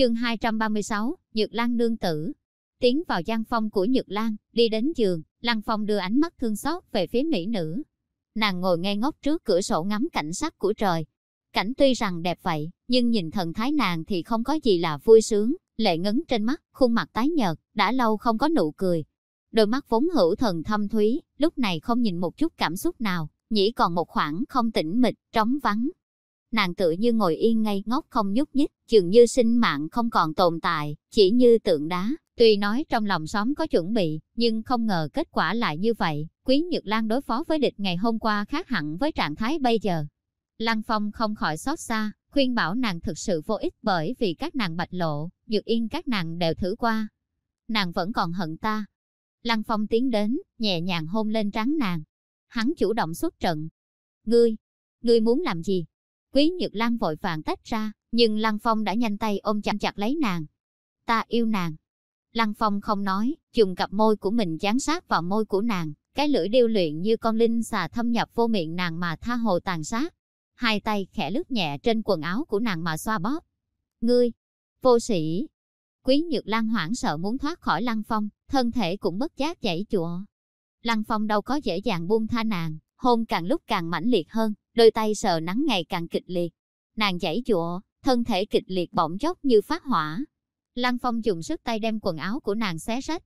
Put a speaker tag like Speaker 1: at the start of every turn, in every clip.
Speaker 1: Chương 236, Nhược Lan nương tử. Tiến vào gian phong của Nhược Lan, đi đến giường, Lăng Phong đưa ánh mắt thương xót về phía mỹ nữ. Nàng ngồi ngay ngốc trước cửa sổ ngắm cảnh sắc của trời. Cảnh tuy rằng đẹp vậy, nhưng nhìn thần thái nàng thì không có gì là vui sướng, lệ ngấn trên mắt, khuôn mặt tái nhợt, đã lâu không có nụ cười. Đôi mắt vốn hữu thần thâm thúy, lúc này không nhìn một chút cảm xúc nào, nhĩ còn một khoảng không tĩnh mịch, trống vắng, nàng tự như ngồi yên ngay ngốc không nhúc nhích, dường như sinh mạng không còn tồn tại, chỉ như tượng đá. Tuy nói trong lòng xóm có chuẩn bị, nhưng không ngờ kết quả lại như vậy. Quý Nhược Lan đối phó với địch ngày hôm qua khác hẳn với trạng thái bây giờ. Lăng Phong không khỏi xót xa, khuyên bảo nàng thực sự vô ích bởi vì các nàng bạch lộ, Dược Yên các nàng đều thử qua. Nàng vẫn còn hận ta. Lăng Phong tiến đến, nhẹ nhàng hôn lên trắng nàng. Hắn chủ động xuất trận. Ngươi, ngươi muốn làm gì? Quý Nhược Lan vội vàng tách ra, nhưng Lăng Phong đã nhanh tay ôm chặt chặt lấy nàng. Ta yêu nàng. Lăng Phong không nói, dùng cặp môi của mình dán sát vào môi của nàng, cái lưỡi điêu luyện như con linh xà thâm nhập vô miệng nàng mà tha hồ tàn sát. Hai tay khẽ lướt nhẹ trên quần áo của nàng mà xoa bóp. Ngươi, vô sĩ. Quý Nhược Lan hoảng sợ muốn thoát khỏi Lăng Phong, thân thể cũng bất giác chảy chùa. Lăng Phong đâu có dễ dàng buông tha nàng, hôn càng lúc càng mãnh liệt hơn, đôi tay sờ nắng ngày càng kịch liệt. Nàng chảy giụa, thân thể kịch liệt bỗng chốc như phát hỏa. Lăng Phong dùng sức tay đem quần áo của nàng xé rách.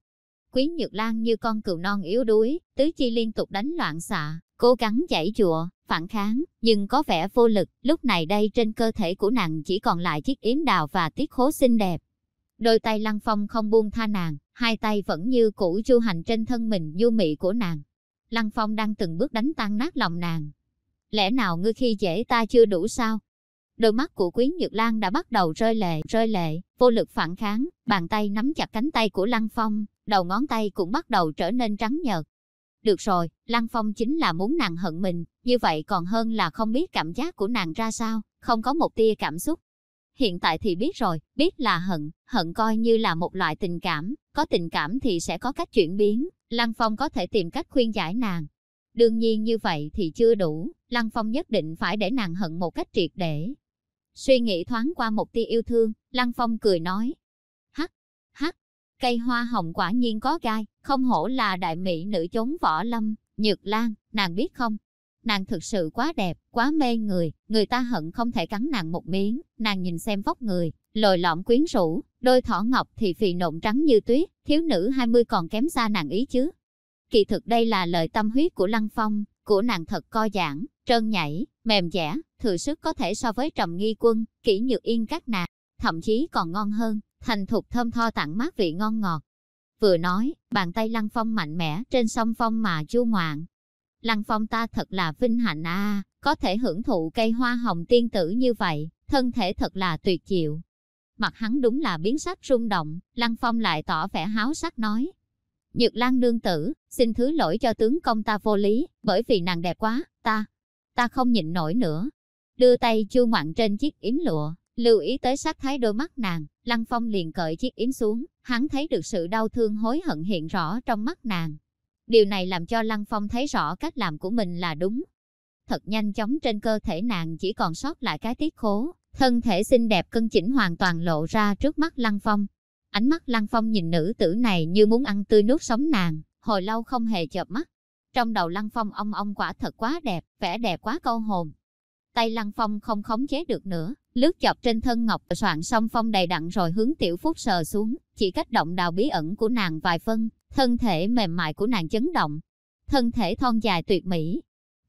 Speaker 1: Quý Nhược Lan như con cừu non yếu đuối, tứ chi liên tục đánh loạn xạ, cố gắng chảy giụa, phản kháng, nhưng có vẻ vô lực. Lúc này đây trên cơ thể của nàng chỉ còn lại chiếc yếm đào và tiết khố xinh đẹp. Đôi tay Lăng Phong không buông tha nàng, hai tay vẫn như cũ chu hành trên thân mình du mị của nàng. Lăng Phong đang từng bước đánh tan nát lòng nàng, lẽ nào ngươi khi dễ ta chưa đủ sao? Đôi mắt của Quý Nhược Lan đã bắt đầu rơi lệ, rơi lệ, vô lực phản kháng, bàn tay nắm chặt cánh tay của Lăng Phong, đầu ngón tay cũng bắt đầu trở nên trắng nhợt. Được rồi, Lăng Phong chính là muốn nàng hận mình, như vậy còn hơn là không biết cảm giác của nàng ra sao, không có một tia cảm xúc. Hiện tại thì biết rồi, biết là hận, hận coi như là một loại tình cảm, có tình cảm thì sẽ có cách chuyển biến, Lăng Phong có thể tìm cách khuyên giải nàng, Đương nhiên như vậy thì chưa đủ, Lăng Phong nhất định phải để nàng hận một cách triệt để. Suy nghĩ thoáng qua một tia yêu thương, Lăng Phong cười nói. Hắc, hắc, cây hoa hồng quả nhiên có gai, không hổ là đại mỹ nữ chống võ lâm, nhược lan, nàng biết không? Nàng thực sự quá đẹp, quá mê người, người ta hận không thể cắn nàng một miếng, nàng nhìn xem vóc người, lồi lõm quyến rũ, đôi thỏ ngọc thì phì nộn trắng như tuyết, thiếu nữ 20 còn kém xa nàng ý chứ, Kỳ thực đây là lời tâm huyết của Lăng Phong, của nàng thật co giãn, trơn nhảy, mềm dẻ, thừa sức có thể so với trầm nghi quân, kỹ nhược yên các nàng, thậm chí còn ngon hơn, thành thục thơm tho tặng mát vị ngon ngọt. Vừa nói, bàn tay Lăng Phong mạnh mẽ trên sông phong mà chu ngoạn. Lăng Phong ta thật là vinh hạnh a, có thể hưởng thụ cây hoa hồng tiên tử như vậy, thân thể thật là tuyệt diệu. Mặt hắn đúng là biến sắc rung động, Lăng Phong lại tỏ vẻ háo sắc nói, Nhược Lan nương tử, xin thứ lỗi cho tướng công ta vô lý, bởi vì nàng đẹp quá, ta, ta không nhịn nổi nữa. Đưa tay chu ngoạn trên chiếc yếm lụa, lưu ý tới sát thái đôi mắt nàng, Lăng Phong liền cởi chiếc yếm xuống, hắn thấy được sự đau thương hối hận hiện rõ trong mắt nàng. Điều này làm cho Lăng Phong thấy rõ cách làm của mình là đúng. Thật nhanh chóng trên cơ thể nàng chỉ còn sót lại cái tiết khố, thân thể xinh đẹp cân chỉnh hoàn toàn lộ ra trước mắt Lăng Phong. Ánh mắt Lăng Phong nhìn nữ tử này như muốn ăn tươi nuốt sống nàng, hồi lâu không hề chợp mắt. Trong đầu Lăng Phong ong ong quả thật quá đẹp, vẻ đẹp quá câu hồn. Tay Lăng Phong không khống chế được nữa, lướt chọc trên thân ngọc soạn xong phong đầy đặn rồi hướng tiểu phúc sờ xuống, chỉ cách động đào bí ẩn của nàng vài phân, thân thể mềm mại của nàng chấn động. Thân thể thon dài tuyệt mỹ,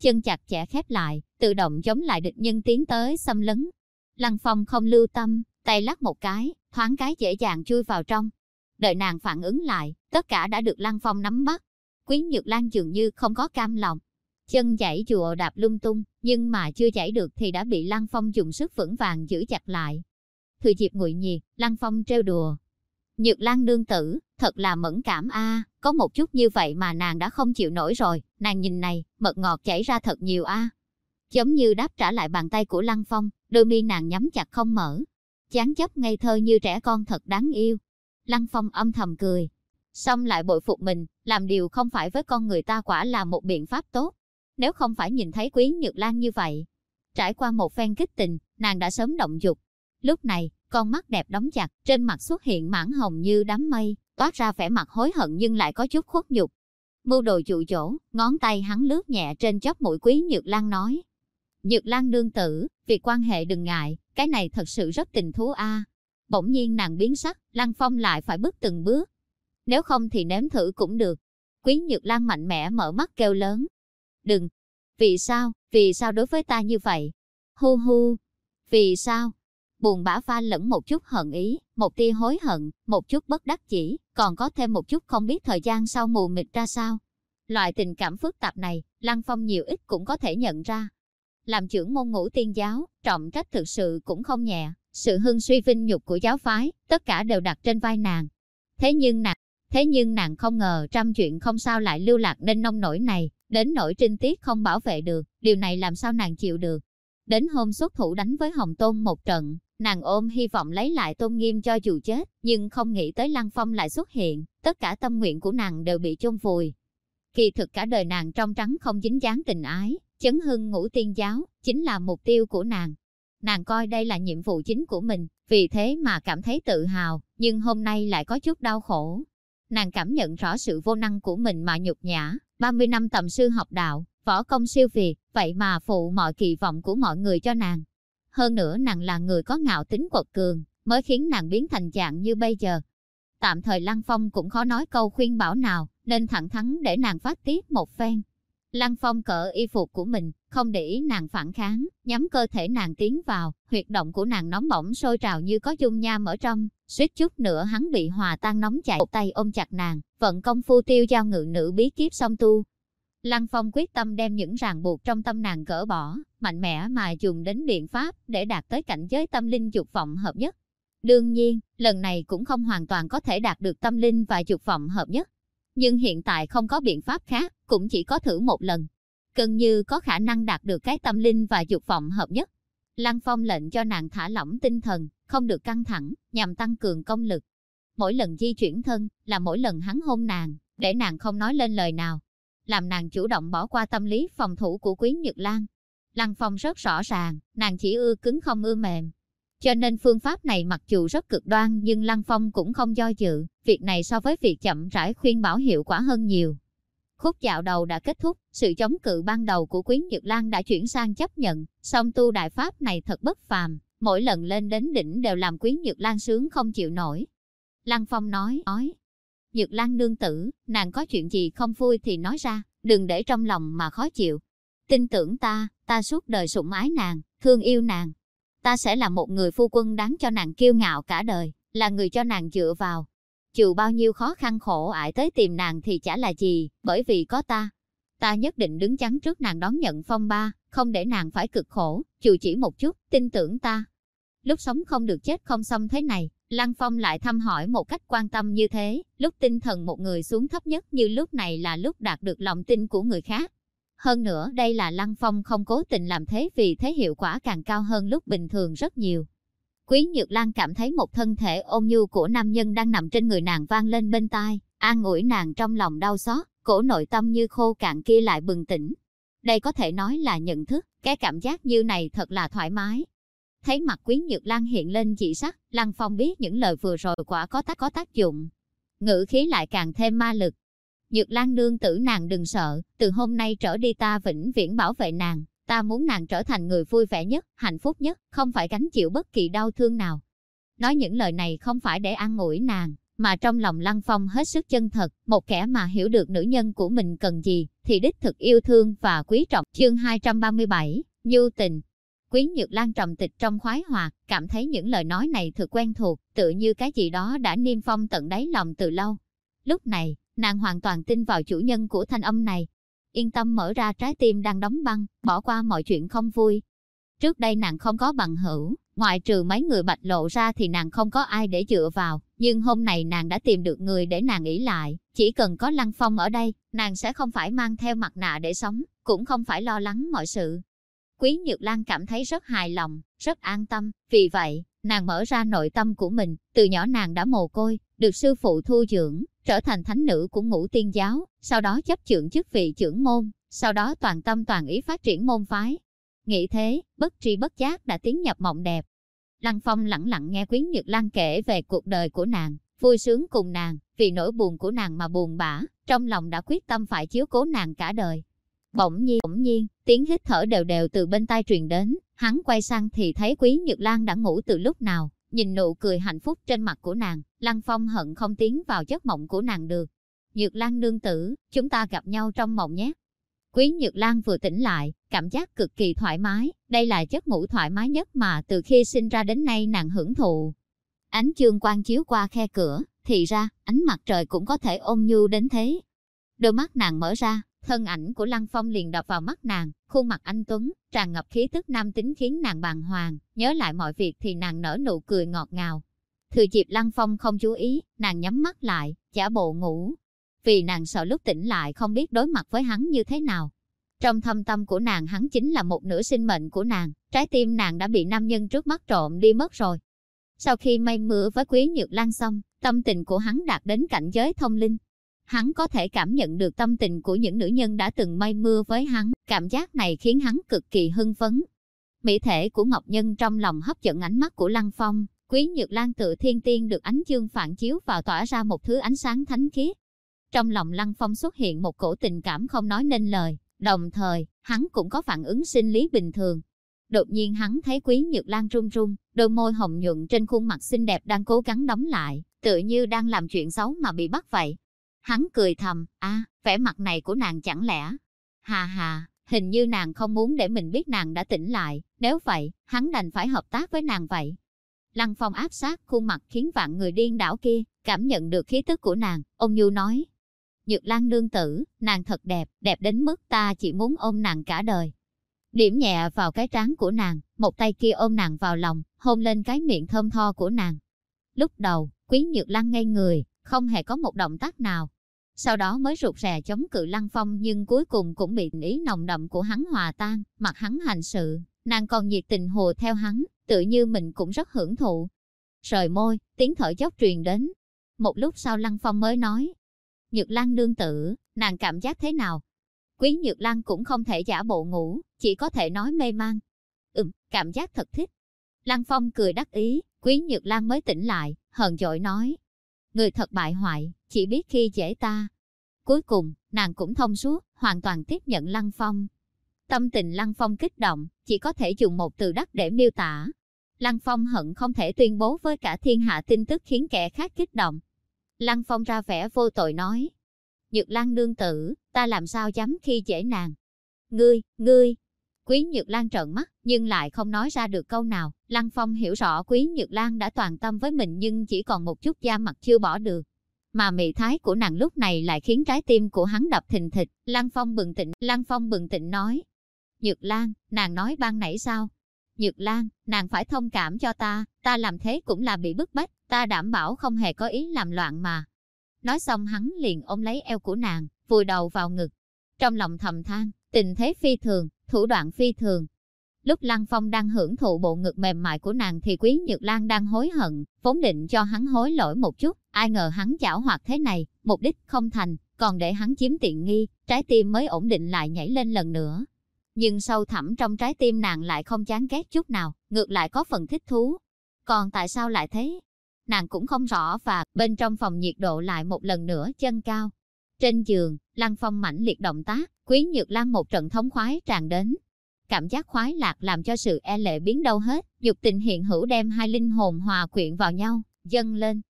Speaker 1: chân chặt chẽ khép lại, tự động chống lại địch nhân tiến tới xâm lấn. Lăng Phong không lưu tâm, tay lắc một cái, thoáng cái dễ dàng chui vào trong. Đợi nàng phản ứng lại, tất cả đã được Lăng Phong nắm bắt. Quý Nhược Lan dường như không có cam lòng. Chân chảy chùa đạp lung tung, nhưng mà chưa chảy được thì đã bị Lăng Phong dùng sức vững vàng giữ chặt lại. Thừa dịp nguội nhiệt, Lăng Phong trêu đùa. Nhược Lan nương tử, thật là mẫn cảm a, có một chút như vậy mà nàng đã không chịu nổi rồi, nàng nhìn này, mật ngọt chảy ra thật nhiều a. Giống như đáp trả lại bàn tay của Lăng Phong, đôi mi nàng nhắm chặt không mở. Chán chấp ngây thơ như trẻ con thật đáng yêu. Lăng Phong âm thầm cười. Xong lại bội phục mình, làm điều không phải với con người ta quả là một biện pháp tốt. Nếu không phải nhìn thấy Quý Nhược Lan như vậy. Trải qua một phen kích tình, nàng đã sớm động dục. Lúc này, con mắt đẹp đóng chặt, trên mặt xuất hiện mảng hồng như đám mây, toát ra vẻ mặt hối hận nhưng lại có chút khuất nhục. Mưu đồ dụ dỗ, ngón tay hắn lướt nhẹ trên chóp mũi Quý Nhược Lan nói. Nhược Lan đương tử, việc quan hệ đừng ngại, cái này thật sự rất tình thú a. Bỗng nhiên nàng biến sắc, Lăng Phong lại phải bước từng bước. Nếu không thì nếm thử cũng được. Quý Nhược Lan mạnh mẽ mở mắt kêu lớn. Đừng. Vì sao, vì sao đối với ta như vậy? Hu hu. Vì sao? Buồn bã pha lẫn một chút hận ý, một tia hối hận, một chút bất đắc chỉ, còn có thêm một chút không biết thời gian sau mù mịt ra sao. Loại tình cảm phức tạp này, Lăng Phong nhiều ít cũng có thể nhận ra. Làm trưởng môn ngũ tiên giáo, trọng trách thực sự cũng không nhẹ, sự hưng suy vinh nhục của giáo phái, tất cả đều đặt trên vai nàng. Thế nhưng nàng, thế nhưng nàng không ngờ trăm chuyện không sao lại lưu lạc nên nông nổi này, đến nỗi trinh tiết không bảo vệ được, điều này làm sao nàng chịu được. Đến hôm xuất thủ đánh với Hồng Tôn một trận, nàng ôm hy vọng lấy lại tôn nghiêm cho dù chết, nhưng không nghĩ tới Lăng Phong lại xuất hiện, tất cả tâm nguyện của nàng đều bị chôn vùi. Kỳ thực cả đời nàng trong trắng không dính dáng tình ái, chấn hưng ngũ tiên giáo, chính là mục tiêu của nàng. Nàng coi đây là nhiệm vụ chính của mình, vì thế mà cảm thấy tự hào, nhưng hôm nay lại có chút đau khổ. Nàng cảm nhận rõ sự vô năng của mình mà nhục nhã, 30 năm tầm sư học đạo, võ công siêu việt, vậy mà phụ mọi kỳ vọng của mọi người cho nàng. Hơn nữa nàng là người có ngạo tính quật cường, mới khiến nàng biến thành dạng như bây giờ. Tạm thời Lăng Phong cũng khó nói câu khuyên bảo nào, nên thẳng thắn để nàng phát tiết một phen. Lăng Phong cỡ y phục của mình, không để ý nàng phản kháng, nhắm cơ thể nàng tiến vào, huyệt động của nàng nóng bỏng sôi trào như có dung nham ở trong, suýt chút nữa hắn bị hòa tan nóng chảy, một tay ôm chặt nàng, vận công phu tiêu giao ngự nữ bí kiếp song tu. Lăng Phong quyết tâm đem những ràng buộc trong tâm nàng cỡ bỏ, mạnh mẽ mà dùng đến biện pháp để đạt tới cảnh giới tâm linh dục vọng hợp nhất. Đương nhiên, lần này cũng không hoàn toàn có thể đạt được tâm linh và dục vọng hợp nhất. Nhưng hiện tại không có biện pháp khác, cũng chỉ có thử một lần. Cần như có khả năng đạt được cái tâm linh và dục vọng hợp nhất. Lăng Phong lệnh cho nàng thả lỏng tinh thần, không được căng thẳng, nhằm tăng cường công lực. Mỗi lần di chuyển thân, là mỗi lần hắn hôn nàng, để nàng không nói lên lời nào. Làm nàng chủ động bỏ qua tâm lý phòng thủ của Quý Nhược Lan. Lăng Phong rất rõ ràng, nàng chỉ ưa cứng không ưa mềm, cho nên phương pháp này mặc dù rất cực đoan nhưng Lăng Phong cũng không do dự, việc này so với việc chậm rãi khuyên bảo hiệu quả hơn nhiều. Khúc dạo đầu đã kết thúc, sự chống cự ban đầu của Quyến Nhược Lan đã chuyển sang chấp nhận, song tu đại pháp này thật bất phàm, mỗi lần lên đến đỉnh đều làm Quyến Nhược Lan sướng không chịu nổi. Lăng Phong nói, ói, Nhược Lan nương tử, nàng có chuyện gì không vui thì nói ra, đừng để trong lòng mà khó chịu. Tin tưởng ta, ta suốt đời sủng ái nàng, thương yêu nàng, ta sẽ là một người phu quân đáng cho nàng kiêu ngạo cả đời, là người cho nàng dựa vào. chịu bao nhiêu khó khăn khổ ải tới tìm nàng thì chả là gì, bởi vì có ta. Ta nhất định đứng chắn trước nàng đón nhận phong ba, không để nàng phải cực khổ, dù chỉ một chút, tin tưởng ta. Lúc sống không được chết không xong thế này, Lăng Phong lại thăm hỏi một cách quan tâm như thế, lúc tinh thần một người xuống thấp nhất như lúc này là lúc đạt được lòng tin của người khác. Hơn nữa đây là Lăng Phong không cố tình làm thế vì thế hiệu quả càng cao hơn lúc bình thường rất nhiều. Quý Nhược Lan cảm thấy một thân thể ôn nhu của nam nhân đang nằm trên người nàng vang lên bên tai, an ủi nàng trong lòng đau xót, cổ nội tâm như khô cạn kia lại bừng tỉnh. Đây có thể nói là nhận thức, cái cảm giác như này thật là thoải mái. Thấy mặt Quý Nhược Lan hiện lên dị sắc, Lăng Phong biết những lời vừa rồi quả có tác có tác dụng. Ngữ khí lại càng thêm ma lực, Nhược Lan nương tử nàng đừng sợ, từ hôm nay trở đi ta vĩnh viễn bảo vệ nàng, ta muốn nàng trở thành người vui vẻ nhất, hạnh phúc nhất, không phải gánh chịu bất kỳ đau thương nào. Nói những lời này không phải để an ủi nàng, mà trong lòng Lăng Phong hết sức chân thật, một kẻ mà hiểu được nữ nhân của mình cần gì, thì đích thực yêu thương và quý trọng. Chương 237, Nhu tình Quý Nhược Lan trầm tịch trong khoái hoạt, cảm thấy những lời nói này thật quen thuộc, tự như cái gì đó đã niêm phong tận đáy lòng từ lâu. Lúc này, nàng hoàn toàn tin vào chủ nhân của thanh âm này. Yên tâm mở ra trái tim đang đóng băng, bỏ qua mọi chuyện không vui. Trước đây nàng không có bằng hữu, ngoại trừ mấy người bạch lộ ra thì nàng không có ai để dựa vào, nhưng hôm nay nàng đã tìm được người để nàng nghĩ lại, chỉ cần có Lăng Phong ở đây, nàng sẽ không phải mang theo mặt nạ để sống, cũng không phải lo lắng mọi sự. Quý Nhược Lan cảm thấy rất hài lòng, rất an tâm, vì vậy, nàng mở ra nội tâm của mình, từ nhỏ nàng đã mồ côi, được sư phụ thu dưỡng, trở thành thánh nữ của ngũ tiên giáo, sau đó chấp trưởng chức vị trưởng môn, sau đó toàn tâm toàn ý phát triển môn phái. Nghĩ thế, bất tri bất giác đã tiến nhập mộng đẹp. Lăng Phong lặng lặng nghe Quý Nhược Lan kể về cuộc đời của nàng, vui sướng cùng nàng, vì nỗi buồn của nàng mà buồn bã, trong lòng đã quyết tâm phải chiếu cố nàng cả đời. Bỗng nhiên, bỗng nhiên, tiếng hít thở đều đều từ bên tai truyền đến, hắn quay sang thì thấy Quý Nhược Lan đã ngủ từ lúc nào, nhìn nụ cười hạnh phúc trên mặt của nàng, Lăng Phong hận không tiến vào giấc mộng của nàng được. Nhược Lan nương tử, chúng ta gặp nhau trong mộng nhé. Quý Nhược Lan vừa tỉnh lại, cảm giác cực kỳ thoải mái, đây là giấc ngủ thoải mái nhất mà từ khi sinh ra đến nay nàng hưởng thụ. Ánh chương quang chiếu qua khe cửa, thì ra, ánh mặt trời cũng có thể ôm nhu đến thế. Đôi mắt nàng mở ra, thân ảnh của Lăng Phong liền đập vào mắt nàng, khuôn mặt anh Tuấn, tràn ngập khí tức nam tính khiến nàng bàng hoàng, nhớ lại mọi việc thì nàng nở nụ cười ngọt ngào. Thừa dịp Lăng Phong không chú ý, nàng nhắm mắt lại, giả bộ ngủ. Vì nàng sợ lúc tỉnh lại không biết đối mặt với hắn như thế nào. Trong thâm tâm của nàng hắn chính là một nửa sinh mệnh của nàng, trái tim nàng đã bị nam nhân trước mắt trộm đi mất rồi. Sau khi mây mưa với Quý Nhược Lan xong, tâm tình của hắn đạt đến cảnh giới thông linh. Hắn có thể cảm nhận được tâm tình của những nữ nhân đã từng mây mưa với hắn, cảm giác này khiến hắn cực kỳ hưng phấn. Mỹ thể của Ngọc Nhân trong lòng hấp dẫn ánh mắt của Lăng Phong, Quý Nhược Lan tự thiên tiên được ánh dương phản chiếu vào tỏa ra một thứ ánh sáng thánh khiết. Trong lòng Lăng Phong xuất hiện một cổ tình cảm không nói nên lời, đồng thời, hắn cũng có phản ứng sinh lý bình thường. Đột nhiên hắn thấy Quý Nhược Lan run run, đôi môi hồng nhuận trên khuôn mặt xinh đẹp đang cố gắng đóng lại, tự như đang làm chuyện xấu mà bị bắt vậy. Hắn cười thầm, a, vẻ mặt này của nàng chẳng lẽ? Hà hà, hình như nàng không muốn để mình biết nàng đã tỉnh lại, nếu vậy, hắn đành phải hợp tác với nàng vậy. Lăng Phong áp sát khuôn mặt khiến vạn người điên đảo kia, cảm nhận được khí tức của nàng, ông Nhu nói. Nhược Lan nương tử, nàng thật đẹp, đẹp đến mức ta chỉ muốn ôm nàng cả đời. Điểm nhẹ vào cái trán của nàng, một tay kia ôm nàng vào lòng, hôn lên cái miệng thơm tho của nàng. Lúc đầu, Quý Nhược Lan ngây người, không hề có một động tác nào. Sau đó mới rụt rè chống cự Lăng Phong nhưng cuối cùng cũng bị ý nồng đậm của hắn hòa tan, mặt hắn hành sự, nàng còn nhiệt tình hồ theo hắn, tự như mình cũng rất hưởng thụ. Rời môi, tiếng thở dốc truyền đến. Một lúc sau Lăng Phong mới nói, Nhược Lan nương tử, nàng cảm giác thế nào? Quý Nhược Lan cũng không thể giả bộ ngủ, chỉ có thể nói mê man. Ừm, cảm giác thật thích. Lăng Phong cười đắc ý, Quý Nhược Lan mới tỉnh lại, hờn dội nói. Người thật bại hoại, chỉ biết khi dễ ta. Cuối cùng, nàng cũng thông suốt, hoàn toàn tiếp nhận Lăng Phong. Tâm tình Lăng Phong kích động, chỉ có thể dùng một từ đắc để miêu tả. Lăng Phong hận không thể tuyên bố với cả thiên hạ tin tức khiến kẻ khác kích động. Lăng Phong ra vẻ vô tội nói. Nhược Lan nương tử, ta làm sao dám khi dễ nàng. Ngươi, ngươi. Quý Nhược Lan trợn mắt, nhưng lại không nói ra được câu nào. Lăng Phong hiểu rõ Quý Nhược Lan đã toàn tâm với mình nhưng chỉ còn một chút da mặt chưa bỏ được. Mà mị thái của nàng lúc này lại khiến trái tim của hắn đập thình thịch. Lăng Phong bừng tỉnh, Lăng Phong bừng tỉnh nói. Nhược Lan, nàng nói ban nãy sao? Nhược Lan, nàng phải thông cảm cho ta, ta làm thế cũng là bị bức bách, ta đảm bảo không hề có ý làm loạn mà. Nói xong hắn liền ôm lấy eo của nàng, vùi đầu vào ngực. Trong lòng thầm than, tình thế phi thường, thủ đoạn phi thường. Lúc Lăng Phong đang hưởng thụ bộ ngực mềm mại của nàng thì Quý Nhược Lan đang hối hận, vốn định cho hắn hối lỗi một chút, ai ngờ hắn chảo hoạt thế này, mục đích không thành, còn để hắn chiếm tiện nghi, trái tim mới ổn định lại nhảy lên lần nữa. Nhưng sâu thẳm trong trái tim nàng lại không chán ghét chút nào, ngược lại có phần thích thú. Còn tại sao lại thế? Nàng cũng không rõ và bên trong phòng nhiệt độ lại một lần nữa chân cao. Trên giường, Lăng Phong mãnh liệt động tác, Quý Nhược Lan một trận thống khoái tràn đến. Cảm giác khoái lạc làm cho sự e lệ biến đâu hết, dục tình hiện hữu đem hai linh hồn hòa quyện vào nhau, dâng lên.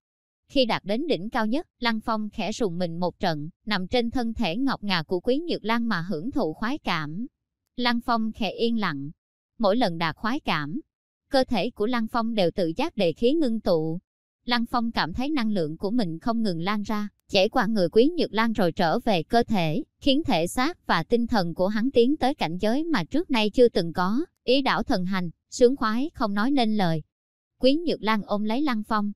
Speaker 1: Khi đạt đến đỉnh cao nhất, Lăng Phong khẽ rùng mình một trận, nằm trên thân thể ngọc ngà của Quý Nhược Lan mà hưởng thụ khoái cảm. Lăng Phong khẽ yên lặng. mỗi lần đạt khoái cảm. Cơ thể của Lăng Phong đều tự giác đề khí ngưng tụ. Lăng Phong cảm thấy năng lượng của mình không ngừng lan ra, chảy qua người quý nhược lan rồi trở về cơ thể, khiến thể xác và tinh thần của hắn tiến tới cảnh giới mà trước nay chưa từng có, ý đảo thần hành, sướng khoái không nói nên lời. Quý nhược lan ôm lấy Lăng Phong.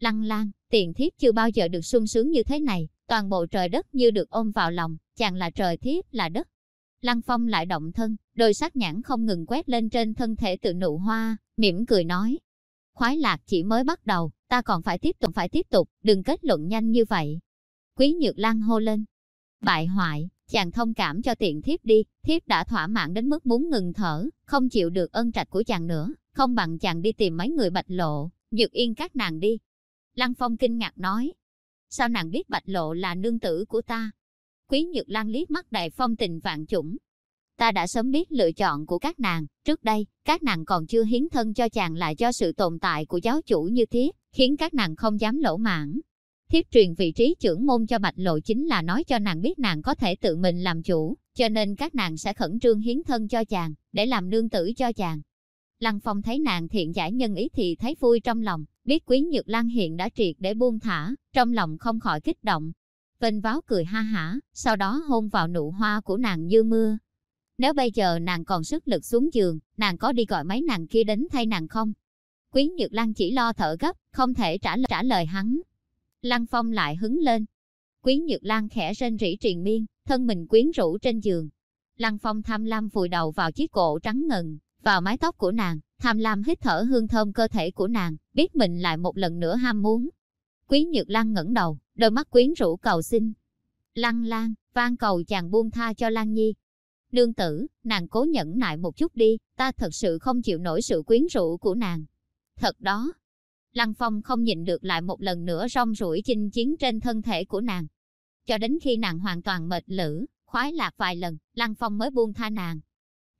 Speaker 1: Lăng lan, tiền thiếp chưa bao giờ được sung sướng như thế này, toàn bộ trời đất như được ôm vào lòng, chàng là trời thiếp là đất. Lăng Phong lại động thân, đôi sắc nhãn không ngừng quét lên trên thân thể tự nụ hoa, mỉm cười nói. Khoái lạc chỉ mới bắt đầu, ta còn phải tiếp tục phải tiếp tục, đừng kết luận nhanh như vậy. Quý Nhược Lan hô lên. Bại hoại, chàng thông cảm cho tiện thiếp đi, thiếp đã thỏa mãn đến mức muốn ngừng thở, không chịu được ân trạch của chàng nữa, không bằng chàng đi tìm mấy người bạch lộ, nhược yên các nàng đi. Lăng Phong kinh ngạc nói. Sao nàng biết bạch lộ là nương tử của ta? Quý Nhược Lan liếc mắt đại phong tình vạn chủng. Ta đã sớm biết lựa chọn của các nàng, trước đây, các nàng còn chưa hiến thân cho chàng là do sự tồn tại của giáo chủ như thế khiến các nàng không dám lỗ mãn. Thiếp truyền vị trí trưởng môn cho Bạch Lộ chính là nói cho nàng biết nàng có thể tự mình làm chủ, cho nên các nàng sẽ khẩn trương hiến thân cho chàng, để làm nương tử cho chàng. Lăng Phong thấy nàng thiện giải nhân ý thì thấy vui trong lòng, biết Quý Nhược Lan hiện đã triệt để buông thả, trong lòng không khỏi kích động, Vênh váo cười ha hả, sau đó hôn vào nụ hoa của nàng như mưa. Nếu bây giờ nàng còn sức lực xuống giường, nàng có đi gọi mấy nàng kia đến thay nàng không? Quý Nhược Lan chỉ lo thở gấp, không thể trả lời, trả lời hắn. Lăng Phong lại hứng lên. Quý Nhược Lan khẽ rên rỉ triền miên, thân mình quyến rũ trên giường. Lăng Phong tham lam vùi đầu vào chiếc cổ trắng ngần, vào mái tóc của nàng, tham lam hít thở hương thơm cơ thể của nàng, biết mình lại một lần nữa ham muốn. Quý Nhược Lan ngẩng đầu, đôi mắt quyến rũ cầu xin. Lăng Lan, van cầu chàng buông tha cho Lan Nhi. Nương tử, nàng cố nhẫn nại một chút đi, ta thật sự không chịu nổi sự quyến rũ của nàng. Thật đó. Lăng Phong không nhịn được lại một lần nữa rong rủi chinh chiến trên thân thể của nàng. Cho đến khi nàng hoàn toàn mệt lử, khoái lạc vài lần, Lăng Phong mới buông tha nàng.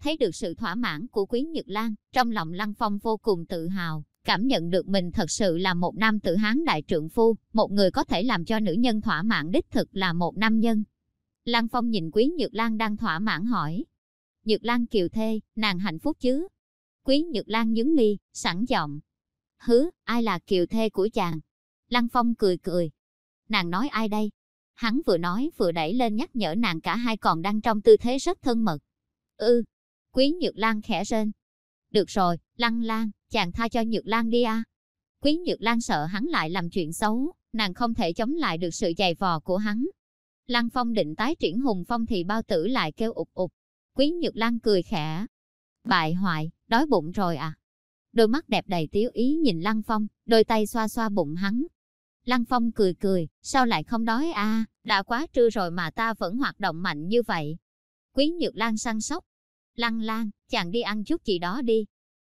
Speaker 1: Thấy được sự thỏa mãn của Quý Nhược Lan, trong lòng Lăng Phong vô cùng tự hào cảm nhận được mình thật sự là một nam tử hán đại trượng phu, một người có thể làm cho nữ nhân thỏa mãn đích thực là một nam nhân. Lăng Phong nhìn Quý Nhược Lan đang thỏa mãn hỏi. Nhược Lan kiều thê, nàng hạnh phúc chứ? Quý Nhược Lan nhướng mi, sẵn giọng. Hứ, ai là kiều thê của chàng? Lăng Phong cười cười. Nàng nói ai đây? Hắn vừa nói vừa đẩy lên nhắc nhở nàng cả hai còn đang trong tư thế rất thân mật. ư ừ. Quý Nhược Lan khẽ rên. Được rồi, Lăng Lan, chàng tha cho Nhược Lan đi a. Quý Nhược Lan sợ hắn lại làm chuyện xấu, nàng không thể chống lại được sự dày vò của hắn. Lăng Phong định tái triển hùng phong thì bao tử lại kêu ụt ụt. Quý Nhược Lan cười khẽ. Bại hoại, đói bụng rồi à? Đôi mắt đẹp đầy tiếu ý nhìn Lăng Phong, đôi tay xoa xoa bụng hắn. Lăng Phong cười cười, sao lại không đói à? đã quá trưa rồi mà ta vẫn hoạt động mạnh như vậy. Quý Nhược Lan săn sóc. Lăng Lan, chàng đi ăn chút gì đó đi,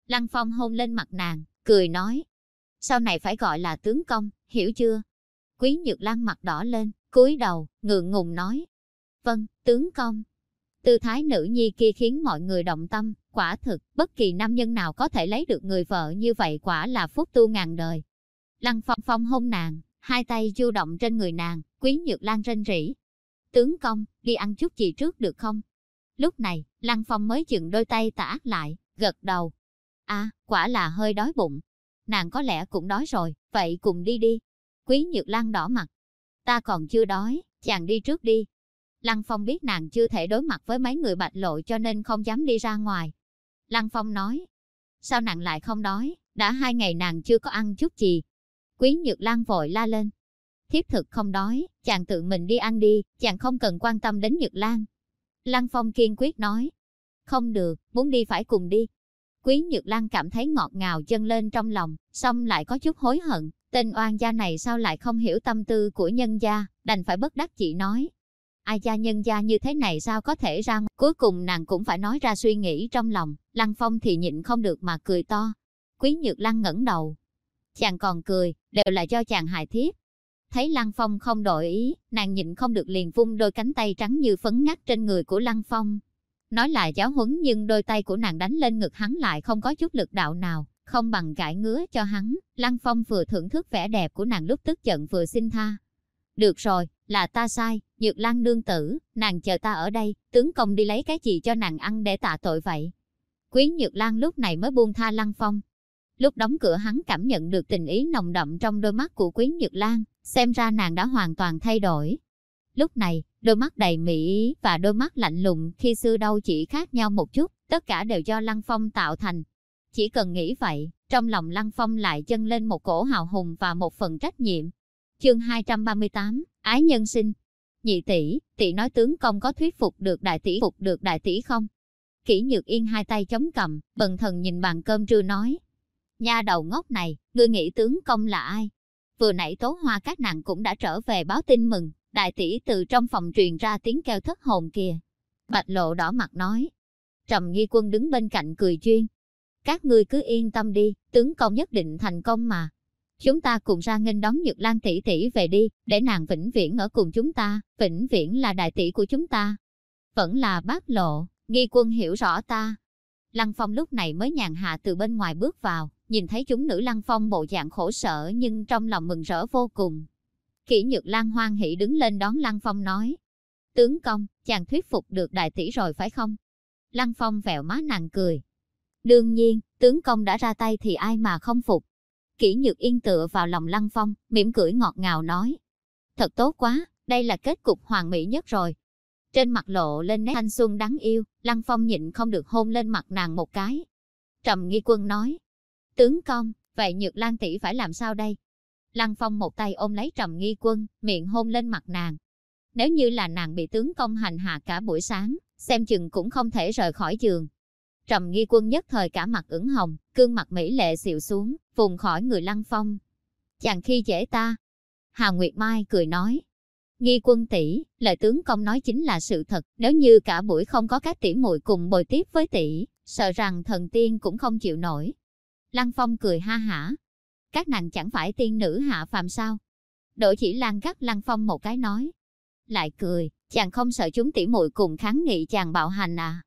Speaker 1: Lăng Phong hôn lên mặt nàng, cười nói. Sau này phải gọi là tướng công, hiểu chưa? Quý Nhược Lan mặt đỏ lên, cúi đầu, ngượng ngùng nói. Vâng, tướng công. Tư thái nữ nhi kia khiến mọi người động tâm, quả thực, bất kỳ nam nhân nào có thể lấy được người vợ như vậy quả là phúc tu ngàn đời. Lăng Phong Phong hôn nàng, hai tay du động trên người nàng, Quý Nhược Lan rên rỉ. Tướng công, đi ăn chút gì trước được không? Lúc này, Lăng Phong mới dựng đôi tay tả lại, gật đầu, À, quả là hơi đói bụng. Nàng có lẽ cũng đói rồi, vậy cùng đi đi. Quý Nhược Lan đỏ mặt. Ta còn chưa đói, chàng đi trước đi. Lăng Phong biết nàng chưa thể đối mặt với mấy người bạch lộ cho nên không dám đi ra ngoài. Lăng Phong nói, sao nàng lại không đói, đã hai ngày nàng chưa có ăn chút gì. Quý Nhược Lan vội la lên. Thiếp thực không đói, chàng tự mình đi ăn đi, chàng không cần quan tâm đến Nhược Lan. Lăng Phong kiên quyết nói, không được, muốn đi phải cùng đi, Quý Nhược Lan cảm thấy ngọt ngào chân lên trong lòng, xong lại có chút hối hận, tên oan gia này sao lại không hiểu tâm tư của nhân gia, đành phải bất đắc chỉ nói. Ai gia nhân gia như thế này sao có thể ra, cuối cùng nàng cũng phải nói ra suy nghĩ trong lòng, Lăng Phong thì nhịn không được mà cười to. Quý Nhược Lan ngẩng đầu. Chàng còn cười, đều là do chàng hại thiếp. Thấy Lăng Phong không đổi ý, nàng nhịn không được liền vung đôi cánh tay trắng như phấn ngắt trên người của Lăng Phong, Nói là giáo huấn nhưng đôi tay của nàng đánh lên ngực hắn lại không có chút lực đạo nào, không bằng gãi ngứa cho hắn. Lăng Phong vừa thưởng thức vẻ đẹp của nàng lúc tức giận vừa xin tha. Được rồi, là ta sai, Nhược Lan nương tử, nàng chờ ta ở đây, tướng công đi lấy cái gì cho nàng ăn để tạ tội vậy. Quý Nhược Lan lúc này mới buông tha Lăng Phong. Lúc đóng cửa hắn cảm nhận được tình ý nồng đậm trong đôi mắt của Quý Nhược Lan, xem ra nàng đã hoàn toàn thay đổi. Lúc này, đôi mắt đầy mỹ ý và đôi mắt lạnh lùng khi xưa đâu chỉ khác nhau một chút, tất cả đều do Lăng Phong tạo thành. Chỉ cần nghĩ vậy, trong lòng Lăng Phong lại dâng lên một cổ hào hùng và một phần trách nhiệm. Chương 238, Ái nhân sinh. Nhị tỷ, tỷ nói tướng công có thuyết phục được đại tỷ phục được đại tỷ không? Kỷ Nhược Yên hai tay chống cầm, bần thần nhìn bàn cơm trưa nói. Nha đầu ngốc này, ngươi nghĩ tướng công là ai? Vừa nãy tố hoa các nàng cũng đã trở về báo tin mừng, đại tỷ từ trong phòng truyền ra tiếng kêu thất hồn kìa. Bạch lộ đỏ mặt nói. Trầm nghi quân đứng bên cạnh cười chuyên. Các ngươi cứ yên tâm đi, tướng công nhất định thành công mà. Chúng ta cùng ra nghênh đón Nhược Lan tỷ tỷ về đi, để nàng vĩnh viễn ở cùng chúng ta, vĩnh viễn là đại tỷ của chúng ta. Vẫn là bác lộ, nghi quân hiểu rõ ta. Lăng Phong lúc này mới nhàn hạ từ bên ngoài bước vào, nhìn thấy chúng nữ Lăng Phong bộ dạng khổ sở nhưng trong lòng mừng rỡ vô cùng. Kỷ Nhược Lan hoan hỷ đứng lên đón Lăng Phong nói. Tướng công, chàng thuyết phục được đại tỷ rồi phải không? Lăng Phong vẹo má nàng cười. Đương nhiên, tướng công đã ra tay thì ai mà không phục. Kỷ Nhược Yên tựa vào lòng Lăng Phong, mỉm cười ngọt ngào nói. Thật tốt quá, đây là kết cục hoàn mỹ nhất rồi. Trên mặt lộ lên nét thanh xuân đáng yêu, Lăng Phong nhịn không được hôn lên mặt nàng một cái. Trầm nghi quân nói. Tướng công, vậy Nhược Lan tỷ phải làm sao đây? Lăng Phong một tay ôm lấy Trầm nghi quân, miệng hôn lên mặt nàng. Nếu như là nàng bị tướng công hành hạ cả buổi sáng, xem chừng cũng không thể rời khỏi giường. Trầm nghi quân nhất thời cả mặt ửng hồng, cương mặt mỹ lệ xịu xuống, vùng khỏi người Lăng Phong. Chàng khi dễ ta. Hà Nguyệt Mai cười nói. Nghi quân tỷ, lời tướng công nói chính là sự thật, nếu như cả buổi không có các tỷ muội cùng bồi tiếp với tỷ, sợ rằng thần tiên cũng không chịu nổi. Lăng Phong cười ha hả. Các nàng chẳng phải tiên nữ hạ phàm sao? Đỗ chỉ lan gắt Lăng Phong một cái nói. Lại cười, chàng không sợ chúng tỷ muội cùng kháng nghị chàng bạo hành à?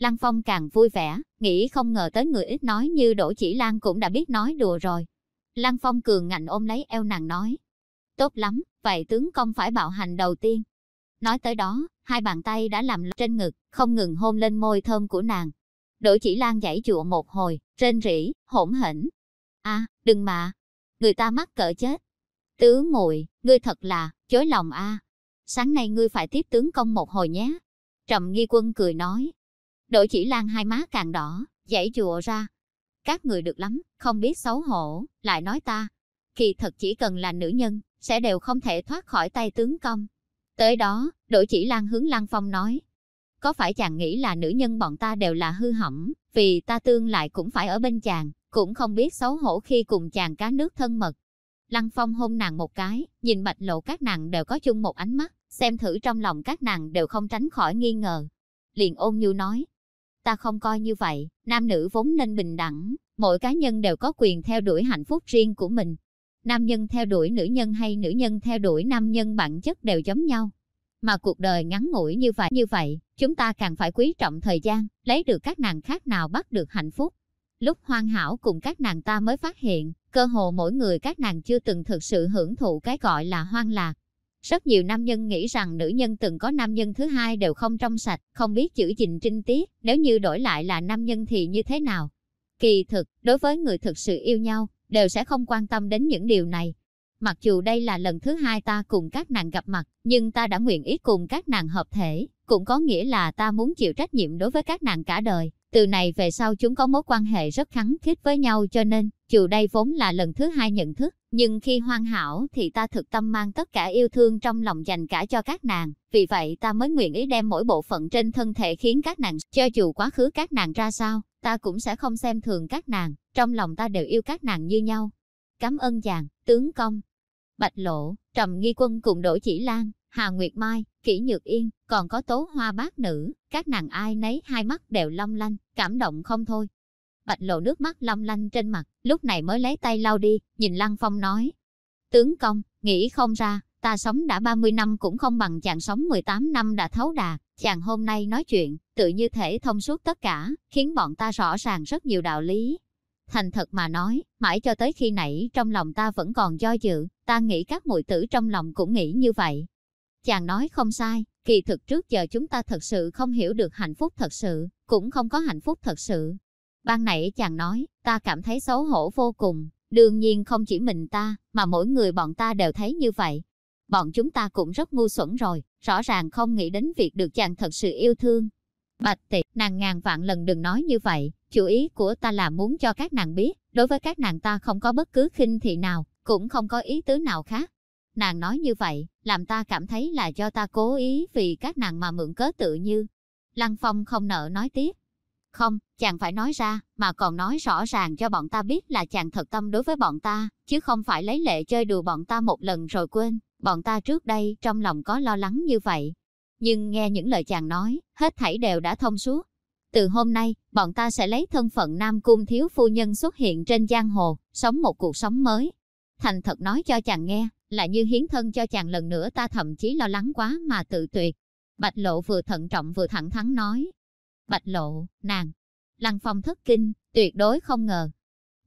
Speaker 1: Lăng Phong càng vui vẻ, nghĩ không ngờ tới người ít nói như Đỗ Chỉ Lan cũng đã biết nói đùa rồi. Lăng Phong cường ngạnh ôm lấy eo nàng nói. Tốt lắm, vậy tướng công phải bạo hành đầu tiên. Nói tới đó, hai bàn tay đã làm trên ngực, không ngừng hôn lên môi thơm của nàng. Đỗ Chỉ Lan giãy chụa một hồi, trên rỉ, hỗn hỉnh. a đừng mà, người ta mắc cỡ chết. Tứ muội ngươi thật là, chối lòng a Sáng nay ngươi phải tiếp tướng công một hồi nhé. Trầm nghi quân cười nói, Đội chỉ lan hai má càng đỏ, dãy chùa ra. Các người được lắm, không biết xấu hổ, lại nói ta. Kỳ thật chỉ cần là nữ nhân, sẽ đều không thể thoát khỏi tay tướng công. Tới đó, đội chỉ lan hướng Lăng Phong nói. Có phải chàng nghĩ là nữ nhân bọn ta đều là hư hỏng, vì ta tương lại cũng phải ở bên chàng, cũng không biết xấu hổ khi cùng chàng cá nước thân mật. Lăng Phong hôn nàng một cái, nhìn bạch lộ các nàng đều có chung một ánh mắt, xem thử trong lòng các nàng đều không tránh khỏi nghi ngờ. Liền ôn nhu nói, Ta không coi như vậy, nam nữ vốn nên bình đẳng, mỗi cá nhân đều có quyền theo đuổi hạnh phúc riêng của mình. Nam nhân theo đuổi nữ nhân hay nữ nhân theo đuổi nam nhân bản chất đều giống nhau. Mà cuộc đời ngắn ngủi như vậy như vậy, chúng ta càng phải quý trọng thời gian, lấy được các nàng khác nào bắt được hạnh phúc. Lúc hoàn hảo cùng các nàng ta mới phát hiện, cơ hồ mỗi người các nàng chưa từng thực sự hưởng thụ cái gọi là hoang lạc. Rất nhiều nam nhân nghĩ rằng nữ nhân từng có nam nhân thứ hai đều không trong sạch, không biết chữ gìn trinh tiết, nếu như đổi lại là nam nhân thì như thế nào? Kỳ thực, đối với người thực sự yêu nhau, đều sẽ không quan tâm đến những điều này. Mặc dù đây là lần thứ hai ta cùng các nàng gặp mặt, nhưng ta đã nguyện ý cùng các nàng hợp thể, cũng có nghĩa là ta muốn chịu trách nhiệm đối với các nàng cả đời. Từ này về sau chúng có mối quan hệ rất khắng khít với nhau cho nên, dù đây vốn là lần thứ hai nhận thức, nhưng khi hoàn hảo thì ta thực tâm mang tất cả yêu thương trong lòng dành cả cho các nàng, vì vậy ta mới nguyện ý đem mỗi bộ phận trên thân thể khiến các nàng, cho dù quá khứ các nàng ra sao, ta cũng sẽ không xem thường các nàng, trong lòng ta đều yêu các nàng như nhau. Cảm ơn chàng, tướng công. Bạch Lộ, Trầm Nghi Quân cùng Đỗ Chỉ Lan, Hà Nguyệt Mai, Kỷ Nhược Yên, còn có tố hoa bát nữ, các nàng ai nấy hai mắt đều long lanh, cảm động không thôi. Bạch lộ nước mắt long lanh trên mặt, lúc này mới lấy tay lau đi, nhìn Lăng Phong nói. Tướng công, nghĩ không ra, ta sống đã 30 năm cũng không bằng chàng sống 18 năm đã thấu đạt, chàng hôm nay nói chuyện, tự như thể thông suốt tất cả, khiến bọn ta rõ ràng rất nhiều đạo lý. Thành thật mà nói, mãi cho tới khi nãy trong lòng ta vẫn còn do dự, ta nghĩ các muội tử trong lòng cũng nghĩ như vậy. Chàng nói không sai, Kỳ thực trước giờ chúng ta thật sự không hiểu được hạnh phúc thật sự, cũng không có hạnh phúc thật sự. Ban nãy chàng nói, ta cảm thấy xấu hổ vô cùng, đương nhiên không chỉ mình ta, mà mỗi người bọn ta đều thấy như vậy. Bọn chúng ta cũng rất ngu xuẩn rồi, rõ ràng không nghĩ đến việc được chàng thật sự yêu thương. Bạch tị, nàng ngàn vạn lần đừng nói như vậy, chủ ý của ta là muốn cho các nàng biết, đối với các nàng ta không có bất cứ khinh thị nào, cũng không có ý tứ nào khác. Nàng nói như vậy, làm ta cảm thấy là do ta cố ý vì các nàng mà mượn cớ tự như. Lăng Phong không nợ nói tiếp. Không, chàng phải nói ra, mà còn nói rõ ràng cho bọn ta biết là chàng thật tâm đối với bọn ta, chứ không phải lấy lệ chơi đùa bọn ta một lần rồi quên. Bọn ta trước đây trong lòng có lo lắng như vậy. Nhưng nghe những lời chàng nói, hết thảy đều đã thông suốt. Từ hôm nay, bọn ta sẽ lấy thân phận Nam Cung Thiếu Phu Nhân xuất hiện trên giang hồ, sống một cuộc sống mới. Thành thật nói cho chàng nghe, là như hiến thân cho chàng lần nữa ta thậm chí lo lắng quá mà tự tuyệt. Bạch lộ vừa thận trọng vừa thẳng thắn nói. Bạch lộ, nàng. Lăng phong thất kinh, tuyệt đối không ngờ.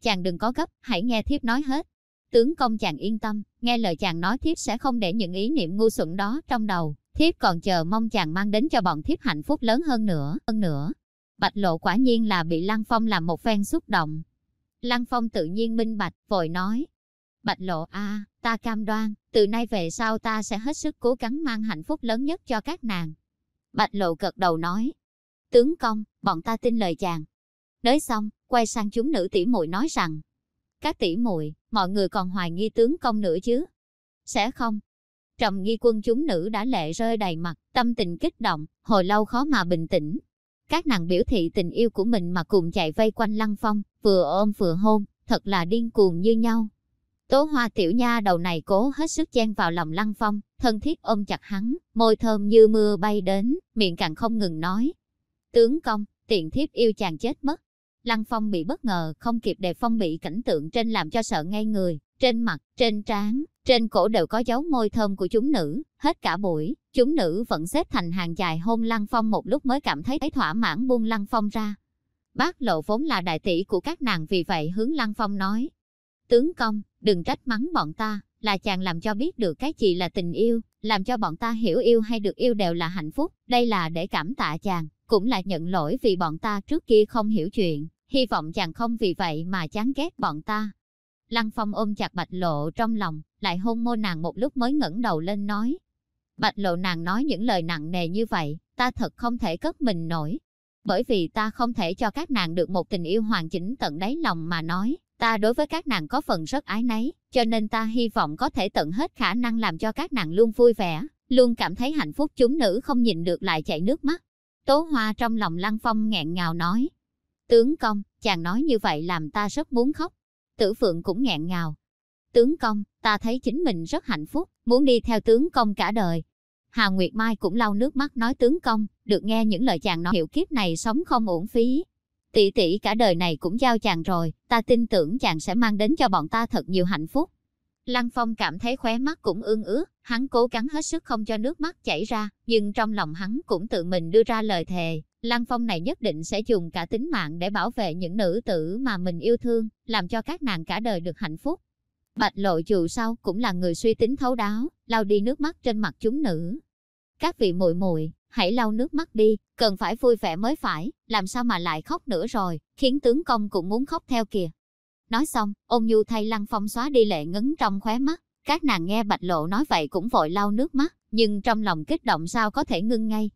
Speaker 1: Chàng đừng có gấp, hãy nghe thiếp nói hết. Tướng công chàng yên tâm, nghe lời chàng nói thiếp sẽ không để những ý niệm ngu xuẩn đó trong đầu. Thiếp còn chờ mong chàng mang đến cho bọn thiếp hạnh phúc lớn hơn nữa, hơn nữa. Bạch lộ quả nhiên là bị Lăng Phong làm một phen xúc động. Lăng Phong tự nhiên minh bạch, vội nói. Bạch lộ a ta cam đoan, từ nay về sau ta sẽ hết sức cố gắng mang hạnh phúc lớn nhất cho các nàng. Bạch lộ gật đầu nói. Tướng công, bọn ta tin lời chàng. Nói xong, quay sang chúng nữ tỷ muội nói rằng. Các tỷ muội, mọi người còn hoài nghi tướng công nữa chứ? Sẽ không? Trầm nghi quân chúng nữ đã lệ rơi đầy mặt, tâm tình kích động, hồi lâu khó mà bình tĩnh. Các nàng biểu thị tình yêu của mình mà cùng chạy vây quanh lăng phong, vừa ôm vừa hôn, thật là điên cuồng như nhau. Tố hoa tiểu nha đầu này cố hết sức chen vào lòng lăng phong, thân thiết ôm chặt hắn, môi thơm như mưa bay đến, miệng càng không ngừng nói. Tướng công, tiện thiếp yêu chàng chết mất. Lăng phong bị bất ngờ, không kịp đề phong bị cảnh tượng trên làm cho sợ ngay người, trên mặt, trên trán, trên cổ đều có dấu môi thơm của chúng nữ, hết cả buổi, chúng nữ vẫn xếp thành hàng dài hôn Lăng Phong một lúc mới cảm thấy thấy thỏa mãn buông Lăng Phong ra. Bác lộ vốn là đại tỷ của các nàng vì vậy hướng Lăng Phong nói. Tướng công, đừng trách mắng bọn ta, là chàng làm cho biết được cái gì là tình yêu, làm cho bọn ta hiểu yêu hay được yêu đều là hạnh phúc, đây là để cảm tạ chàng, cũng là nhận lỗi vì bọn ta trước kia không hiểu chuyện, hy vọng chàng không vì vậy mà chán ghét bọn ta. Lăng Phong ôm chặt Bạch Lộ trong lòng, lại hôn môi nàng một lúc mới ngẩng đầu lên nói. Bạch Lộ nàng nói những lời nặng nề như vậy, ta thật không thể cất mình nổi. Bởi vì ta không thể cho các nàng được một tình yêu hoàn chỉnh tận đáy lòng mà nói, ta đối với các nàng có phần rất ái nấy, cho nên ta hy vọng có thể tận hết khả năng làm cho các nàng luôn vui vẻ, luôn cảm thấy hạnh phúc chúng nữ không nhìn được lại chảy nước mắt. Tố Hoa trong lòng Lăng Phong nghẹn ngào nói. Tướng công, chàng nói như vậy làm ta rất muốn khóc. Tử Phượng cũng nghẹn ngào. Tướng công, ta thấy chính mình rất hạnh phúc, muốn đi theo tướng công cả đời. Hà Nguyệt Mai cũng lau nước mắt nói tướng công, được nghe những lời chàng nói hiệu kiếp này sống không uổng phí. Tỷ tỷ cả đời này cũng giao chàng rồi, ta tin tưởng chàng sẽ mang đến cho bọn ta thật nhiều hạnh phúc. Lăng Phong cảm thấy khóe mắt cũng ương ướt, hắn cố gắng hết sức không cho nước mắt chảy ra, nhưng trong lòng hắn cũng tự mình đưa ra lời thề, Lăng Phong này nhất định sẽ dùng cả tính mạng để bảo vệ những nữ tử mà mình yêu thương, làm cho các nàng cả đời được hạnh phúc. Bạch lộ dù sao cũng là người suy tính thấu đáo, lau đi nước mắt trên mặt chúng nữ. Các vị muội muội, hãy lau nước mắt đi, cần phải vui vẻ mới phải, làm sao mà lại khóc nữa rồi, khiến tướng công cũng muốn khóc theo kìa. Nói xong, ôn nhu thay lăng phong xóa đi lệ ngấn trong khóe mắt, các nàng nghe bạch lộ nói vậy cũng vội lau nước mắt, nhưng trong lòng kích động sao có thể ngưng ngay.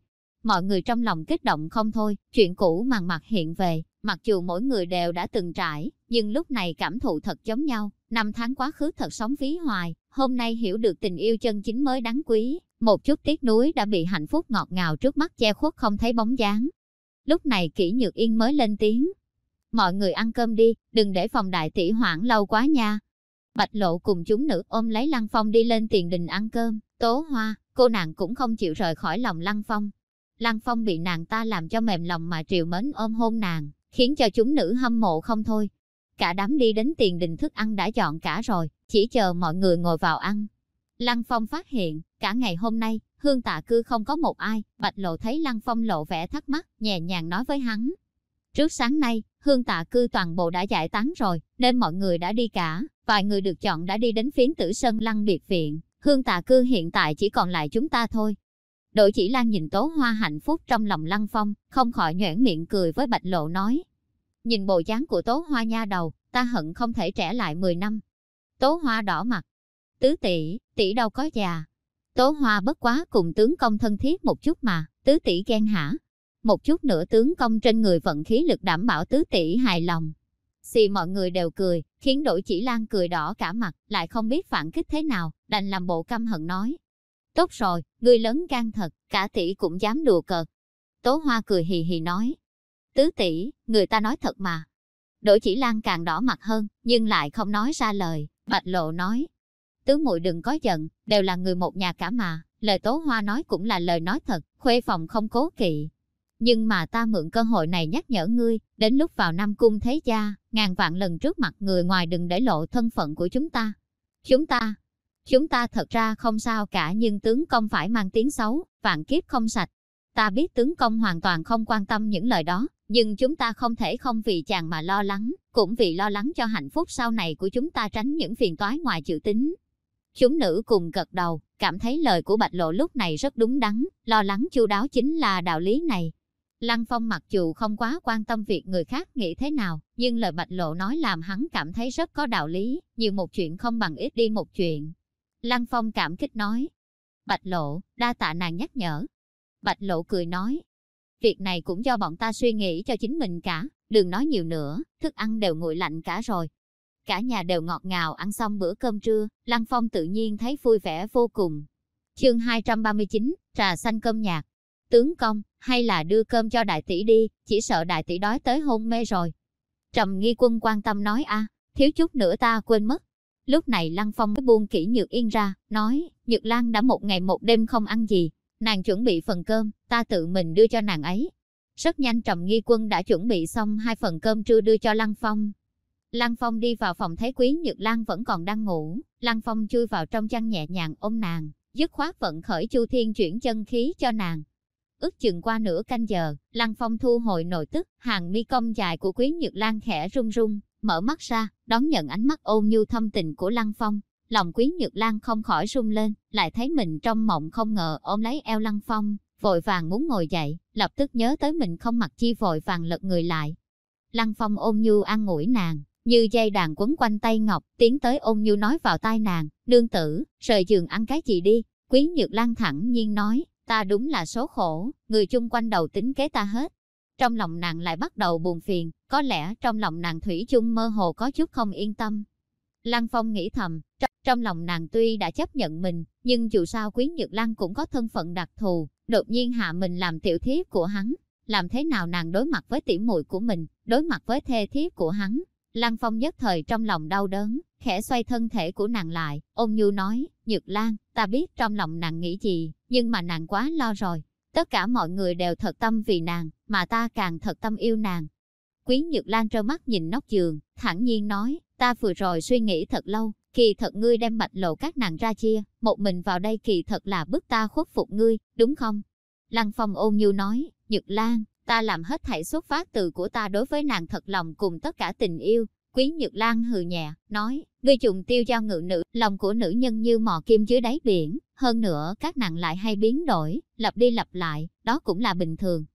Speaker 1: Mọi người trong lòng kích động không thôi, chuyện cũ màn mặt hiện về, mặc dù mỗi người đều đã từng trải, nhưng lúc này cảm thụ thật giống nhau, năm tháng quá khứ thật sống phí hoài, hôm nay hiểu được tình yêu chân chính mới đáng quý, một chút tiếc nuối đã bị hạnh phúc ngọt ngào trước mắt che khuất không thấy bóng dáng. Lúc này kỹ nhược yên mới lên tiếng. Mọi người ăn cơm đi, đừng để phòng đại tỷ hoãn lâu quá nha. Bạch lộ cùng chúng nữ ôm lấy Lăng Phong đi lên tiền đình ăn cơm, tố hoa, cô nàng cũng không chịu rời khỏi lòng Lăng Phong. Lăng Phong bị nàng ta làm cho mềm lòng mà triều mến ôm hôn nàng, khiến cho chúng nữ hâm mộ không thôi. Cả đám đi đến tiền đình thức ăn đã chọn cả rồi, chỉ chờ mọi người ngồi vào ăn. Lăng Phong phát hiện, cả ngày hôm nay, hương tạ cư không có một ai, bạch lộ thấy Lăng Phong lộ vẻ thắc mắc, nhẹ nhàng nói với hắn. Trước sáng nay, hương tạ cư toàn bộ đã giải tán rồi, nên mọi người đã đi cả, vài người được chọn đã đi đến phiến tử sân Lăng biệt viện, hương tạ cư hiện tại chỉ còn lại chúng ta thôi đội Chỉ Lan nhìn Tố Hoa hạnh phúc trong lòng Lăng Phong, không khỏi nhoẻn miệng cười với Bạch Lộ nói. Nhìn bộ dáng của Tố Hoa nha đầu, ta hận không thể trẻ lại 10 năm. Tố Hoa đỏ mặt. Tứ tỷ, tỷ đâu có già. Tố Hoa bất quá cùng tướng công thân thiết một chút mà, tứ tỷ ghen hả? Một chút nữa tướng công trên người vận khí lực đảm bảo tứ tỷ hài lòng. Xì mọi người đều cười, khiến đội Chỉ Lan cười đỏ cả mặt, lại không biết phản kích thế nào, đành làm bộ căm hận nói. Tốt rồi, người lớn gan thật, cả tỷ cũng dám đùa cợt. Tố Hoa cười hì hì nói. Tứ tỷ, người ta nói thật mà. Đỗ Chỉ Lan càng đỏ mặt hơn, nhưng lại không nói ra lời, Bạch Lộ nói. Tứ muội đừng có giận, đều là người một nhà cả mà, lời Tố Hoa nói cũng là lời nói thật, khuê phòng không cố kỵ. Nhưng mà ta mượn cơ hội này nhắc nhở ngươi, đến lúc vào Nam Cung Thế Gia, ngàn vạn lần trước mặt người ngoài đừng để lộ thân phận của chúng ta. Chúng ta, chúng ta thật ra không sao cả nhưng tướng công phải mang tiếng xấu, vạn kiếp không sạch. Ta biết tướng công hoàn toàn không quan tâm những lời đó, nhưng chúng ta không thể không vì chàng mà lo lắng, cũng vì lo lắng cho hạnh phúc sau này của chúng ta tránh những phiền toái ngoài dự tính. Chúng nữ cùng gật đầu, cảm thấy lời của Bạch Lộ lúc này rất đúng đắn, lo lắng chu đáo chính là đạo lý này. Lăng Phong mặc dù không quá quan tâm việc người khác nghĩ thế nào, nhưng lời Bạch Lộ nói làm hắn cảm thấy rất có đạo lý, nhiều một chuyện không bằng ít đi một chuyện. Lăng Phong cảm kích nói. Bạch Lộ, đa tạ nàng nhắc nhở. Bạch Lộ cười nói. Việc này cũng do bọn ta suy nghĩ cho chính mình cả, đừng nói nhiều nữa, thức ăn đều nguội lạnh cả rồi. Cả nhà đều ngọt ngào ăn xong bữa cơm trưa, Lăng Phong tự nhiên thấy vui vẻ vô cùng. Chương 239, trà xanh cơm nhạt. Tướng công, hay là đưa cơm cho đại tỷ đi, chỉ sợ đại tỷ đói tới hôn mê rồi. Trầm nghi quân quan tâm nói a thiếu chút nữa ta quên mất. Lúc này Lăng Phong mới buông kỹ Nhược Yên ra, nói, Nhược Lan đã một ngày một đêm không ăn gì, nàng chuẩn bị phần cơm, ta tự mình đưa cho nàng ấy. Rất nhanh Trầm Nghi Quân đã chuẩn bị xong hai phần cơm trưa đưa cho Lăng Phong. Lăng Phong đi vào phòng thấy Quý Nhược Lan vẫn còn đang ngủ, Lăng Phong chui vào trong chăn nhẹ nhàng ôm nàng, dứt khoát vận khởi Chu Thiên chuyển chân khí cho nàng, Ước chừng qua nửa canh giờ, Lăng Phong thu hồi nội tức, hàng mi cong dài của Quý Nhược Lan khẽ run run, mở mắt ra, đón nhận ánh mắt ôn nhu thâm tình của Lăng Phong. Lòng Quý Nhược Lan không khỏi run lên, lại thấy mình trong mộng không ngờ ôm lấy eo Lăng Phong, vội vàng muốn ngồi dậy, lập tức nhớ tới mình không mặc chi vội vàng lật người lại. Lăng Phong ôm nhu an ngủi nàng, như dây đàn quấn quanh tay Ngọc, tiến tới ôm nhu nói vào tai nàng, nương tử, rời giường ăn cái gì đi. Quý Nhược Lan thẳng nhiên nói, Ta đúng là số khổ, người chung quanh đầu tính kế ta hết. Trong lòng nàng lại bắt đầu buồn phiền, có lẽ trong lòng nàng thủy chung mơ hồ có chút không yên tâm. Lăng Phong nghĩ thầm, trong lòng nàng tuy đã chấp nhận mình, nhưng dù sao Quý Nhược Lan cũng có thân phận đặc thù, đột nhiên hạ mình làm tiểu thiếp của hắn. Làm thế nào nàng đối mặt với tỉ muội của mình, đối mặt với thê thiếp của hắn. Lăng Phong nhất thời trong lòng đau đớn, khẽ xoay thân thể của nàng lại, ôm nhu nói, Nhược Lan, ta biết trong lòng nàng nghĩ gì, nhưng mà nàng quá lo rồi. Tất cả mọi người đều thật tâm vì nàng, mà ta càng thật tâm yêu nàng. Quý Nhược Lan trơ mắt nhìn nóc giường, thẳng nhiên nói, ta vừa rồi suy nghĩ thật lâu, kỳ thật ngươi đem bạch lộ các nàng ra chia, một mình vào đây kỳ thật là bức ta khuất phục ngươi, đúng không? Lăng Phong ôn nhu nói, Nhược Lan, ta làm hết thảy xuất phát từ của ta đối với nàng thật lòng cùng tất cả tình yêu, Quý Nhược Lan hừ nhẹ, nói, ngươi trùng tiêu cho ngự nữ, lòng của nữ nhân như mò kim dưới đáy biển, hơn nữa các nàng lại hay biến đổi, lặp đi lặp lại, đó cũng là bình thường.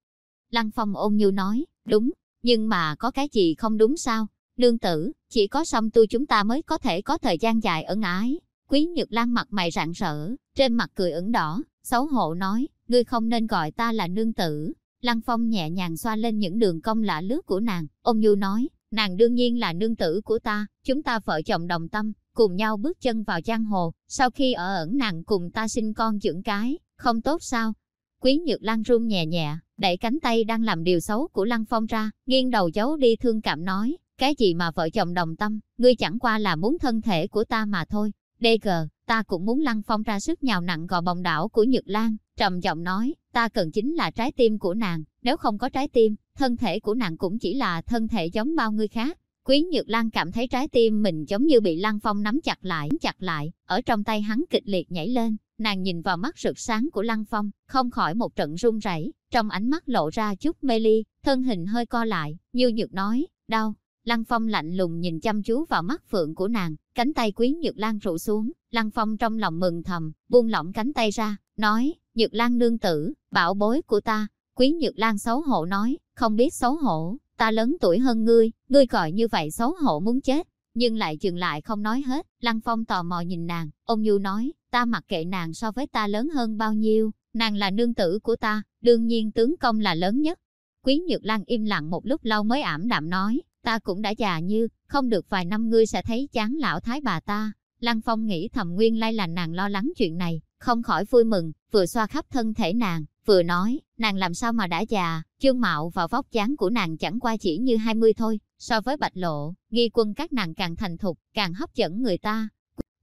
Speaker 1: Lăng Phong ôn nhu nói, đúng, nhưng mà có cái gì không đúng sao? Nương tử, chỉ có song tu chúng ta mới có thể có thời gian dài ẩn ái. Quý Nhược Lan mặt mày rạng rỡ, trên mặt cười ửng đỏ, xấu hổ nói, ngươi không nên gọi ta là nương tử. Lăng Phong nhẹ nhàng xoa lên những đường cong lạ lướt của nàng, ông nhu nói, Nàng đương nhiên là nương tử của ta, chúng ta vợ chồng đồng tâm, cùng nhau bước chân vào giang hồ, sau khi ở ẩn nàng cùng ta sinh con dưỡng cái, không tốt sao? Quý Nhược Lan run nhẹ nhẹ, đẩy cánh tay đang làm điều xấu của Lăng Phong ra, nghiêng đầu giấu đi thương cảm nói, cái gì mà vợ chồng đồng tâm, ngươi chẳng qua là muốn thân thể của ta mà thôi. DG, ta cũng muốn Lăng Phong ra sức nhào nặng gò bồng đảo của Nhược Lan, trầm giọng nói, ta cần chính là trái tim của nàng, nếu không có trái tim, thân thể của nàng cũng chỉ là thân thể giống bao người khác. Quý Nhược Lan cảm thấy trái tim mình giống như bị Lăng Phong nắm chặt lại, chặt lại, ở trong tay hắn kịch liệt nhảy lên, nàng nhìn vào mắt rực sáng của Lăng Phong, không khỏi một trận run rẩy, trong ánh mắt lộ ra chút mê ly, thân hình hơi co lại, như nhược nói, đau. Lăng Phong lạnh lùng nhìn chăm chú vào mắt phượng của nàng, cánh tay Quý Nhược Lan rụ xuống, Lăng Phong trong lòng mừng thầm, buông lỏng cánh tay ra, nói, Nhược Lan nương tử, bảo bối của ta. Quý Nhược Lan xấu hổ nói, không biết xấu hổ, ta lớn tuổi hơn ngươi, ngươi gọi như vậy xấu hổ muốn chết. Nhưng lại dừng lại không nói hết, Lăng Phong tò mò nhìn nàng, ông Nhu nói, ta mặc kệ nàng so với ta lớn hơn bao nhiêu, nàng là nương tử của ta, đương nhiên tướng công là lớn nhất. Quý Nhược Lan im lặng một lúc lâu mới ảm đạm nói, ta cũng đã già như, không được vài năm ngươi sẽ thấy chán lão thái bà ta. Lăng Phong nghĩ thầm nguyên lai là nàng lo lắng chuyện này, không khỏi vui mừng, vừa xoa khắp thân thể nàng, vừa nói, nàng làm sao mà đã già, chương mạo và vóc dáng của nàng chẳng qua chỉ như 20 thôi, so với bạch lộ, nghi quân các nàng càng thành thục, càng hấp dẫn người ta.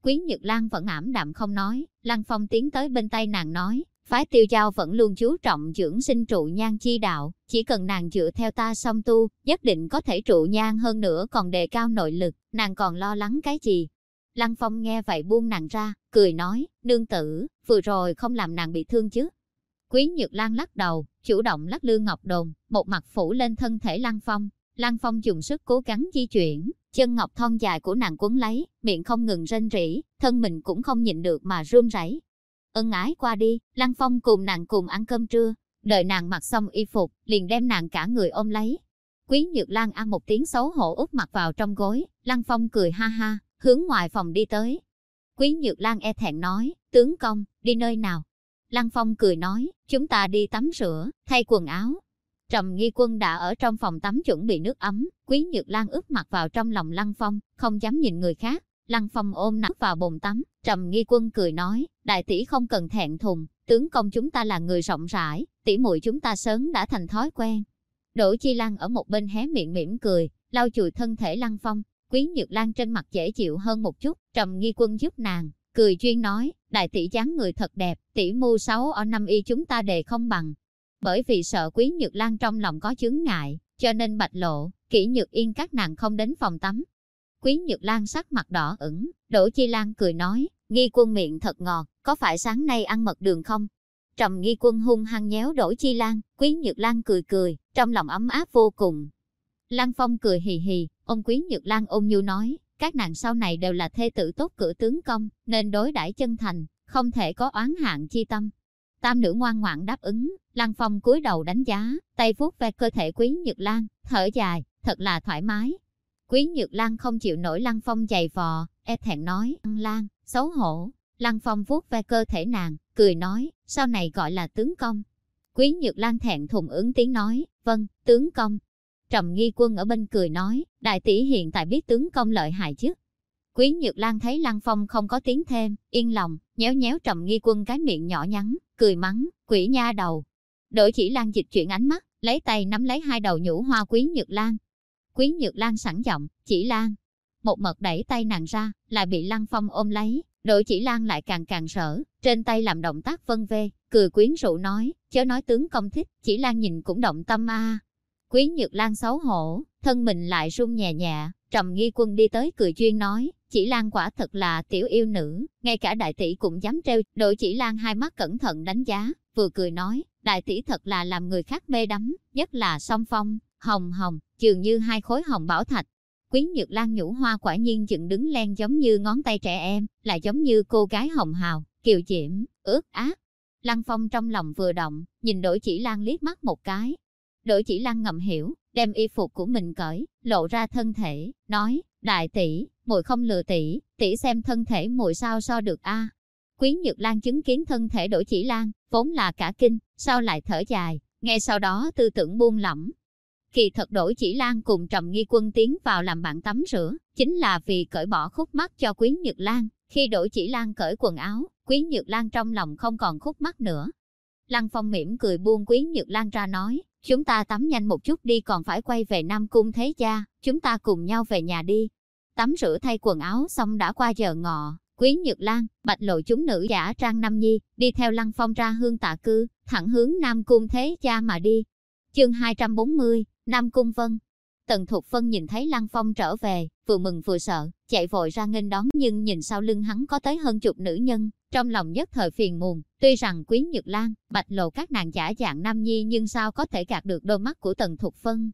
Speaker 1: Quý Nhược Lan vẫn ảm đạm không nói, Lăng Phong tiến tới bên tay nàng nói, phái tiêu giao vẫn luôn chú trọng dưỡng sinh trụ nhan chi đạo, chỉ cần nàng dựa theo ta song tu, nhất định có thể trụ nhan hơn nữa còn đề cao nội lực, nàng còn lo lắng cái gì. Lăng Phong nghe vậy buông nàng ra, cười nói, nương tử, vừa rồi không làm nàng bị thương chứ. Quý Nhược Lan lắc đầu, chủ động lắc lư ngọc đồn, một mặt phủ lên thân thể Lăng Phong. Lăng Phong dùng sức cố gắng di chuyển, chân ngọc thon dài của nàng quấn lấy, miệng không ngừng rên rỉ, thân mình cũng không nhịn được mà run rẩy. Ân ái qua đi, Lăng Phong cùng nàng cùng ăn cơm trưa, đợi nàng mặc xong y phục, liền đem nàng cả người ôm lấy. Quý Nhược Lan ăn một tiếng xấu hổ úp mặt vào trong gối, Lăng Phong cười ha ha, hướng ngoài phòng đi tới. Quý Nhược Lan e thẹn nói, tướng công, đi nơi nào? Lăng Phong cười nói, chúng ta đi tắm rửa, thay quần áo. Trầm nghi quân đã ở trong phòng tắm chuẩn bị nước ấm, Quý Nhược Lan ướp mặt vào trong lòng Lăng Phong, không dám nhìn người khác. Lăng Phong ôm nắng vào bồn tắm, Trầm nghi quân cười nói, đại tỷ không cần thẹn thùng, tướng công chúng ta là người rộng rãi, tỷ muội chúng ta sớm đã thành thói quen. Đỗ Chi Lan ở một bên hé miệng mỉm cười, lau chùi thân thể Lăng Phong, Quý Nhược Lan trên mặt dễ chịu hơn một chút, Trầm nghi quân giúp nàng, cười chuyên nói, đại tỷ dáng người thật đẹp, tỷ mu sáu ở năm y chúng ta đề không bằng. Bởi vì sợ Quý Nhược Lan trong lòng có chướng ngại, cho nên bạch lộ, kỹ nhược yên các nàng không đến phòng tắm. Quý Nhược Lan sắc mặt đỏ ửng, Đỗ Chi Lan cười nói, nghi quân miệng thật ngọt, có phải sáng nay ăn mật đường không? Trầm nghi quân hung hăng nhéo Đỗ Chi Lan, Quý Nhược Lan cười cười, trong lòng ấm áp vô cùng. Lan Phong cười hì hì, ông Quý Nhược Lan ôm nhu nói, các nàng sau này đều là thê tử tốt cửa tướng công, nên đối đãi chân thành, không thể có oán hạn chi tâm. Tam nữ ngoan ngoãn đáp ứng, Lăng Phong cúi đầu đánh giá, tay vuốt ve cơ thể Quý Nhược Lan, thở dài, thật là thoải mái. Quý Nhược Lan không chịu nổi Lăng Phong dày vò, e thẹn nói, Lan, xấu hổ. Lăng Phong vuốt ve cơ thể nàng, cười nói, sau này gọi là tướng công. Quý Nhược Lan thẹn thùng ứng tiếng nói, vâng, tướng công. Trầm nghi quân ở bên cười nói, đại tỷ hiện tại biết tướng công lợi hại chứ. Quý Nhược Lan thấy Lăng Phong không có tiếng thêm, yên lòng, nhéo nhéo Trầm nghi quân cái miệng nhỏ nhắn, cười mắng, quỷ nha đầu. Đội chỉ Lan dịch chuyển ánh mắt, lấy tay nắm lấy hai đầu nhũ hoa Quý Nhược Lan. Quý Nhược Lan sẵn giọng, chỉ Lan. Một mật đẩy tay nàng ra, lại bị Lăng Phong ôm lấy, đội chỉ Lan lại càng càng sợ, trên tay làm động tác vân vê, cười quyến rũ nói, chớ nói tướng công thích, chỉ Lan nhìn cũng động tâm a. Quý Nhược Lan xấu hổ, thân mình lại run nhẹ nhẹ, trầm nghi quân đi tới cười chuyên nói, chỉ Lan quả thật là tiểu yêu nữ, ngay cả đại tỷ cũng dám treo, đội chỉ Lan hai mắt cẩn thận đánh giá, vừa cười nói, đại tỷ thật là làm người khác mê đắm, nhất là song phong, hồng hồng, dường như hai khối hồng bảo thạch. Quý Nhược Lan nhũ hoa quả nhiên dựng đứng len giống như ngón tay trẻ em, lại giống như cô gái hồng hào, kiều diễm, ướt át. Lăng Phong trong lòng vừa động, nhìn đổi chỉ Lan liếc mắt một cái, Đổi chỉ lan ngầm hiểu, đem y phục của mình cởi, lộ ra thân thể, nói, đại tỷ, muội không lừa tỷ, tỷ xem thân thể muội sao so được a. Quý Nhược Lan chứng kiến thân thể đổi Chỉ Lan, vốn là cả kinh, sao lại thở dài, nghe sau đó tư tưởng buông lỏng. Kỳ thật đổi Chỉ Lan cùng Trầm Nghi Quân tiến vào làm bạn tắm rửa, chính là vì cởi bỏ khúc mắc cho Quý Nhược Lan. Khi đổi Chỉ Lan cởi quần áo, Quý Nhược Lan trong lòng không còn khúc mắc nữa. Lăng Phong mỉm cười buông Quý Nhược Lan ra nói, Chúng ta tắm nhanh một chút đi còn phải quay về Nam Cung Thế Gia, chúng ta cùng nhau về nhà đi. Tắm rửa thay quần áo xong đã qua giờ ngọ, Quý Nhược Lan, bạch lộ chúng nữ giả trang Nam Nhi, đi theo Lăng Phong ra hương tạ cư, thẳng hướng Nam Cung Thế Gia mà đi. Chương 240, Nam Cung Vân Tần Thục Vân nhìn thấy Lăng Phong trở về, vừa mừng vừa sợ, chạy vội ra nghênh đón nhưng nhìn sau lưng hắn có tới hơn chục nữ nhân, trong lòng nhất thời phiền muộn. Tuy rằng Quý Nhược Lan, Bạch Lộ các nàng giả dạng nam nhi nhưng sao có thể gạt được đôi mắt của Tần Thục Vân.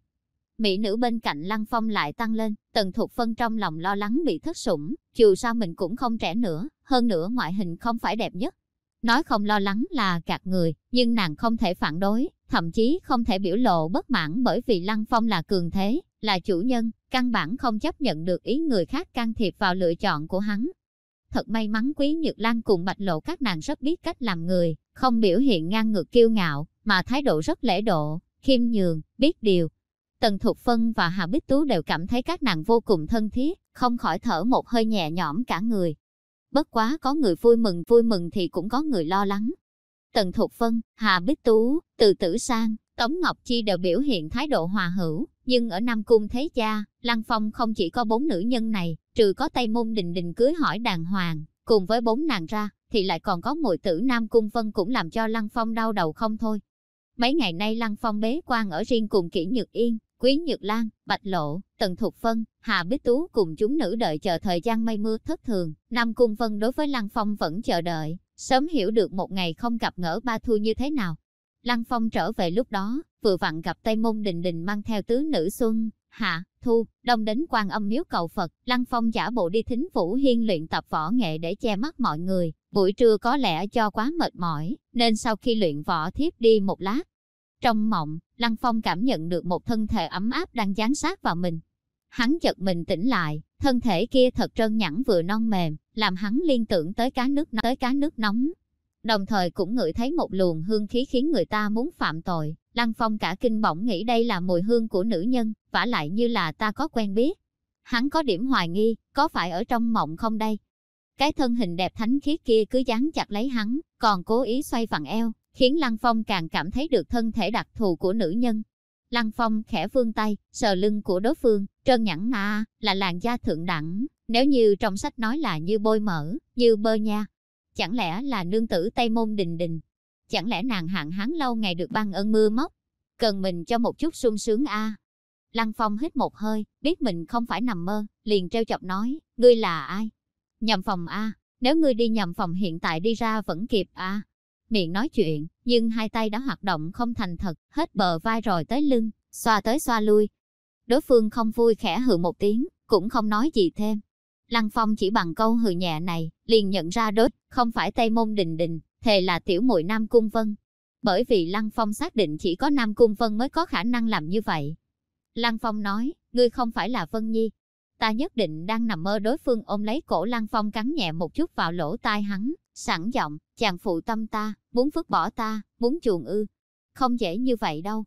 Speaker 1: Mỹ nữ bên cạnh Lăng Phong lại tăng lên, Tần Thục Vân trong lòng lo lắng bị thất sủng, dù sao mình cũng không trẻ nữa, hơn nữa ngoại hình không phải đẹp nhất. Nói không lo lắng là gạt người, nhưng nàng không thể phản đối, thậm chí không thể biểu lộ bất mãn bởi vì Lăng Phong là cường thế, là chủ nhân, căn bản không chấp nhận được ý người khác can thiệp vào lựa chọn của hắn. Thật may mắn Quý Nhược Lan cùng Bạch Lộ các nàng rất biết cách làm người, không biểu hiện ngang ngược kiêu ngạo, mà thái độ rất lễ độ, khiêm nhường, biết điều. Tần Thục Phân và Hà Bích Tú đều cảm thấy các nàng vô cùng thân thiết, không khỏi thở một hơi nhẹ nhõm cả người. Bất quá có người vui mừng vui mừng thì cũng có người lo lắng. Tần Thục Phân, Hà Bích Tú, Từ Tử Sang, Tống Ngọc Chi đều biểu hiện thái độ hòa hữu, nhưng ở Nam Cung Thế Cha, Lăng Phong không chỉ có bốn nữ nhân này, trừ có Tây Môn Đình Đình cưới hỏi đàng hoàng, cùng với bốn nàng ra, thì lại còn có mùi tử Nam Cung Vân cũng làm cho Lăng Phong đau đầu không thôi. Mấy ngày nay Lăng Phong bế quan ở riêng cùng Kỷ Nhược Yên, Quý Nhược Lan, Bạch Lộ, Tần Thục Phân, Hà Bích Tú cùng chúng nữ đợi chờ thời gian mây mưa thất thường. Nam Cung Vân đối với Lăng Phong vẫn chờ đợi, sớm hiểu được một ngày không gặp ngỡ ba thu như thế nào. Lăng Phong trở về lúc đó, vừa vặn gặp Tây Môn Đình Đình mang theo tứ nữ Xuân, Hạ, Thu, đông đến quan âm miếu cầu Phật. Lăng Phong giả bộ đi thính Vũ Hiên luyện tập võ nghệ để che mắt mọi người. Buổi trưa có lẽ cho quá mệt mỏi, nên sau khi luyện võ thiếp đi một lát. Trong mộng, Lăng Phong cảm nhận được một thân thể ấm áp đang dán sát vào mình. Hắn chợt mình tỉnh lại, thân thể kia thật trơn nhẵn vừa non mềm, làm hắn liên tưởng tới cá nước nóng tới cá nước nóng. Đồng thời cũng ngửi thấy một luồng hương khí khiến người ta muốn phạm tội. Lăng Phong cả kinh bỗng nghĩ đây là mùi hương của nữ nhân, vả lại như là ta có quen biết. Hắn có điểm hoài nghi, có phải ở trong mộng không đây? Cái thân hình đẹp thánh khiết kia cứ dán chặt lấy hắn, còn cố ý xoay vặn eo, khiến Lăng Phong càng cảm thấy được thân thể đặc thù của nữ nhân. Lăng Phong khẽ vươn tay, sờ lưng của đối phương, trơn nhẵn à, là làn da thượng đẳng, nếu như trong sách nói là như bôi mỡ, như bơ nha. Chẳng lẽ là nương tử Tây Môn Đình Đình? Chẳng lẽ nàng hạn hán lâu ngày được ban ơn mưa móc? Cần mình cho một chút sung sướng a Lăng Phong hít một hơi, biết mình không phải nằm mơ, liền treo chọc nói, ngươi là ai? Nhầm phòng a nếu ngươi đi nhầm phòng hiện tại đi ra vẫn kịp a miệng nói chuyện, nhưng hai tay đã hoạt động không thành thật, hết bờ vai rồi tới lưng, xoa tới xoa lui. Đối phương không vui khẽ hừ một tiếng, cũng không nói gì thêm. Lăng Phong chỉ bằng câu hừ nhẹ này, liền nhận ra đốt, không phải Tây Môn Đình Đình, thề là tiểu muội Nam Cung Vân. Bởi vì Lăng Phong xác định chỉ có Nam Cung Vân mới có khả năng làm như vậy. Lăng Phong nói, ngươi không phải là Vân Nhi. Ta nhất định đang nằm mơ đối phương ôm lấy cổ Lăng Phong cắn nhẹ một chút vào lỗ tai hắn, sẵn giọng, chàng phụ tâm ta, muốn vứt bỏ ta, muốn chuồng ư. Không dễ như vậy đâu.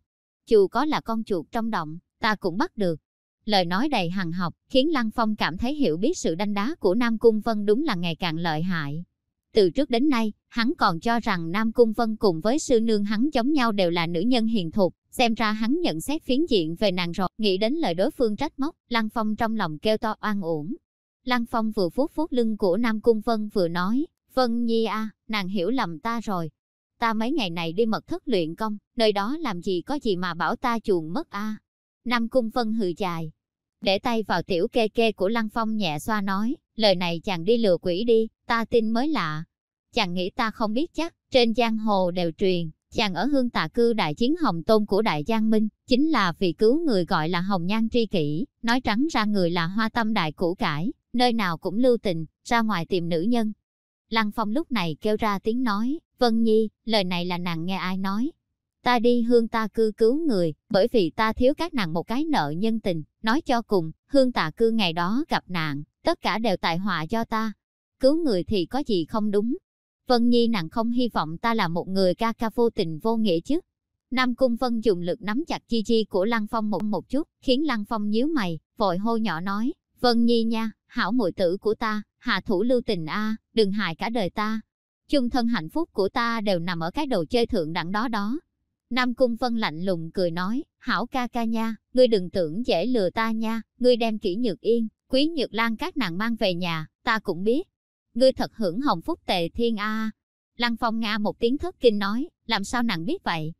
Speaker 1: Dù có là con chuột trong động, ta cũng bắt được. Lời nói đầy hằng học, khiến Lăng Phong cảm thấy hiểu biết sự đanh đá của Nam Cung Vân đúng là ngày càng lợi hại. Từ trước đến nay, hắn còn cho rằng Nam Cung Vân cùng với sư nương hắn giống nhau đều là nữ nhân hiền thục, xem ra hắn nhận xét phiến diện về nàng rồi, nghĩ đến lời đối phương trách móc, Lăng Phong trong lòng kêu to oan uổng. Lăng Phong vừa vuốt vuốt lưng của Nam Cung Vân vừa nói, Vân Nhi a, nàng hiểu lầm ta rồi. Ta mấy ngày này đi mật thất luyện công, nơi đó làm gì có gì mà bảo ta chuồn mất a. Nam Cung Vân hừ dài, để tay vào tiểu kê kê của Lăng Phong nhẹ xoa nói, lời này chàng đi lừa quỷ đi, ta tin mới lạ. Chàng nghĩ ta không biết chắc, trên giang hồ đều truyền, chàng ở hương tạ cư đại chiến hồng tôn của đại giang minh, chính là vì cứu người gọi là hồng nhan tri kỷ, nói trắng ra người là hoa tâm đại củ cải, nơi nào cũng lưu tình, ra ngoài tìm nữ nhân. Lăng Phong lúc này kêu ra tiếng nói, Vân Nhi, lời này là nàng nghe ai nói, ta đi hương ta cư cứu người, bởi vì ta thiếu các nàng một cái nợ nhân tình, nói cho cùng, hương tạ cư ngày đó gặp nạn, tất cả đều tại họa cho ta. Cứu người thì có gì không đúng. Vân Nhi nàng không hy vọng ta là một người ca ca vô tình vô nghĩa chứ. Nam Cung Vân dùng lực nắm chặt chi chi của Lăng Phong một một chút, khiến Lăng Phong nhíu mày, vội hô nhỏ nói, Vân Nhi nha, hảo muội tử của ta, hạ thủ lưu tình a, đừng hại cả đời ta. Chung thân hạnh phúc của ta đều nằm ở cái đồ chơi thượng đẳng đó đó. Nam Cung Vân lạnh lùng cười nói, hảo ca ca nha, ngươi đừng tưởng dễ lừa ta nha, ngươi đem kỹ nhược yên, quý nhược lan các nàng mang về nhà, ta cũng biết. Ngươi thật hưởng hồng phúc tề thiên a. Lăng Phong Nga một tiếng thất kinh nói, làm sao nàng biết vậy?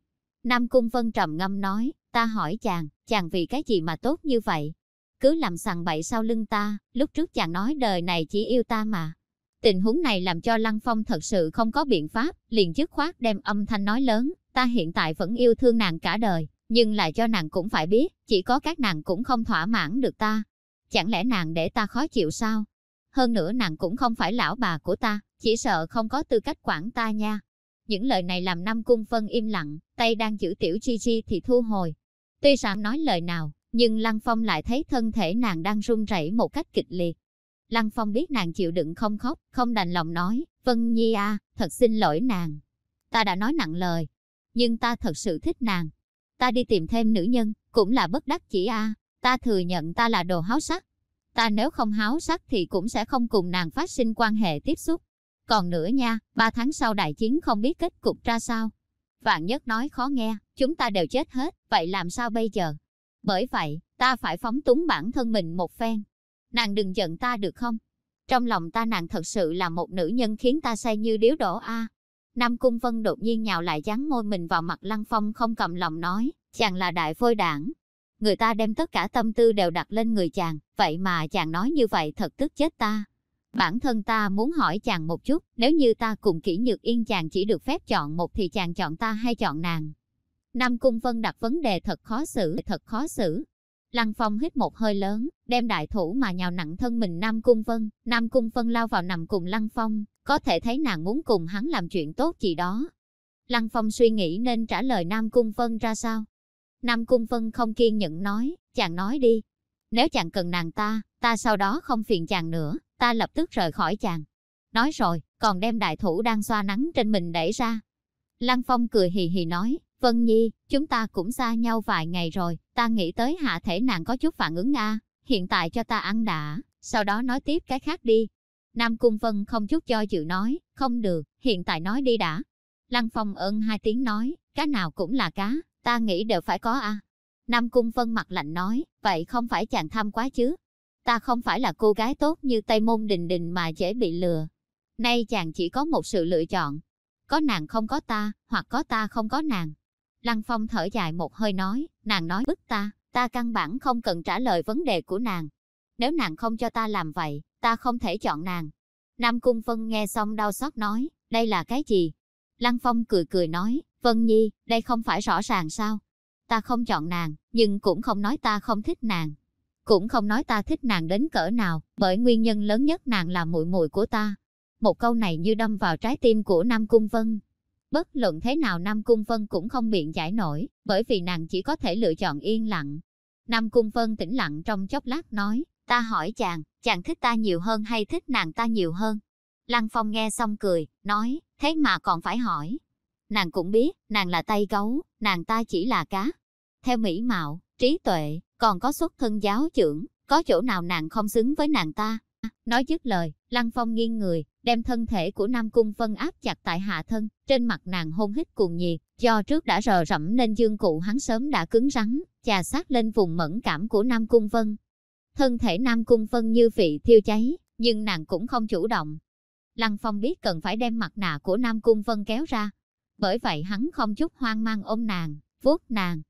Speaker 1: Nam Cung Vân trầm ngâm nói, ta hỏi chàng, chàng vì cái gì mà tốt như vậy? Cứ làm sằng bậy sau lưng ta, lúc trước chàng nói đời này chỉ yêu ta mà. Tình huống này làm cho Lăng Phong thật sự không có biện pháp, liền dứt khoát đem âm thanh nói lớn, ta hiện tại vẫn yêu thương nàng cả đời, nhưng lại cho nàng cũng phải biết, chỉ có các nàng cũng không thỏa mãn được ta. Chẳng lẽ nàng để ta khó chịu sao? Hơn nữa nàng cũng không phải lão bà của ta, chỉ sợ không có tư cách quản ta nha. Những lời này làm Nam Cung phân im lặng, tay đang giữ tiểu chi chi thì thu hồi. Tuy rằng nói lời nào, nhưng Lăng Phong lại thấy thân thể nàng đang run rẩy một cách kịch liệt. Lăng Phong biết nàng chịu đựng không khóc, không đành lòng nói, Vân Nhi à, thật xin lỗi nàng. Ta đã nói nặng lời, nhưng ta thật sự thích nàng. Ta đi tìm thêm nữ nhân, cũng là bất đắc chỉ a. Ta thừa nhận ta là đồ háo sắc. Ta nếu không háo sắc thì cũng sẽ không cùng nàng phát sinh quan hệ tiếp xúc. Còn nữa nha, ba tháng sau đại chiến không biết kết cục ra sao. Vạn nhất nói khó nghe, chúng ta đều chết hết, vậy làm sao bây giờ? Bởi vậy, ta phải phóng túng bản thân mình một phen. Nàng đừng giận ta được không? Trong lòng ta nàng thật sự là một nữ nhân khiến ta say như điếu đổ a. Nam Cung Vân đột nhiên nhào lại dán môi mình vào mặt Lăng Phong không cầm lòng nói, chàng là đại phôi đảng. Người ta đem tất cả tâm tư đều đặt lên người chàng, vậy mà chàng nói như vậy thật tức chết ta. Bản thân ta muốn hỏi chàng một chút, nếu như ta cùng kỹ nhược yên chàng chỉ được phép chọn một thì chàng chọn ta hay chọn nàng. Nam Cung Vân đặt vấn đề thật khó xử, thật khó xử. Lăng Phong hít một hơi lớn, đem đại thủ mà nhào nặng thân mình Nam Cung Vân. Nam Cung Vân lao vào nằm cùng Lăng Phong, có thể thấy nàng muốn cùng hắn làm chuyện tốt gì đó. Lăng Phong suy nghĩ nên trả lời Nam Cung Vân ra sao. Nam Cung Vân không kiên nhẫn nói, chàng nói đi. Nếu chàng cần nàng ta, ta sau đó không phiền chàng nữa, ta lập tức rời khỏi chàng. Nói rồi, còn đem đại thủ đang xoa nắng trên mình đẩy ra. Lăng Phong cười hì hì nói, Vân Nhi, chúng ta cũng xa nhau vài ngày rồi, ta nghĩ tới hạ thể nàng có chút phản ứng a, hiện tại cho ta ăn đã, sau đó nói tiếp cái khác đi. Nam Cung Vân không chút cho dự nói, không được, hiện tại nói đi đã. Lăng Phong ơn hai tiếng nói, cá nào cũng là cá, ta nghĩ đều phải có a. Nam Cung Vân mặt lạnh nói, vậy không phải chàng tham quá chứ. Ta không phải là cô gái tốt như Tây Môn Đình Đình mà dễ bị lừa. Nay chàng chỉ có một sự lựa chọn. Có nàng không có ta, hoặc có ta không có nàng. Lăng Phong thở dài một hơi nói, nàng nói bức ta, ta căn bản không cần trả lời vấn đề của nàng. Nếu nàng không cho ta làm vậy, ta không thể chọn nàng. Nam Cung Vân nghe xong đau xót nói, đây là cái gì? Lăng Phong cười cười nói, Vân Nhi, đây không phải rõ ràng sao? Ta không chọn nàng, nhưng cũng không nói ta không thích nàng. Cũng không nói ta thích nàng đến cỡ nào, bởi nguyên nhân lớn nhất nàng là muội muội của ta. Một câu này như đâm vào trái tim của Nam Cung Vân. Bất luận thế nào Nam Cung Vân cũng không biện giải nổi, bởi vì nàng chỉ có thể lựa chọn yên lặng. Nam Cung Vân tĩnh lặng trong chốc lát nói, ta hỏi chàng, chàng thích ta nhiều hơn hay thích nàng ta nhiều hơn? Lăng Phong nghe xong cười, nói, thế mà còn phải hỏi. Nàng cũng biết, nàng là tay gấu, nàng ta chỉ là cá. Theo mỹ mạo, trí tuệ, còn có xuất thân giáo trưởng, có chỗ nào nàng không xứng với nàng ta? Nói dứt lời, Lăng Phong nghiêng người, đem thân thể của Nam Cung Vân áp chặt tại hạ thân, trên mặt nàng hôn hít cuồng nhiệt, do trước đã rờ rẫm nên dương cụ hắn sớm đã cứng rắn, chà sát lên vùng mẫn cảm của Nam Cung Vân. Thân thể Nam Cung Vân như vị thiêu cháy, nhưng nàng cũng không chủ động. Lăng Phong biết cần phải đem mặt nạ của Nam Cung Vân kéo ra. Bởi vậy hắn không chút hoang mang ôm nàng, vuốt nàng.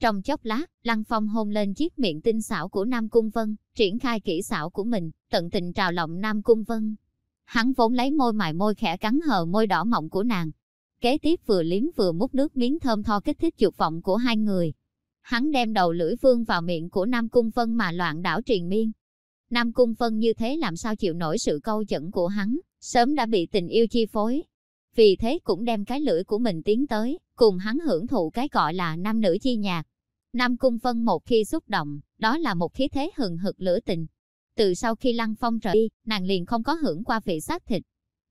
Speaker 1: Trong chốc lát, Lăng Phong hôn lên chiếc miệng tinh xảo của Nam Cung Vân, triển khai kỹ xảo của mình, tận tình trào lòng Nam Cung Vân. Hắn vốn lấy môi mài môi khẽ cắn hờ môi đỏ mọng của nàng. Kế tiếp vừa liếm vừa mút nước miếng thơm tho kích thích dục vọng của hai người. Hắn đem đầu lưỡi vương vào miệng của Nam Cung Vân mà loạn đảo triền miên. Nam Cung Vân như thế làm sao chịu nổi sự câu dẫn của hắn, sớm đã bị tình yêu chi phối. Vì thế cũng đem cái lưỡi của mình tiến tới, cùng hắn hưởng thụ cái gọi là nam nữ chi nhạc. Nam Cung Vân một khi xúc động, đó là một khí thế hừng hực lửa tình, từ sau khi Lăng Phong rời đi, nàng liền không có hưởng qua vị xác thịt.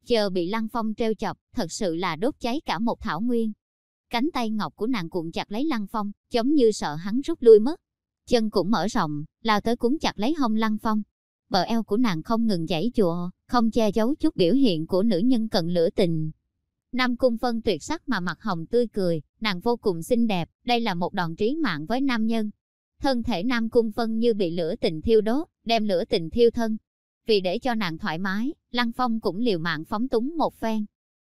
Speaker 1: Giờ bị Lăng Phong treo chọc, thật sự là đốt cháy cả một thảo nguyên. Cánh tay ngọc của nàng cuộn chặt lấy Lăng Phong, giống như sợ hắn rút lui mất. Chân cũng mở rộng, lao tới cuốn chặt lấy hông Lăng Phong. Bờ eo của nàng không ngừng giãy chùa, không che giấu chút biểu hiện của nữ nhân cần lửa tình. Nam Cung Vân tuyệt sắc mà mặt hồng tươi cười, nàng vô cùng xinh đẹp, đây là một đòn trí mạng với nam nhân. Thân thể Nam Cung Vân như bị lửa tình thiêu đốt, đem lửa tình thiêu thân. Vì để cho nàng thoải mái, Lăng Phong cũng liều mạng phóng túng một phen.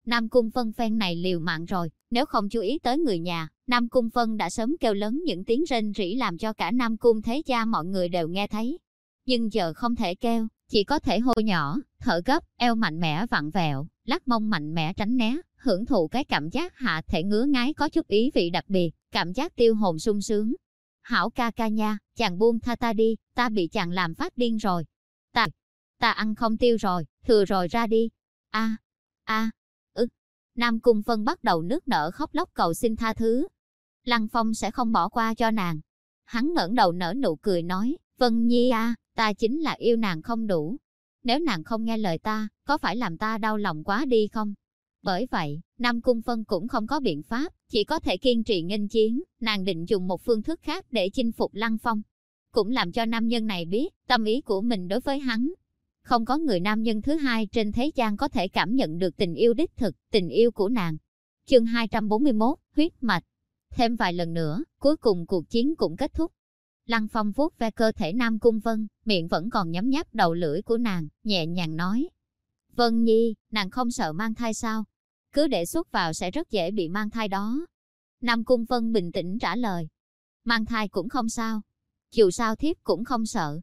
Speaker 1: Nam Cung Vân phen này liều mạng rồi, nếu không chú ý tới người nhà, Nam Cung Vân đã sớm kêu lớn những tiếng rên rỉ làm cho cả Nam Cung thế gia mọi người đều nghe thấy. Nhưng giờ không thể kêu, chỉ có thể hô nhỏ, thở gấp, eo mạnh mẽ vặn vẹo, lắc mông mạnh mẽ tránh né, hưởng thụ cái cảm giác hạ thể ngứa ngái có chút ý vị đặc biệt, cảm giác tiêu hồn sung sướng, Hảo ca ca nha, chàng buông tha ta đi, ta bị chàng làm phát điên rồi. Ta, ta ăn không tiêu rồi, thừa rồi ra đi. a a ư, Nam Cung Vân bắt đầu nước nở khóc lóc cầu xin tha thứ. Lăng Phong sẽ không bỏ qua cho nàng. Hắn ngẩng đầu nở nụ cười nói, Vân Nhi a, ta chính là yêu nàng không đủ. Nếu nàng không nghe lời ta, có phải làm ta đau lòng quá đi không? Bởi vậy, Nam Cung Phân cũng không có biện pháp, chỉ có thể kiên trì nghênh chiến, nàng định dùng một phương thức khác để chinh phục Lăng Phong. Cũng làm cho nam nhân này biết, tâm ý của mình đối với hắn. Không có người nam nhân thứ hai trên thế gian có thể cảm nhận được tình yêu đích thực, tình yêu của nàng. Chương 241, huyết mạch. Thêm vài lần nữa, cuối cùng cuộc chiến cũng kết thúc. Lăng Phong vuốt ve cơ thể Nam Cung Vân, miệng vẫn còn nhấm nháp đầu lưỡi của nàng, nhẹ nhàng nói. Vân Nhi, nàng không sợ mang thai sao? Cứ để xuất vào sẽ rất dễ bị mang thai đó. Nam Cung Vân bình tĩnh trả lời. Mang thai cũng không sao. Dù sao thiếp cũng không sợ.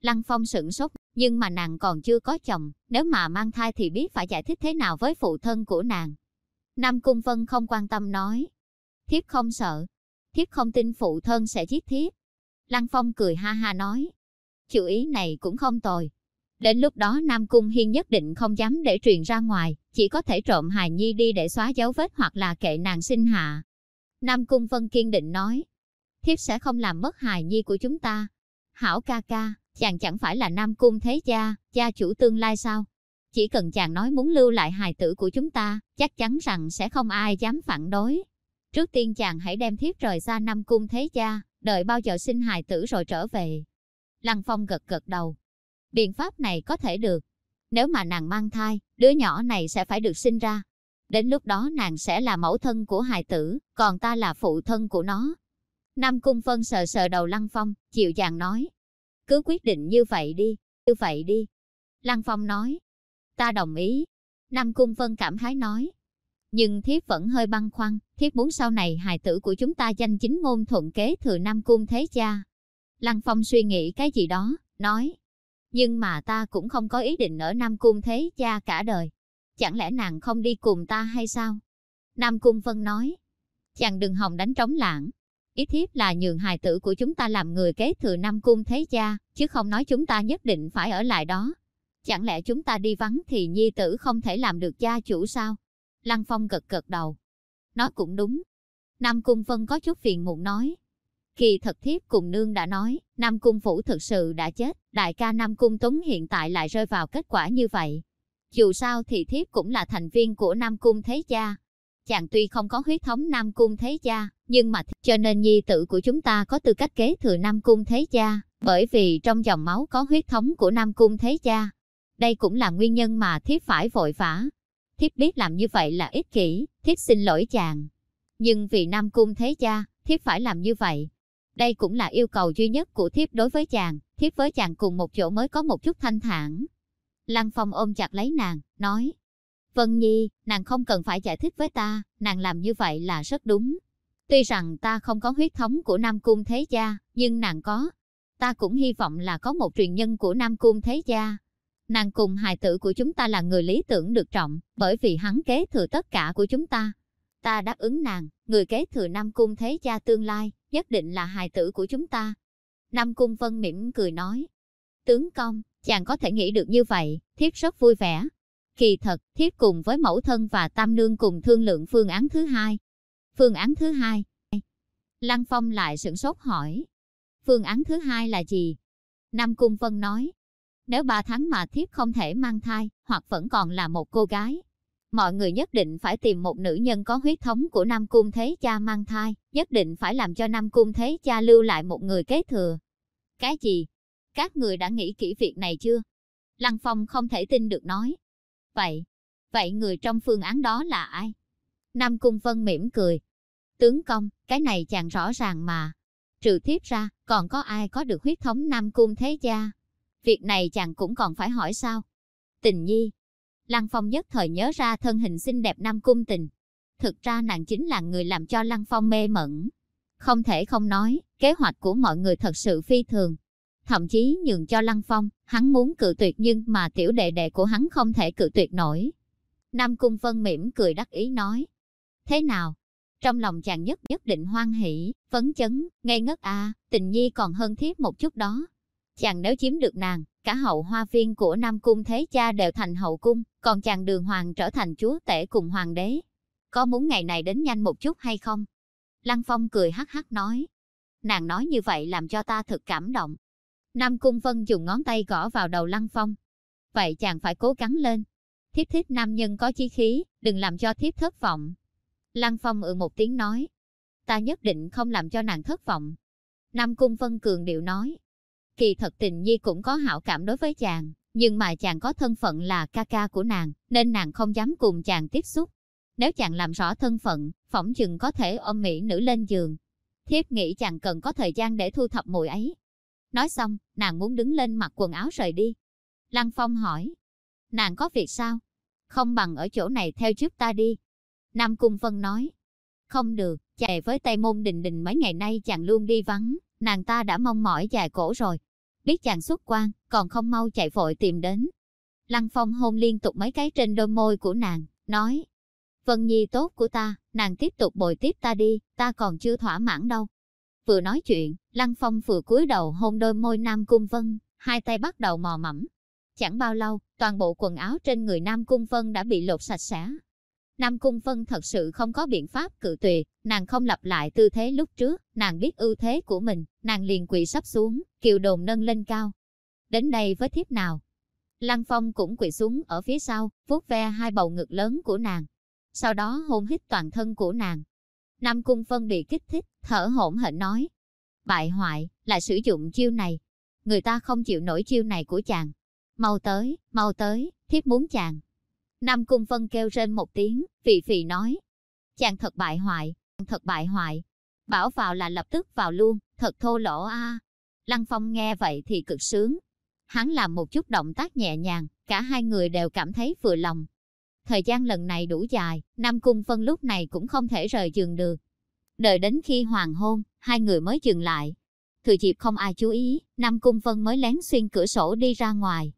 Speaker 1: Lăng Phong sửng sốt, nhưng mà nàng còn chưa có chồng, nếu mà mang thai thì biết phải giải thích thế nào với phụ thân của nàng. Nam Cung Vân không quan tâm nói. Thiếp không sợ. Thiếp không tin phụ thân sẽ giết thiếp. Lăng Phong cười ha ha nói. Chủ ý này cũng không tồi. Đến lúc đó Nam Cung Hiên nhất định không dám để truyền ra ngoài, chỉ có thể trộm hài nhi đi để xóa dấu vết hoặc là kệ nàng sinh hạ. Nam Cung Vân kiên định nói, thiếp sẽ không làm mất hài nhi của chúng ta. Hảo ca ca, chàng chẳng phải là Nam Cung Thế Gia, gia chủ tương lai sao? Chỉ cần chàng nói muốn lưu lại hài tử của chúng ta, chắc chắn rằng sẽ không ai dám phản đối. Trước tiên chàng hãy đem thiếp rời xa Nam Cung Thế Gia, đợi bao giờ sinh hài tử rồi trở về. Lăng Phong gật gật đầu. Biện pháp này có thể được. Nếu mà nàng mang thai, đứa nhỏ này sẽ phải được sinh ra. Đến lúc đó nàng sẽ là mẫu thân của hài tử, còn ta là phụ thân của nó. Nam Cung Phân sờ sờ đầu Lăng Phong, chịu chàng nói. Cứ quyết định như vậy đi, như vậy đi. Lăng Phong nói. Ta đồng ý. Nam Cung Phân cảm thấy nói. Nhưng thiếp vẫn hơi băn khoăn, thiếp muốn sau này hài tử của chúng ta danh chính ngôn thuận kế thừa Nam Cung Thế Cha. Lăng Phong suy nghĩ cái gì đó, nói. Nhưng mà ta cũng không có ý định ở Nam Cung Thế Cha cả đời. Chẳng lẽ nàng không đi cùng ta hay sao? Nam Cung Vân nói. Chàng đừng hòng đánh trống lãng. Ý thiếp là nhường hài tử của chúng ta làm người kế thừa Nam Cung Thế Cha, chứ không nói chúng ta nhất định phải ở lại đó. Chẳng lẽ chúng ta đi vắng thì nhi tử không thể làm được gia chủ sao? Lăng Phong gật gật đầu. Nói cũng đúng. Nam Cung Vân có chút phiền muộn nói. Kỳ thật thiếp cùng nương đã nói, Nam Cung Phủ thực sự đã chết, đại ca Nam Cung Tuấn hiện tại lại rơi vào kết quả như vậy. Dù sao thì thiếp cũng là thành viên của Nam Cung Thế Gia. Chàng tuy không có huyết thống Nam Cung Thế Gia, nhưng mà cho nên nhi tử của chúng ta có tư cách kế thừa Nam Cung Thế Gia, bởi vì trong dòng máu có huyết thống của Nam Cung Thế Gia. Đây cũng là nguyên nhân mà thiếp phải vội vã, thiếp biết làm như vậy là ích kỷ, thiếp xin lỗi chàng. Nhưng vì Nam Cung thế cha, thiếp phải làm như vậy. Đây cũng là yêu cầu duy nhất của thiếp đối với chàng, thiếp với chàng cùng một chỗ mới có một chút thanh thản. Lăng Phong ôm chặt lấy nàng, nói. Vân Nhi, nàng không cần phải giải thích với ta, nàng làm như vậy là rất đúng. Tuy rằng ta không có huyết thống của Nam Cung Thế Gia, nhưng nàng có. Ta cũng hy vọng là có một truyền nhân của Nam Cung Thế Gia, Nàng cùng hài tử của chúng ta là người lý tưởng được trọng, bởi vì hắn kế thừa tất cả của chúng ta. Ta đáp ứng nàng, người kế thừa Nam Cung Thế Cha tương lai, nhất định là hài tử của chúng ta. Nam Cung Vân mỉm cười nói. Tướng công, chàng có thể nghĩ được như vậy, thiết rất vui vẻ. Kỳ thật, thiết cùng với mẫu thân và tam nương cùng thương lượng phương án thứ hai. Phương án thứ hai. Lăng Phong lại sửng sốt hỏi. Phương án thứ hai là gì? Nam Cung Vân nói, nếu ba tháng mà thiếp không thể mang thai, hoặc vẫn còn là một cô gái, mọi người nhất định phải tìm một nữ nhân có huyết thống của Nam Cung Thế Cha mang thai, nhất định phải làm cho Nam Cung Thế Cha lưu lại một người kế thừa. Cái gì? Các người đã nghĩ kỹ việc này chưa? Lăng Phong không thể tin được nói. Vậy, vậy người trong phương án đó là ai? Nam Cung Vân mỉm cười. Tướng công, cái này chàng rõ ràng mà. Trừ thiếp ra, còn có ai có được huyết thống Nam Cung Thế Gia? Việc này chàng cũng còn phải hỏi sao? Tình nhi. Lăng Phong nhất thời nhớ ra thân hình xinh đẹp Nam Cung tình. Thực ra nàng chính là người làm cho Lăng Phong mê mẩn. Không thể không nói, kế hoạch của mọi người thật sự phi thường. Thậm chí nhường cho Lăng Phong, hắn muốn cự tuyệt nhưng mà tiểu đệ đệ của hắn không thể cự tuyệt nổi. Nam Cung Vân mỉm cười đắc ý nói. Thế nào? Trong lòng chàng nhất nhất định hoan hỷ, phấn chấn, ngây ngất à, tình nhi còn hơn thiết một chút đó. Chàng nếu chiếm được nàng, cả hậu hoa viên của Nam Cung Thế Cha đều thành hậu cung, còn chàng đường hoàng trở thành chúa tể cùng hoàng đế. Có muốn ngày này đến nhanh một chút hay không? Lăng Phong cười hắc hắc nói. Nàng nói như vậy làm cho ta thực cảm động. Nam Cung Vân dùng ngón tay gõ vào đầu Lăng Phong. Vậy chàng phải cố gắng lên. Thiếp thiếp nam nhân có chí khí, đừng làm cho thiếp thất vọng. Lăng Phong ừ một tiếng nói. Ta nhất định không làm cho nàng thất vọng. Nam Cung Vân cường điệu nói. Kỳ thật tình nhi cũng có hảo cảm đối với chàng, nhưng mà chàng có thân phận là ca ca của nàng, nên nàng không dám cùng chàng tiếp xúc. Nếu chàng làm rõ thân phận, phỏng chừng có thể ôm mỹ nữ lên giường. Thiếp nghĩ chàng cần có thời gian để thu thập mùi ấy. Nói xong, nàng muốn đứng lên mặc quần áo rời đi. Lăng Phong hỏi, nàng có việc sao? Không bằng ở chỗ này theo giúp ta đi. Nam Cung Vân nói, không được, chạy với Tây Môn Đình Đình mấy ngày nay chàng luôn đi vắng, nàng ta đã mong mỏi dài cổ rồi. Biết chàng xuất quan, còn không mau chạy vội tìm đến. Lăng Phong hôn liên tục mấy cái trên đôi môi của nàng, nói, Vân Nhi tốt của ta, nàng tiếp tục bồi tiếp ta đi, ta còn chưa thỏa mãn đâu. Vừa nói chuyện, Lăng Phong vừa cúi đầu hôn đôi môi Nam Cung Vân, hai tay bắt đầu mò mẫm. Chẳng bao lâu, toàn bộ quần áo trên người Nam Cung Vân đã bị lột sạch sẽ. Nam Cung Vân thật sự không có biện pháp cự tuyệt, nàng không lặp lại tư thế lúc trước, nàng biết ưu thế của mình, nàng liền quỳ sắp xuống, kiều đồn nâng lên cao. Đến đây với thiếp nào? Lăng Phong cũng quỳ xuống ở phía sau, vuốt ve hai bầu ngực lớn của nàng. Sau đó hôn hít toàn thân của nàng. Nam Cung Vân bị kích thích, thở hổn hển nói. Bại hoại, lại sử dụng chiêu này. Người ta không chịu nổi chiêu này của chàng. Mau tới, mau tới, thiếp muốn chàng. Nam Cung Vân kêu rên một tiếng, phì phì nói. Chàng thật bại hoại, thật bại hoại. Bảo vào là lập tức vào luôn, thật thô lỗ a. Lăng Phong nghe vậy thì cực sướng. Hắn làm một chút động tác nhẹ nhàng, cả hai người đều cảm thấy vừa lòng. Thời gian lần này đủ dài, Nam Cung Vân lúc này cũng không thể rời giường được. Đợi đến khi hoàng hôn, hai người mới dừng lại. Thừa dịp không ai chú ý, Nam Cung Vân mới lén xuyên cửa sổ đi ra ngoài.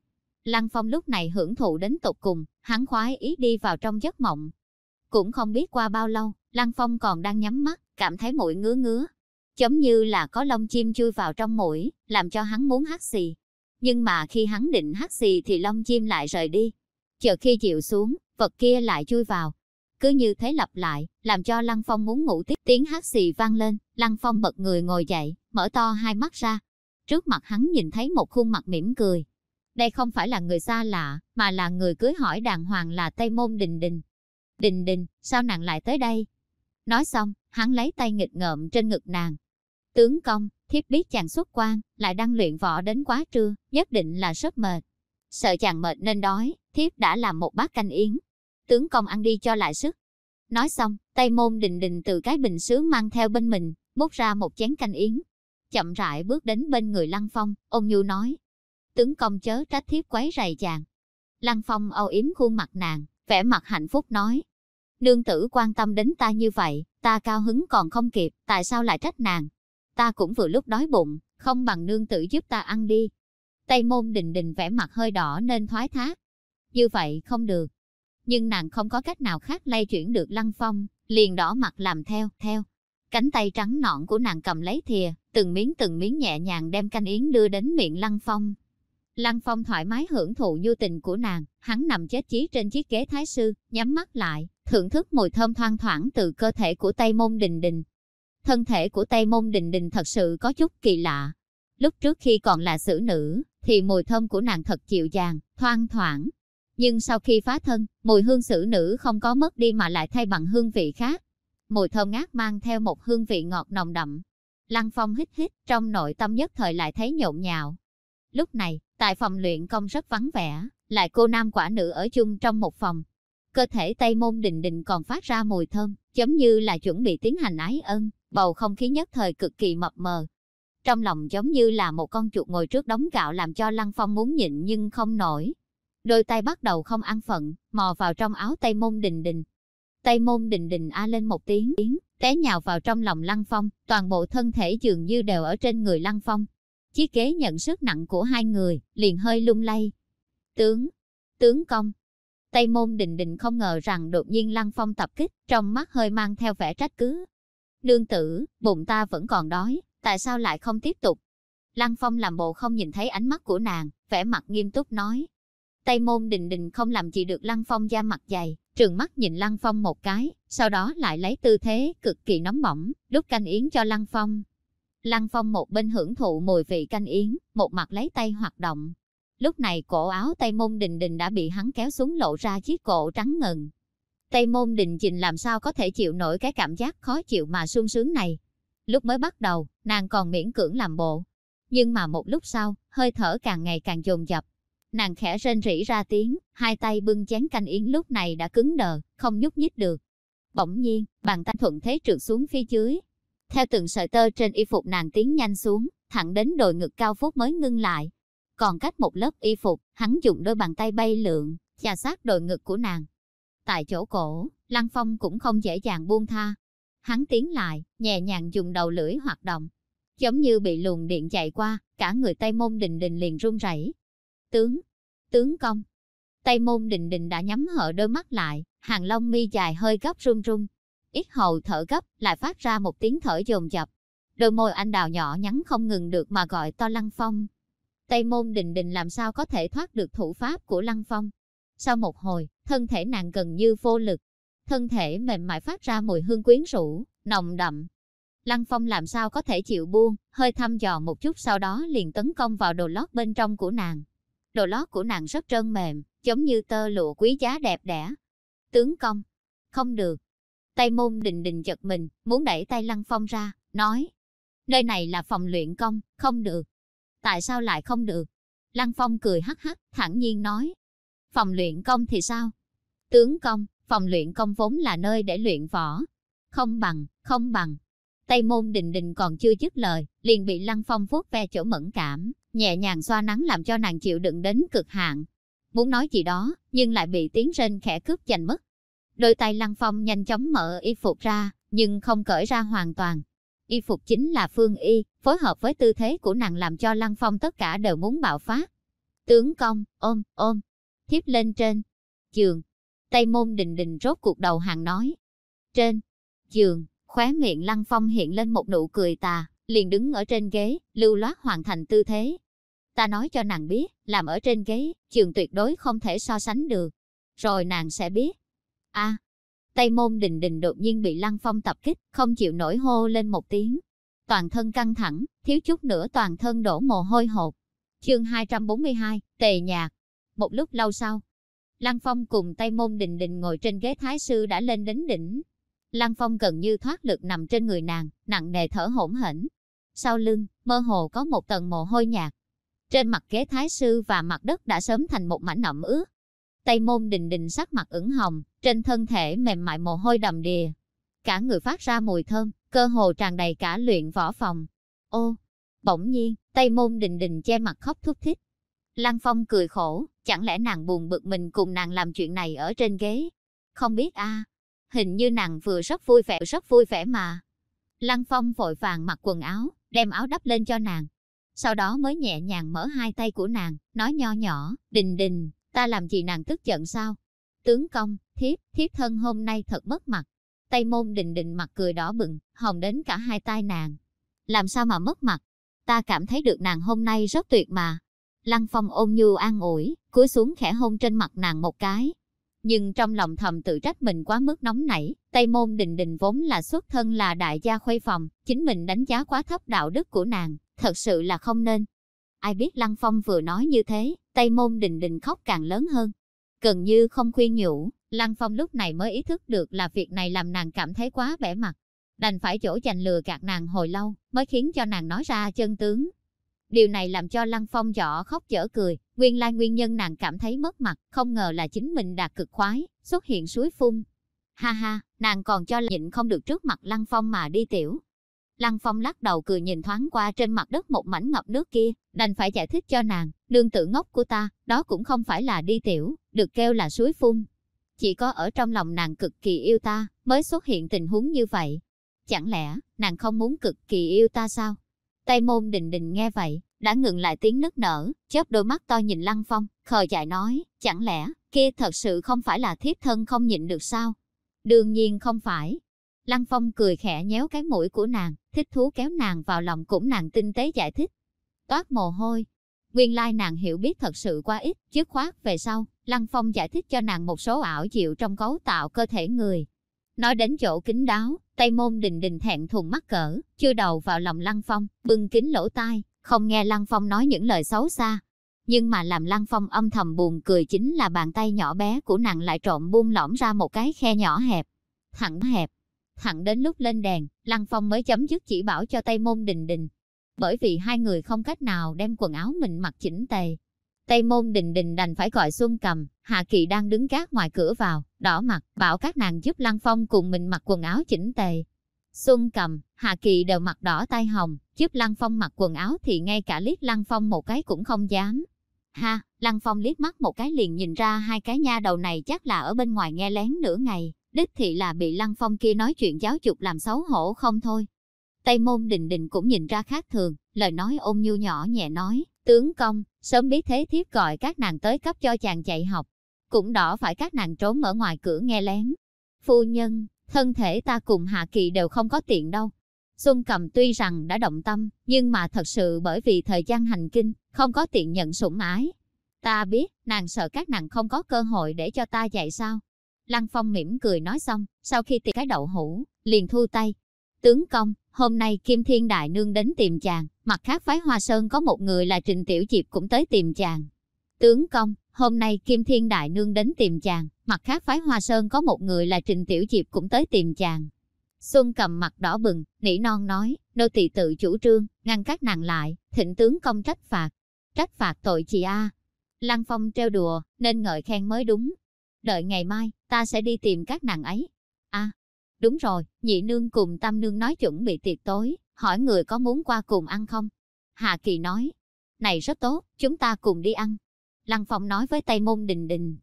Speaker 1: Lăng Phong lúc này hưởng thụ đến tột cùng, hắn khoái ý đi vào trong giấc mộng. Cũng không biết qua bao lâu, Lăng Phong còn đang nhắm mắt, cảm thấy mũi ngứa ngứa. Giống như là có lông chim chui vào trong mũi, làm cho hắn muốn hắt xì. Nhưng mà khi hắn định hắt xì thì lông chim lại rời đi. Chờ khi chịu xuống, vật kia lại chui vào. Cứ như thế lặp lại, làm cho Lăng Phong muốn ngủ tiếp tiếng hắt xì vang lên, Lăng Phong bật người ngồi dậy, mở to hai mắt ra. Trước mặt hắn nhìn thấy một khuôn mặt mỉm cười, đây không phải là người xa lạ, mà là người cưới hỏi đàng hoàng là Tây Môn Đình Đình. Đình Đình, sao nàng lại tới đây? Nói xong, hắn lấy tay nghịch ngợm trên ngực nàng. Tướng công, thiếp biết chàng xuất quan, lại đang luyện võ đến quá trưa, nhất định là rất mệt. Sợ chàng mệt nên đói, thiếp đã làm một bát canh yến. Tướng công ăn đi cho lại sức. Nói xong, Tây Môn Đình Đình từ cái bình sứ mang theo bên mình, múc ra một chén canh yến. Chậm rãi bước đến bên người Lăng Phong, ông nhu nói, tướng công chớ trách thiếp quấy rầy chàng. Lăng Phong âu yếm khuôn mặt nàng, vẻ mặt hạnh phúc nói. Nương tử quan tâm đến ta như vậy, ta cao hứng còn không kịp, tại sao lại trách nàng? Ta cũng vừa lúc đói bụng, không bằng nương tử giúp ta ăn đi. Tây môn đình đình vẻ mặt hơi đỏ nên thoái thác. Như vậy không được. Nhưng nàng không có cách nào khác lay chuyển được Lăng Phong, liền đỏ mặt làm theo, theo. Cánh tay trắng nõn của nàng cầm lấy thìa, từng miếng từng miếng nhẹ nhàng đem canh yến đưa đến miệng Lăng Phong, Lăng Phong thoải mái hưởng thụ nhu tình của nàng, hắn nằm chết chí trên chiếc ghế thái sư, nhắm mắt lại, thưởng thức mùi thơm thoang thoảng từ cơ thể của Tây Môn Đình Đình. Thân thể của Tây Môn Đình Đình thật sự có chút kỳ lạ. Lúc trước khi còn là xử nữ, thì mùi thơm của nàng thật chịu dàng, thoang thoảng. Nhưng sau khi phá thân, mùi hương xử nữ không có mất đi mà lại thay bằng hương vị khác. Mùi thơm ngát mang theo một hương vị ngọt nồng đậm. Lăng Phong hít hít, trong nội tâm nhất thời lại thấy nhộn nhạo. Lúc này, Tại phòng luyện công rất vắng vẻ, lại cô nam quả nữ ở chung trong một phòng. Cơ thể Tây Môn Đình Đình còn phát ra mùi thơm, giống như là chuẩn bị tiến hành ái ân, bầu không khí nhất thời cực kỳ mập mờ. Trong lòng giống như là một con chuột ngồi trước đống gạo làm cho Lăng Phong muốn nhịn nhưng không nổi. Đôi tay bắt đầu không ăn phận, mò vào trong áo Tây Môn Đình Đình. Tây Môn Đình Đình a lên một tiếng, té nhào vào trong lòng Lăng Phong, toàn bộ thân thể dường như đều ở trên người Lăng Phong. Chiếc ghế nhận sức nặng của hai người, liền hơi lung lay. Tướng, tướng công. Tây môn đình đình không ngờ rằng đột nhiên lăng phong tập kích, trong mắt hơi mang theo vẻ trách cứ. Nương tử, bụng ta vẫn còn đói, tại sao lại không tiếp tục? Lăng Phong làm bộ không nhìn thấy ánh mắt của nàng, vẻ mặt nghiêm túc nói. Tây môn đình đình không làm gì được Lăng Phong da mặt dày, trừng mắt nhìn Lăng Phong một cái, sau đó lại lấy tư thế cực kỳ nóng bỏng, đút canh yến cho Lăng Phong. Lăng Phong một bên hưởng thụ mùi vị canh yến, một mặt lấy tay hoạt động. Lúc này cổ áo Tây môn đình đình đã bị hắn kéo xuống lộ ra chiếc cổ trắng ngần. Tây môn đình đình làm sao có thể chịu nổi cái cảm giác khó chịu mà sung sướng này. Lúc mới bắt đầu, nàng còn miễn cưỡng làm bộ. Nhưng mà một lúc sau, hơi thở càng ngày càng dồn dập. Nàng khẽ rên rỉ ra tiếng, hai tay bưng chén canh yến lúc này đã cứng đờ, không nhúc nhích được. Bỗng nhiên, bàn tay thuận thế trượt xuống phía dưới. Theo từng sợi tơ trên y phục nàng tiến nhanh xuống, thẳng đến đồi ngực cao phút mới ngưng lại. Còn cách một lớp y phục, hắn dùng đôi bàn tay bay lượn, chà sát đồi ngực của nàng. Tại chỗ cổ, Lăng Phong cũng không dễ dàng buông tha. Hắn tiến lại, nhẹ nhàng dùng đầu lưỡi hoạt động. Giống như bị luồng điện chạy qua, cả người Tây Môn Đình Đình liền run rẩy. Tướng, tướng công. Tây Môn Đình Đình đã nhắm hở đôi mắt lại, hàng lông mi dài hơi gấp run run. Ít hầu thở gấp, lại phát ra một tiếng thở dồn dập. Đôi môi anh đào nhỏ nhắn không ngừng được mà gọi to Lăng Phong. Tây Môn Đình Đình làm sao có thể thoát được thủ pháp của Lăng Phong. Sau một hồi, thân thể nàng gần như vô lực. Thân thể mềm mại phát ra mùi hương quyến rũ, nồng đậm. Lăng Phong làm sao có thể chịu buông, hơi thăm dò một chút sau đó liền tấn công vào đồ lót bên trong của nàng. Đồ lót của nàng rất trơn mềm, giống như tơ lụa quý giá đẹp đẽ. Tướng công, không được. Tay môn đình đình giật mình, muốn đẩy tay Lăng Phong ra, nói. Nơi này là phòng luyện công, không được. Tại sao lại không được? Lăng Phong cười hắc hắc, thẳng nhiên nói. Phòng luyện công thì sao? Tướng công, phòng luyện công vốn là nơi để luyện võ. Không bằng, không bằng. Tây môn đình đình còn chưa dứt lời, liền bị Lăng Phong vuốt ve chỗ mẫn cảm, nhẹ nhàng xoa nắng làm cho nàng chịu đựng đến cực hạn. Muốn nói gì đó, nhưng lại bị tiếng rên khẽ cướp giành mất. Đôi tay Lăng Phong nhanh chóng mở y phục ra, nhưng không cởi ra hoàn toàn. Y phục chính là phương y, phối hợp với tư thế của nàng làm cho Lăng Phong tất cả đều muốn bạo phát. Tướng công, ôm, ôm, thiếp lên trên. Giường. Tây môn đình đình rốt cuộc đầu hàng nói. Trên. Giường, khóe miệng Lăng Phong hiện lên một nụ cười tà, liền đứng ở trên ghế, lưu loát hoàn thành tư thế. Ta nói cho nàng biết, làm ở trên ghế, trường tuyệt đối không thể so sánh được. Rồi nàng sẽ biết a Tây môn đình đình đột nhiên bị Lăng Phong tập kích, không chịu nổi hô lên một tiếng. Toàn thân căng thẳng, thiếu chút nữa toàn thân đổ mồ hôi hột. Chương 242, Tề Nhạc. Một lúc lâu sau, Lăng Phong cùng Tây môn đình đình ngồi trên ghế thái sư đã lên đến đỉnh. Lăng Phong gần như thoát lực nằm trên người nàng, nặng nề thở hổn hển. Sau lưng, mơ hồ có một tầng mồ hôi nhạt. Trên mặt ghế thái sư và mặt đất đã sớm thành một mảnh ẩm ướt. Tây môn đình đình sắc mặt ửng hồng, trên thân thể mềm mại mồ hôi đầm đìa. Cả người phát ra mùi thơm, cơ hồ tràn đầy cả luyện võ phòng. Ô, bỗng nhiên, Tây môn đình đình che mặt khóc thúc thích. Lăng Phong cười khổ, chẳng lẽ nàng buồn bực mình cùng nàng làm chuyện này ở trên ghế? Không biết a, hình như nàng vừa rất vui vẻ rất vui vẻ mà. Lăng Phong vội vàng mặc quần áo, đem áo đắp lên cho nàng. Sau đó mới nhẹ nhàng mở hai tay của nàng, nói nho nhỏ, đình đình, ta làm gì nàng tức giận sao? Tướng công, thiếp, thiếp thân hôm nay thật mất mặt. Tây môn đình đình mặt cười đỏ bừng, hồng đến cả hai tai nàng. Làm sao mà mất mặt? Ta cảm thấy được nàng hôm nay rất tuyệt mà. Lăng Phong ôm nhu an ủi, cúi xuống khẽ hôn trên mặt nàng một cái. Nhưng trong lòng thầm tự trách mình quá mức nóng nảy, Tây Môn Đình Đình vốn là xuất thân là đại gia khuây phòng, chính mình đánh giá quá thấp đạo đức của nàng, thật sự là không nên. Ai biết Lăng Phong vừa nói như thế, Tây Môn Đình Đình khóc càng lớn hơn. Gần như không khuyên nhủ, Lăng Phong lúc này mới ý thức được là việc này làm nàng cảm thấy quá bẻ mặt. Đành phải chỗ dành lừa gạt nàng hồi lâu, mới khiến cho nàng nói ra chân tướng. Điều này làm cho Lăng Phong dở khóc dở cười, nguyên lai nguyên nhân nàng cảm thấy mất mặt, không ngờ là chính mình đạt cực khoái, xuất hiện suối phun. Ha ha, nàng còn cho nhịn không được trước mặt Lăng Phong mà đi tiểu. Lăng Phong lắc đầu cười nhìn thoáng qua trên mặt đất một mảnh ngập nước kia, đành phải giải thích cho nàng, nương tự ngốc của ta, đó cũng không phải là đi tiểu, được kêu là suối phun. Chỉ có ở trong lòng nàng cực kỳ yêu ta, mới xuất hiện tình huống như vậy. Chẳng lẽ, nàng không muốn cực kỳ yêu ta sao? Tây môn đình đình nghe vậy, đã ngừng lại tiếng nức nở, chớp đôi mắt to nhìn Lăng Phong, khờ dại nói, chẳng lẽ, kia thật sự không phải là thiếp thân không nhịn được sao? Đương nhiên không phải. Lăng Phong cười khẽ nhéo cái mũi của nàng, thích thú kéo nàng vào lòng cũng nàng tinh tế giải thích. toát mồ hôi. Nguyên lai nàng hiểu biết thật sự quá ít, dứt khoát về sau, Lăng Phong giải thích cho nàng một số ảo diệu trong cấu tạo cơ thể người. Nói đến chỗ kính đáo, Tây Môn Đình Đình thẹn thùng mắc cỡ, chưa đầu vào lòng Lăng Phong, bưng kính lỗ tai, không nghe Lăng Phong nói những lời xấu xa. Nhưng mà làm Lăng Phong âm thầm buồn cười chính là bàn tay nhỏ bé của nàng lại trộm buông lỏng ra một cái khe nhỏ hẹp. Thẳng hẹp. Thẳng đến lúc lên đèn, Lăng Phong mới chấm dứt chỉ bảo cho Tây Môn Đình Đình. Bởi vì hai người không cách nào đem quần áo mình mặc chỉnh tề, Tây môn đình đình đành phải gọi Xuân cầm, Hạ Kỳ đang đứng gác ngoài cửa vào, đỏ mặt, bảo các nàng giúp Lăng Phong cùng mình mặc quần áo chỉnh tề. Xuân cầm, Hạ Kỳ đều mặt đỏ tai hồng, giúp Lăng Phong mặc quần áo thì ngay cả liếc Lăng Phong một cái cũng không dám. Ha, Lăng Phong liếc mắt một cái liền nhìn ra hai cái nha đầu này chắc là ở bên ngoài nghe lén nửa ngày, đích thị là bị Lăng Phong kia nói chuyện giáo dục làm xấu hổ không thôi. Tây môn đình đình cũng nhìn ra khác thường, lời nói ôn nhu nhỏ nhẹ nói, tướng công, sớm biết thế thiếp gọi các nàng tới cấp cho chàng chạy học. Cũng đỏ phải các nàng trốn ở ngoài cửa nghe lén. Phu nhân, thân thể ta cùng Hạ Kỳ đều không có tiện đâu. Xuân Cầm tuy rằng đã động tâm, nhưng mà thật sự bởi vì thời gian hành kinh, không có tiện nhận sủng ái. Ta biết, nàng sợ các nàng không có cơ hội để cho ta dạy sao. Lăng Phong mỉm cười nói xong, sau khi tiệc cái đậu hũ, liền thu tay. Tướng công, hôm nay Kim Thiên Đại Nương đến tìm chàng, mặt khác phái Hoa Sơn có một người là Trình Tiểu Diệp cũng tới tìm chàng. Tướng công, hôm nay Kim Thiên Đại Nương đến tìm chàng, mặt khác phái Hoa Sơn có một người là Trình Tiểu Diệp cũng tới tìm chàng. Xuân cầm mặt đỏ bừng, nỉ non nói, nô tỳ tự chủ trương, ngăn các nàng lại, thịnh tướng công trách phạt. Trách phạt tội chị A. Lăng Phong treo đùa, nên ngợi khen mới đúng. Đợi ngày mai, ta sẽ đi tìm các nàng ấy. A, Đúng rồi, nhị nương cùng tam nương nói chuẩn bị tiệc tối, hỏi người có muốn qua cùng ăn không? Hạ Kỳ nói, này rất tốt, chúng ta cùng đi ăn. Lăng Phong nói với Tây Môn Đình Đình.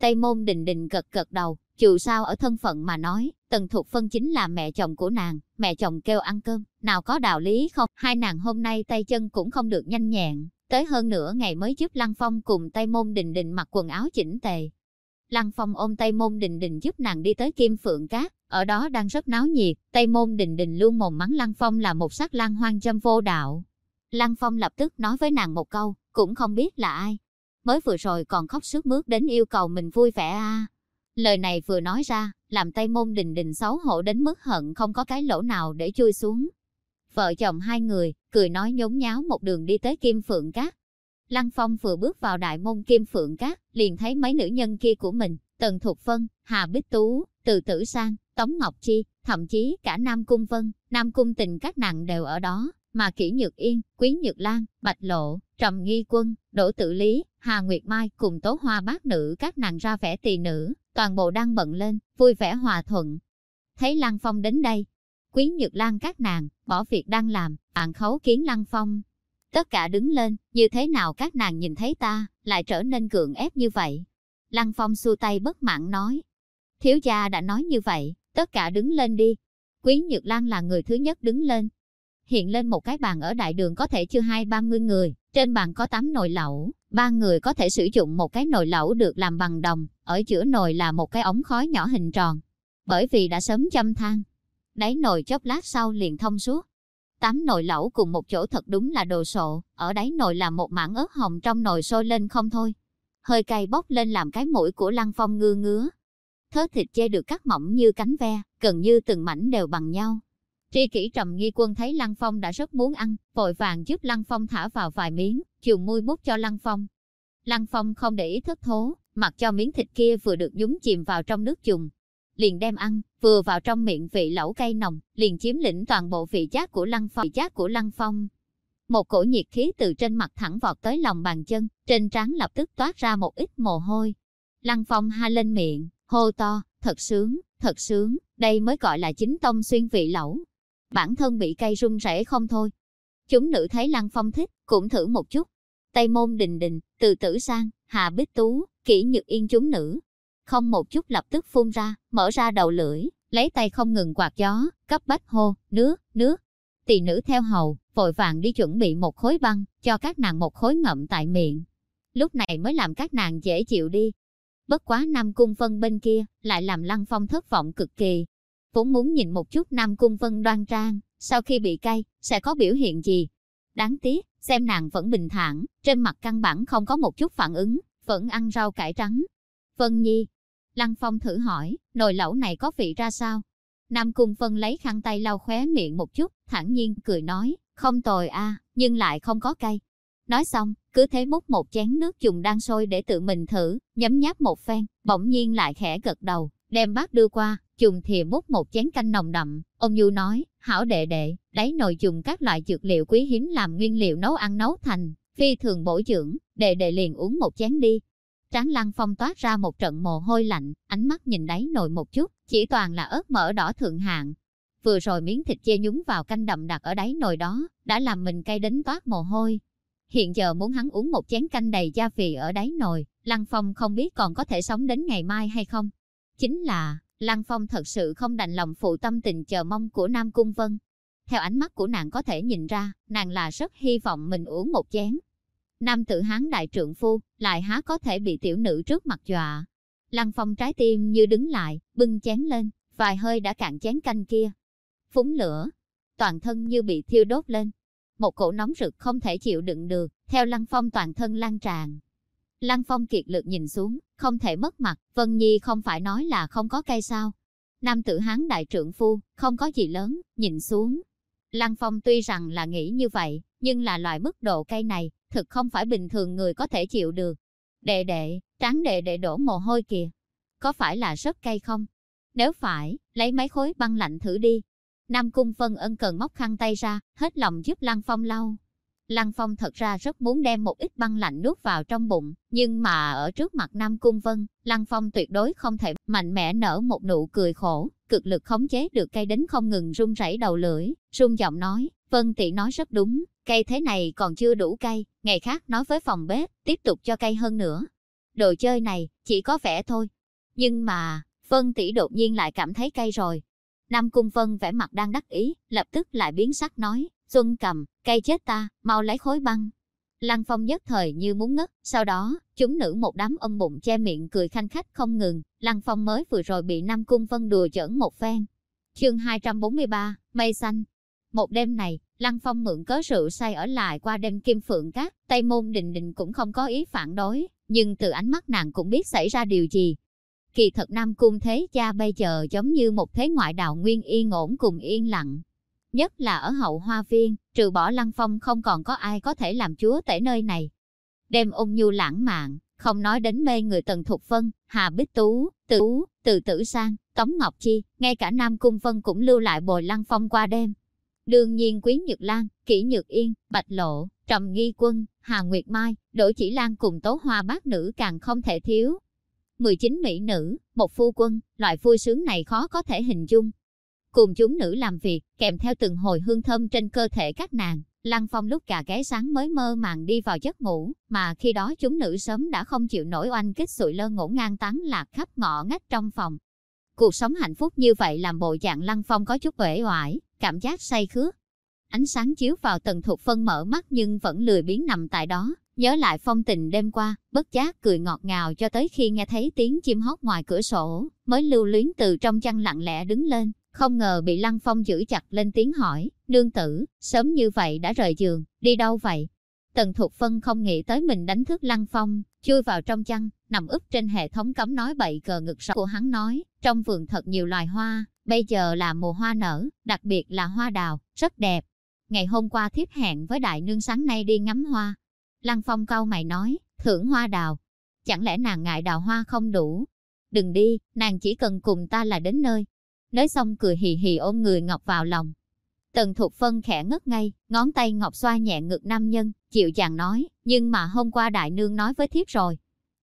Speaker 1: Tây Môn Đình Đình gật gật đầu, dù sao ở thân phận mà nói, Tần Thục Phân chính là mẹ chồng của nàng, mẹ chồng kêu ăn cơm, nào có đạo lý không, hai nàng hôm nay tay chân cũng không được nhanh nhẹn, tới hơn nửa ngày mới giúp Lăng Phong cùng Tây Môn Đình Đình mặc quần áo chỉnh tề. Lăng Phong ôm Tây Môn Đình Đình giúp nàng đi tới Kim Phượng Cát, ở đó đang rất náo nhiệt, Tây Môn Đình Đình luôn mồm mắng Lăng Phong là một sắc lang hoang châm vô đạo. Lăng Phong lập tức nói với nàng một câu, cũng không biết là ai. Mới vừa rồi còn khóc sướt mướt đến yêu cầu mình vui vẻ a. Lời này vừa nói ra, làm Tây Môn Đình Đình xấu hổ đến mức hận không có cái lỗ nào để chui xuống. Vợ chồng hai người, cười nói nhốn nháo một đường đi tới Kim Phượng Cát. Lăng Phong vừa bước vào đại môn Kim Phượng Cát, liền thấy mấy nữ nhân kia của mình, Tần Thục Phân, Hà Bích Tú, Từ Tử Sang, Tống Ngọc Chi, thậm chí cả Nam Cung Vân, Nam Cung Tình các nàng đều ở đó, mà Kỷ Nhược Yên, Quý Nhược Lan, Bạch Lộ, Trầm Nghi Quân, Đỗ Tử Lý, Hà Nguyệt Mai cùng Tố Hoa bác nữ các nàng ra vẻ tỳ nữ, toàn bộ đang bận lên, vui vẻ hòa thuận. Thấy Lăng Phong đến đây, Quý Nhược Lan các nàng, bỏ việc đang làm, bạn khấu kiến Lăng Phong. Tất cả đứng lên, như thế nào các nàng nhìn thấy ta, lại trở nên cường ép như vậy. Lăng Phong xua tay bất mãn nói. Thiếu gia đã nói như vậy, tất cả đứng lên đi. Quý Nhược Lan là người thứ nhất đứng lên. Hiện lên một cái bàn ở đại đường có thể chưa hai ba mươi người, trên bàn có tám nồi lẩu, ba người có thể sử dụng một cái nồi lẩu được làm bằng đồng, ở giữa nồi là một cái ống khói nhỏ hình tròn. Bởi vì đã sớm châm than, đáy nồi chốc lát sau liền thông suốt. Tám nồi lẩu cùng một chỗ thật đúng là đồ sộ, ở đáy nồi là một mảng ớt hồng trong nồi sôi lên không thôi. Hơi cay bốc lên làm cái mũi của Lăng Phong ngư ngứa, thớ thịt chê được cắt mỏng như cánh ve, gần như từng mảnh đều bằng nhau. Tri kỷ trầm nghi quân thấy Lăng Phong đã rất muốn ăn, vội vàng giúp Lăng Phong thả vào vài miếng, chiều mui bút cho Lăng Phong. Lăng Phong không để ý thất thố, mặc cho miếng thịt kia vừa được nhúng chìm vào trong nước dùng. Liền đem ăn, vừa vào trong miệng vị lẩu cay nồng, liền chiếm lĩnh toàn bộ vị giác của Lăng Phong. Vị giác của Lăng Phong. Một cổ nhiệt khí từ trên mặt thẳng vọt tới lòng bàn chân, trên trán lập tức toát ra một ít mồ hôi. Lăng Phong ha lên miệng, hô to, thật sướng, thật sướng, đây mới gọi là chính tông xuyên vị lẩu. Bản thân bị cay run rẩy không thôi. Chúng nữ thấy Lăng Phong thích, cũng thử một chút. Tây môn đình đình, từ tử sang, hà bích tú, kỹ nhược yên chúng nữ. Không một chút lập tức phun ra, mở ra đầu lưỡi, lấy tay không ngừng quạt gió, cấp bách hô, nước, nước. Tỳ nữ theo hầu, vội vàng đi chuẩn bị một khối băng, cho các nàng một khối ngậm tại miệng. Lúc này mới làm các nàng dễ chịu đi, Bất quá Nam Cung Vân bên kia, lại làm Lăng Phong thất vọng cực kỳ. Vốn muốn nhìn một chút Nam Cung Vân đoan trang, sau khi bị cay, sẽ có biểu hiện gì. Đáng tiếc, xem nàng vẫn bình thản, trên mặt căn bản không có một chút phản ứng, vẫn ăn rau cải trắng. Vân Nhi, Lăng Phong thử hỏi, nồi lẩu này có vị ra sao? Nam Cung Vân lấy khăn tay lau khóe miệng một chút, thản nhiên cười nói, không tồi a, nhưng lại không có cay. Nói xong, cứ thế múc một chén nước dùng đang sôi để tự mình thử, nhấm nháp một phen, bỗng nhiên lại khẽ gật đầu, đem bát đưa qua, dùng thìa múc một chén canh nồng đậm. Ông Du nói, hảo đệ đệ, đáy nồi dùng các loại dược liệu quý hiếm làm nguyên liệu nấu ăn nấu thành, phi thường bổ dưỡng, đệ đệ liền uống một chén đi. Tráng Lăng Phong toát ra một trận mồ hôi lạnh, ánh mắt nhìn đáy nồi một chút, chỉ toàn là ớt mỡ đỏ thượng hạng. Vừa rồi miếng thịt chê nhúng vào canh đậm đặc ở đáy nồi đó, đã làm mình cay đến toát mồ hôi. Hiện giờ muốn hắn uống một chén canh đầy gia vị ở đáy nồi, Lăng Phong không biết còn có thể sống đến ngày mai hay không. Chính là, Lăng Phong thật sự không đành lòng phụ tâm tình chờ mong của Nam Cung Vân. Theo ánh mắt của nàng có thể nhìn ra, nàng là rất hy vọng mình uống một chén. Nam tử hán đại trượng phu, lại há có thể bị tiểu nữ trước mặt dọa. Lăng Phong trái tim như đứng lại, bưng chén lên, vài hơi đã cạn chén canh kia. Phúng lửa, toàn thân như bị thiêu đốt lên. Một cổ nóng rực không thể chịu đựng được, theo Lăng Phong toàn thân lan tràn. Lăng Phong kiệt lực nhìn xuống, không thể mất mặt, Vân Nhi không phải nói là không có cây sao. Nam tử hán đại trượng phu, không có gì lớn, nhìn xuống. Lăng Phong tuy rằng là nghĩ như vậy, nhưng là loại mức độ cây này, thực không phải bình thường người có thể chịu được. Đệ đệ, tráng đệ đệ đổ mồ hôi kìa. Có phải là rất cay không? Nếu phải, lấy mấy khối băng lạnh thử đi. Nam Cung Vân ân cần móc khăn tay ra, hết lòng giúp Lăng Phong lau. Lăng Phong thật ra rất muốn đem một ít băng lạnh nuốt vào trong bụng, nhưng mà ở trước mặt Nam Cung Vân, Lăng Phong tuyệt đối không thể mạnh mẽ nở một nụ cười khổ, cực lực khống chế được cây đến không ngừng run rẩy đầu lưỡi, run giọng nói, Vân Tỷ nói rất đúng, cây thế này còn chưa đủ cây. ngày khác nói với phòng bếp, tiếp tục cho cây hơn nữa. Đồ chơi này, chỉ có vẻ thôi. Nhưng mà, Vân Tỷ đột nhiên lại cảm thấy cay rồi. Nam Cung Vân vẻ mặt đang đắc ý, lập tức lại biến sắc nói, Xuân cầm, cây chết ta, mau lấy khối băng. Lăng Phong nhất thời như muốn ngất, sau đó, chúng nữ một đám ôm bụng che miệng cười khanh khách không ngừng, Lăng Phong mới vừa rồi bị Nam Cung Vân đùa chởn một phen. Chương 243, Mây Xanh một đêm này, Lăng Phong mượn cớ rượu say ở lại qua đêm kim phượng cát, Tây Môn Đình Đình cũng không có ý phản đối, nhưng từ ánh mắt nàng cũng biết xảy ra điều gì. Kỳ thật Nam Cung Thế Cha bây giờ giống như một thế ngoại đạo nguyên yên ổn cùng yên lặng, nhất là ở hậu hoa viên, trừ bỏ lăng phong không còn có ai có thể làm chúa tể nơi này. Đêm ung nhu lãng mạn, không nói đến mê người Tần Thục Vân, Hà Bích Tú, Tử tử Từ Tử Sang, Tống Ngọc Chi, ngay cả Nam Cung Vân cũng lưu lại bồi lăng phong qua đêm. Đương nhiên Quý Nhược Lan, Kỷ Nhược Yên, Bạch Lộ, Trầm Nghi Quân, Hà Nguyệt Mai, Đỗ Chỉ Lan cùng tố hoa bát nữ càng không thể thiếu. 19 mỹ nữ, một phu quân, loại vui sướng này khó có thể hình dung, cùng chúng nữ làm việc, kèm theo từng hồi hương thơm trên cơ thể các nàng. Lăng Phong lúc cả ghé sáng mới mơ màng đi vào giấc ngủ, mà khi đó chúng nữ sớm đã không chịu nổi oanh kích sụi lơ ngổn ngang tán lạc khắp ngõ ngách trong phòng. Cuộc sống hạnh phúc như vậy làm bộ dạng Lăng Phong có chút uể oải, cảm giác say khướt. Ánh sáng chiếu vào tần thuộc phân mở mắt nhưng vẫn lười biến nằm tại đó, nhớ lại phong tình đêm qua, bất giác cười ngọt ngào cho tới khi nghe thấy tiếng chim hót ngoài cửa sổ, mới lưu luyến từ trong chăn lặng lẽ đứng lên, không ngờ bị Lăng Phong giữ chặt lên tiếng hỏi, nương tử, sớm như vậy đã rời giường, đi đâu vậy? Tần Thục Phân không nghĩ tới mình đánh thức Lăng Phong, chui vào trong chăn, nằm úp trên hệ thống cấm nói bậy cờ ngực sọ của hắn nói, trong vườn thật nhiều loài hoa, bây giờ là mùa hoa nở, đặc biệt là hoa đào, rất đẹp. Ngày hôm qua thiếp hẹn với đại nương sáng nay đi ngắm hoa. Lăng Phong cau mày nói, thưởng hoa đào. Chẳng lẽ nàng ngại đào hoa không đủ? Đừng đi, nàng chỉ cần cùng ta là đến nơi, Nói xong cười hì hì ôm người Ngọc vào lòng. Tần Thục Phân khẽ ngất ngay, ngón tay Ngọc xoa nhẹ ngực nam nhân, chịu chàng nói, nhưng mà hôm qua đại nương nói với thiếp rồi.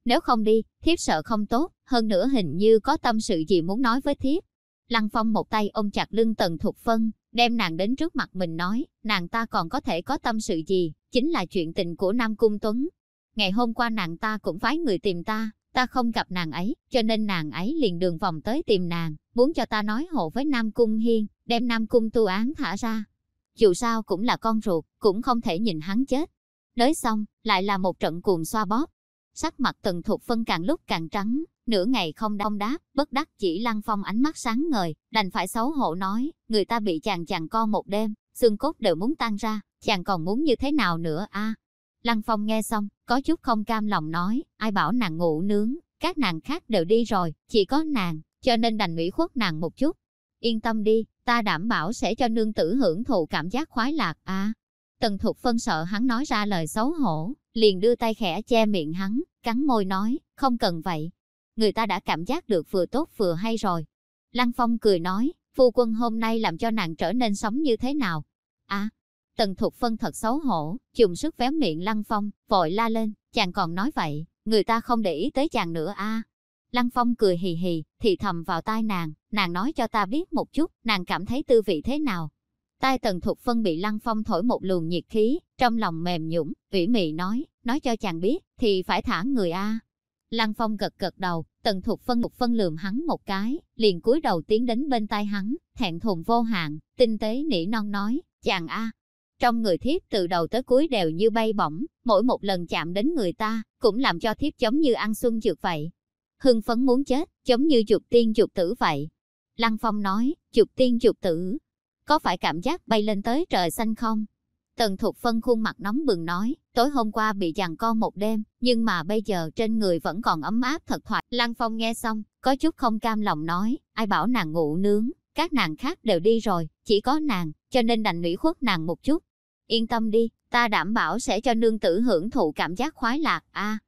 Speaker 1: Nếu không đi, thiếp sợ không tốt, hơn nữa hình như có tâm sự gì muốn nói với thiếp. Lăng Phong một tay ôm chặt lưng Tần Thục Phân, đem nàng đến trước mặt mình nói, nàng ta còn có thể có tâm sự gì, chính là chuyện tình của Nam Cung Tuấn. Ngày hôm qua nàng ta cũng phái người tìm ta, ta không gặp nàng ấy, cho nên nàng ấy liền đường vòng tới tìm nàng, muốn cho ta nói hộ với Nam Cung Hiên, đem Nam Cung tu án thả ra. Dù sao cũng là con ruột, cũng không thể nhìn hắn chết. Nói xong, lại là một trận cuồng xoa bóp. Sắc mặt tần thuộc phân càng lúc càng trắng, nửa ngày không đông đáp, bất đắc chỉ lăng phong ánh mắt sáng ngời, đành phải xấu hổ nói, người ta bị chàng chàng co một đêm, xương cốt đều muốn tan ra, chàng còn muốn như thế nào nữa a? Lăng Phong nghe xong, có chút không cam lòng nói, ai bảo nàng ngủ nướng, các nàng khác đều đi rồi, chỉ có nàng, cho nên đành ủy khuất nàng một chút. Yên tâm đi, ta đảm bảo sẽ cho nương tử hưởng thụ cảm giác khoái lạc a. Tần Thục Phân sợ hắn nói ra lời xấu hổ, liền đưa tay khẽ che miệng hắn, cắn môi nói, không cần vậy. Người ta đã cảm giác được vừa tốt vừa hay rồi. Lăng Phong cười nói, phu quân hôm nay làm cho nàng trở nên sống như thế nào? À, Tần Thục Phân thật xấu hổ, dùng sức véo miệng Lăng Phong, vội la lên, chàng còn nói vậy, người ta không để ý tới chàng nữa a. Lăng Phong cười hì hì, thì thầm vào tai nàng, nàng nói cho ta biết một chút, nàng cảm thấy tư vị thế nào. Tai Tần Thục Phân bị Lăng Phong thổi một luồng nhiệt khí, trong lòng mềm nhũng, ủy mị nói, nói cho chàng biết, thì phải thả người a. Lăng Phong gật gật đầu, Tần Thục Phân một phân lườm hắn một cái, liền cúi đầu tiến đến bên tai hắn, thẹn thùng vô hạn, tinh tế nỉ non nói, chàng a, trong người thiếp từ đầu tới cuối đều như bay bổng, mỗi một lần chạm đến người ta, cũng làm cho thiếp giống như ăn xuân dược vậy. Hưng phấn muốn chết, giống như chuột tiên chuột tử vậy. Lăng Phong nói, chuột tiên chuột tử, có phải cảm giác bay lên tới trời xanh không? Tần Thục Phân khuôn mặt nóng bừng nói, tối hôm qua bị giằng co một đêm, nhưng mà bây giờ trên người vẫn còn ấm áp thật thoại. Lăng Phong nghe xong, có chút không cam lòng nói, ai bảo nàng ngủ nướng, các nàng khác đều đi rồi, chỉ có nàng, cho nên đành ủy khuất nàng một chút. Yên tâm đi, ta đảm bảo sẽ cho nương tử hưởng thụ cảm giác khoái lạc a.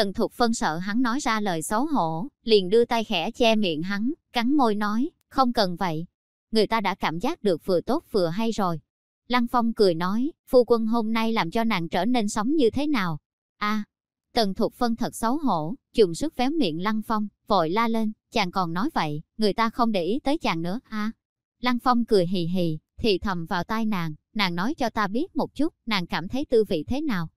Speaker 1: Tần Thục Phân sợ hắn nói ra lời xấu hổ, liền đưa tay khẽ che miệng hắn, cắn môi nói, không cần vậy. Người ta đã cảm giác được vừa tốt vừa hay rồi. Lăng Phong cười nói, phu quân hôm nay làm cho nàng trở nên sống như thế nào? a Tần Thục Phân thật xấu hổ, dùng sức véo miệng Lăng Phong, vội la lên, chàng còn nói vậy, người ta không để ý tới chàng nữa a. Lăng Phong cười hì hì, thì thầm vào tai nàng, nàng nói cho ta biết một chút, nàng cảm thấy tư vị thế nào.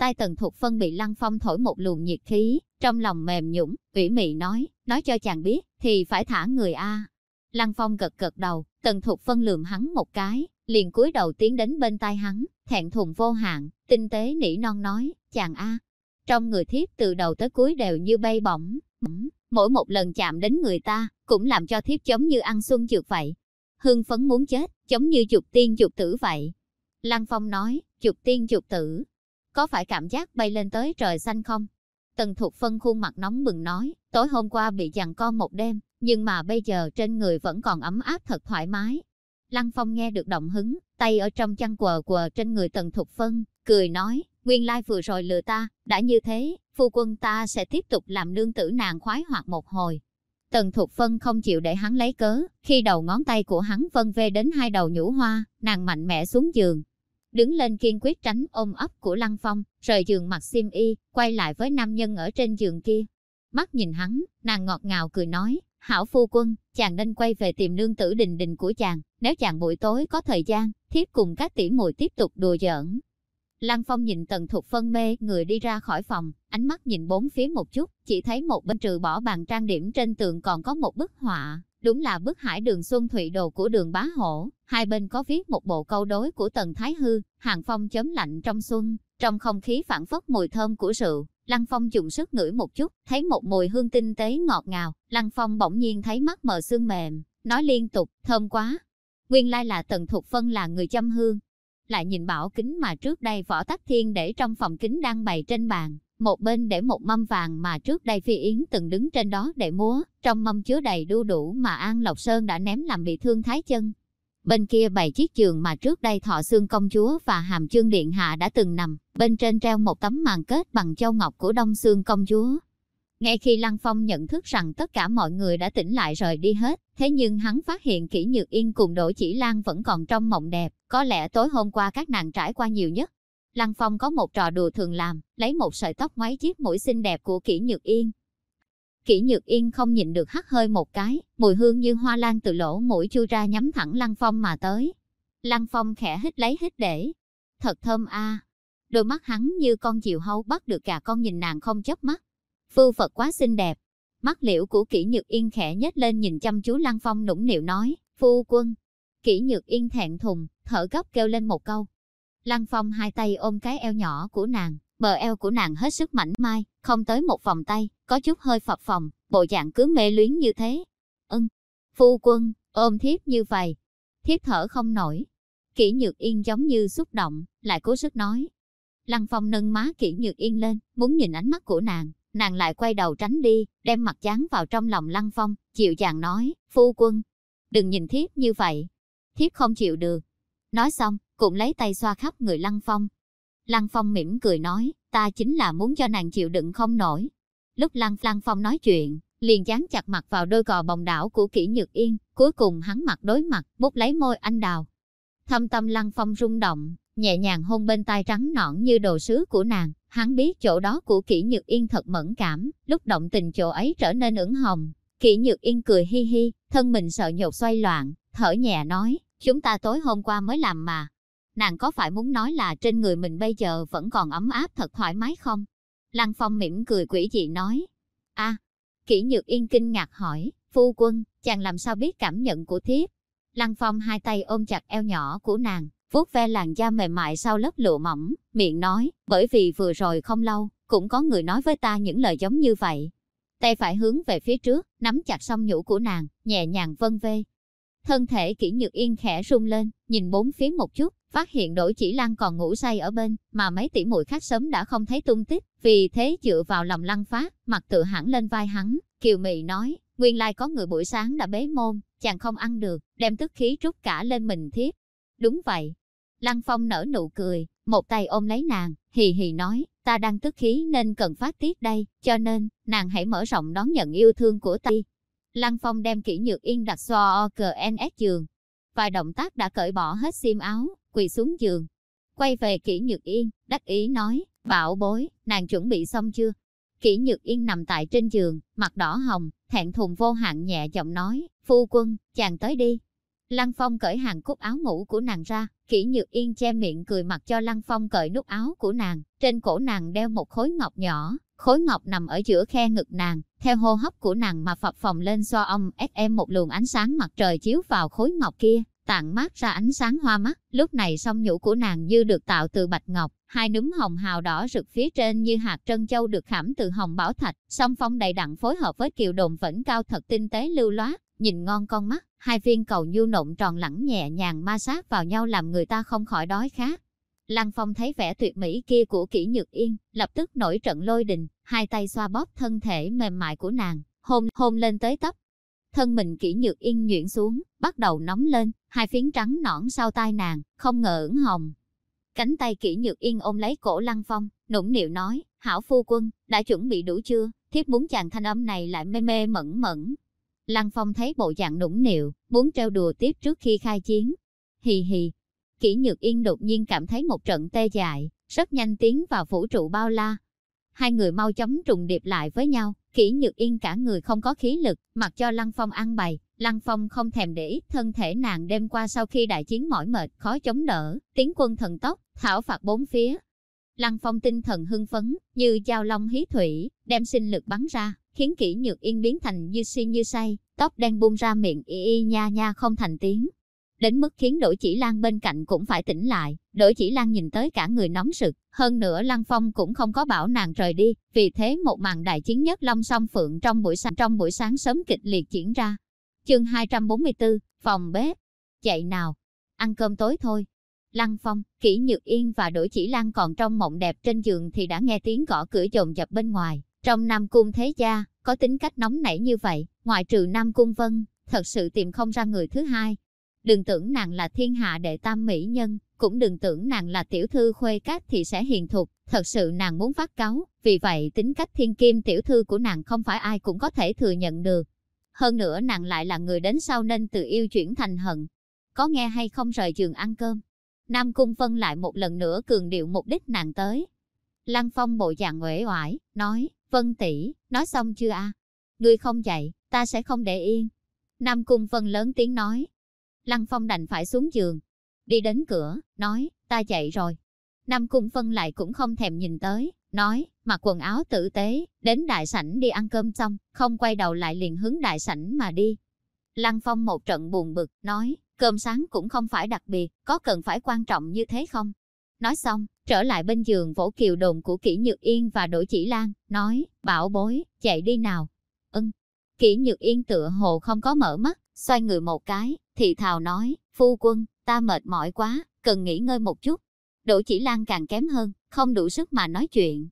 Speaker 1: Tai tần thục phân bị lăng phong thổi một luồng nhiệt khí, trong lòng mềm nhũng, ủy mị nói, nói cho chàng biết, thì phải thả người A. Lăng phong gật gật đầu, tần thục phân lườm hắn một cái, liền cúi đầu tiến đến bên tai hắn, thẹn thùng vô hạn, tinh tế nỉ non nói, chàng A. Trong người thiếp từ đầu tới cuối đều như bay bổng, mỗi một lần chạm đến người ta, cũng làm cho thiếp giống như ăn xuân trượt vậy hưng phấn muốn chết, giống như chục tiên chục tử vậy. Lăng Phong nói, chục tiên chục tử, có phải cảm giác bay lên tới trời xanh không? Tần Thục Phân khuôn mặt nóng bừng nói, tối hôm qua bị giằng co một đêm, nhưng mà bây giờ trên người vẫn còn ấm áp thật thoải mái. Lăng Phong nghe được động hứng, tay ở trong chăn quờ quờ trên người Tần Thục Phân, cười nói, nguyên lai vừa rồi lừa ta, đã như thế, phu quân ta sẽ tiếp tục làm nương tử nàng khoái hoạt một hồi. Tần Thục Phân không chịu để hắn lấy cớ, khi đầu ngón tay của hắn vân về đến hai đầu nhũ hoa, nàng mạnh mẽ xuống giường. Đứng lên kiên quyết tránh ôm ấp của Lăng Phong, rời giường mặc xiêm y, quay lại với nam nhân ở trên giường kia. Mắt nhìn hắn, nàng ngọt ngào cười nói, hảo phu quân, chàng nên quay về tìm nương tử đình đình của chàng, nếu chàng buổi tối có thời gian, thiếp cùng các tỷ muội tiếp tục đùa giỡn. Lăng Phong nhìn Tần Thục Phân mê, người đi ra khỏi phòng, ánh mắt nhìn bốn phía một chút, chỉ thấy một bên trừ bỏ bàn trang điểm trên tường còn có một bức họa, đúng là bức hải đường xuân thụy đồ của đường bá hổ, hai bên có viết một bộ câu đối của Tần Thái Hư, hàng phong chấm lạnh trong xuân, trong không khí phản phất mùi thơm của rượu. Lăng Phong dùng sức ngửi một chút, thấy một mùi hương tinh tế ngọt ngào, Lăng Phong bỗng nhiên thấy mắt mờ xương mềm, nói liên tục, thơm quá. Nguyên lai là Tần Thục Phân là người chăm hương, lại nhìn bảo kính mà trước đây võ tắc thiên để trong phòng kính đang bày trên bàn. Một bên để một mâm vàng mà trước đây Phi Yến từng đứng trên đó để múa, trong mâm chứa đầy đu đủ mà An Lộc Sơn đã ném làm bị thương thái chân. Bên kia bày chiếc giường mà trước đây thọ xương công chúa và hàm chương điện hạ đã từng nằm, bên trên treo một tấm màn kết bằng châu ngọc của đông xương công chúa. Ngay khi Lăng Phong nhận thức rằng tất cả mọi người đã tỉnh lại rời đi hết, thế nhưng hắn phát hiện kỹ nhược yên cùng Đỗ Chỉ Lan vẫn còn trong mộng đẹp, có lẽ tối hôm qua các nàng trải qua nhiều nhất. Lăng Phong có một trò đùa thường làm, lấy một sợi tóc ngoáy chiếc mũi xinh đẹp của Kỷ nhược yên. Kỷ Nhược Yên không nhịn được hắt hơi một cái, mùi hương như hoa lan từ lỗ mũi chui ra nhắm thẳng Lăng Phong mà tới. Lăng Phong khẽ hít lấy hít để. Thật thơm a. Đôi mắt hắn như con diều hâu bắt được cả con nhìn nàng không chớp mắt. Phu Phật quá xinh đẹp. Mắt liễu của Kỷ nhược yên khẽ nhếch lên nhìn chăm chú Lăng Phong nũng nịu nói, phu quân. Kỷ nhược yên thẹn thùng, thở gấp kêu lên một câu. Lăng Phong hai tay ôm cái eo nhỏ của nàng, bờ eo của nàng hết sức mảnh mai, không tới một vòng tay, có chút hơi phập phồng, bộ dạng cứ mê luyến như thế. Ưng, phu quân, ôm thiếp như vậy. Thiếp thở không nổi. Kỷ Nhược Yên giống như xúc động, lại cố sức nói. Lăng Phong nâng má Kỷ Nhược Yên lên, muốn nhìn ánh mắt của nàng, nàng lại quay đầu tránh đi, đem mặt chán vào trong lòng Lăng Phong, chịu chàng nói, phu quân, đừng nhìn thiếp như vậy, thiếp không chịu được. Nói xong, cũng lấy tay xoa khắp người Lăng Phong. Lăng Phong mỉm cười nói, ta chính là muốn cho nàng chịu đựng không nổi. Lúc Lăng Lăng Phong nói chuyện, liền dán chặt mặt vào đôi cò bồng đảo của kỹ nhược yên, cuối cùng hắn mặt đối mặt, bút lấy môi anh đào. Thâm tâm Lăng Phong rung động, nhẹ nhàng hôn bên tai trắng nõn như đồ sứ của nàng, hắn biết chỗ đó của kỹ nhược yên thật mẫn cảm, lúc động tình chỗ ấy trở nên ửng hồng. Kỹ nhược yên cười hi hi, thân mình sợ nhột xoay loạn, thở nhẹ nói, chúng ta tối hôm qua mới làm mà. Nàng có phải muốn nói là trên người mình bây giờ vẫn còn ấm áp thật thoải mái không? Lăng Phong mỉm cười quỷ dị nói. a Kỷ Nhược Yên kinh ngạc hỏi, phu quân, chàng làm sao biết cảm nhận của thiếp? Lăng Phong hai tay ôm chặt eo nhỏ của nàng, vuốt ve làn da mềm mại sau lớp lụa mỏng, miệng nói, bởi vì vừa rồi không lâu, cũng có người nói với ta những lời giống như vậy. Tay phải hướng về phía trước, nắm chặt song nhũ của nàng, nhẹ nhàng vân vê. Thân thể kỹ nhược yên khẽ rung lên, nhìn bốn phía một chút, phát hiện đổi chỉ lan còn ngủ say ở bên, mà mấy tỷ muội khác sớm đã không thấy tung tích, vì thế dựa vào lòng lăng phát, mặt tự hẳn lên vai hắn, kiều mị nói, nguyên lai có người buổi sáng đã bế môn, chàng không ăn được, đem tức khí trút cả lên mình thiếp. Đúng vậy. Lăng Phong nở nụ cười, một tay ôm lấy nàng, hì hì nói, ta đang tức khí nên cần phát tiết đây, cho nên, nàng hãy mở rộng đón nhận yêu thương của ta. Lăng Phong đem kỹ nhược yên đặt xoa o CNS giường. Vài động tác đã cởi bỏ hết xiêm áo, quỳ xuống giường. Quay về kỹ nhược yên, đắc ý nói, bảo bối, nàng chuẩn bị xong chưa? Kỹ nhược yên nằm tại trên giường, mặt đỏ hồng, thẹn thùng vô hạn nhẹ giọng nói, phu quân, chàng tới đi. Lăng Phong cởi hàng cúc áo ngủ của nàng ra, kỹ nhược yên che miệng cười mặt cho Lăng Phong cởi nút áo của nàng, trên cổ nàng đeo một khối ngọc nhỏ, khối ngọc nằm ở giữa khe ngực nàng, theo hô hấp của nàng mà phập phồng lên so ông FM một luồng ánh sáng mặt trời chiếu vào khối ngọc kia, tạng mát ra ánh sáng hoa mắt, lúc này song nhũ của nàng như được tạo từ bạch ngọc, hai núm hồng hào đỏ rực phía trên như hạt trân châu được khảm từ hồng bảo thạch, song phong đầy đặn phối hợp với kiều đồn vẫn cao thật tinh tế lưu loát, nhìn ngon con mắt, hai viên cầu nhu nộn tròn lẳng nhẹ nhàng ma sát vào nhau làm người ta không khỏi đói khát. Lăng Phong thấy vẻ tuyệt mỹ kia của kỹ nhược yên, lập tức nổi trận lôi đình, hai tay xoa bóp thân thể mềm mại của nàng, hôn hôn lên tới tấp, thân mình kỹ nhược yên nhuyễn xuống, bắt đầu nóng lên, hai phiến trắng nõn sau tai nàng, không ngờ ửng hồng. Cánh tay kỹ nhược yên ôm lấy cổ lăng phong, nũng nịu nói, hảo phu quân, đã chuẩn bị đủ chưa, thiếp muốn chàng thanh âm này lại mê mê mẫn mẫn. Lăng phong thấy bộ dạng nũng nịu, muốn treo đùa tiếp trước khi khai chiến. Hì hì, kỹ nhược yên đột nhiên cảm thấy một trận tê dại, rất nhanh tiến vào vũ trụ bao la. Hai người mau chóng trùng điệp lại với nhau, Kỷ Nhược Yên cả người không có khí lực, mặc cho Lăng Phong ăn bày, Lăng Phong không thèm để ý thân thể nàng đêm qua sau khi đại chiến mỏi mệt, khó chống đỡ, tiến quân thần tốc, thảo phạt bốn phía. Lăng Phong tinh thần hưng phấn, như dao long hí thủy, đem sinh lực bắn ra, khiến Kỷ Nhược Yên biến thành như si như say, tóc đen bung ra miệng y y nha nha không thành tiếng, đến mức khiến Đỗ Chỉ Lan bên cạnh cũng phải tỉnh lại. Đỗ Chỉ Lan nhìn tới cả người nóng sực, hơn nữa Lăng Phong cũng không có bảo nàng rời đi, vì thế một màn đại chiến nhất Long Song Phượng trong buổi sáng trong buổi sáng sớm kịch liệt diễn ra. Chương 244, phòng bếp. Chạy nào, ăn cơm tối thôi. Lăng Phong, Kỷ Nhược Yên và Đỗ Chỉ Lan còn trong mộng đẹp trên giường thì đã nghe tiếng gõ cửa dồn dập bên ngoài. Trong Nam Cung Thế Gia, có tính cách nóng nảy như vậy, ngoại trừ Nam Cung Vân, thật sự tìm không ra người thứ hai, Đừng tưởng nàng là thiên hạ đệ tam mỹ nhân, cũng đừng tưởng nàng là tiểu thư khuê các thì sẽ hiền thục, thật sự nàng muốn phát cáo vì vậy tính cách thiên kim tiểu thư của nàng không phải ai cũng có thể thừa nhận được. Hơn nữa nàng lại là người đến sau nên từ yêu chuyển thành hận. Có nghe hay không rời giường ăn cơm? Nam Cung Vân lại một lần nữa cường điệu mục đích nàng tới. Lăng Phong bộ dạng uể oải, nói, Vân tỷ, nói xong chưa a? Ngươi không dậy, ta sẽ không để yên. Nam Cung Vân lớn tiếng nói, Lăng Phong đành phải xuống giường. Đi đến cửa, nói, ta chạy rồi. Nam Cung Phân lại cũng không thèm nhìn tới, nói, mặc quần áo tử tế, đến đại sảnh đi ăn cơm xong, không quay đầu lại liền hướng đại sảnh mà đi. Lăng Phong một trận buồn bực, nói, cơm sáng cũng không phải đặc biệt, có cần phải quan trọng như thế không? Nói xong, trở lại bên giường vỗ kiều đồn của Kỷ Nhược Yên và Đỗ Chỉ Lan, nói, bảo bối, chạy đi nào. Ưng. Kỷ Nhược Yên tựa hồ không có mở mắt, xoay người một cái, thì thào nói, phu quân, ta mệt mỏi quá, cần nghỉ ngơi một chút. Đỗ chỉ lan càng kém hơn, không đủ sức mà nói chuyện.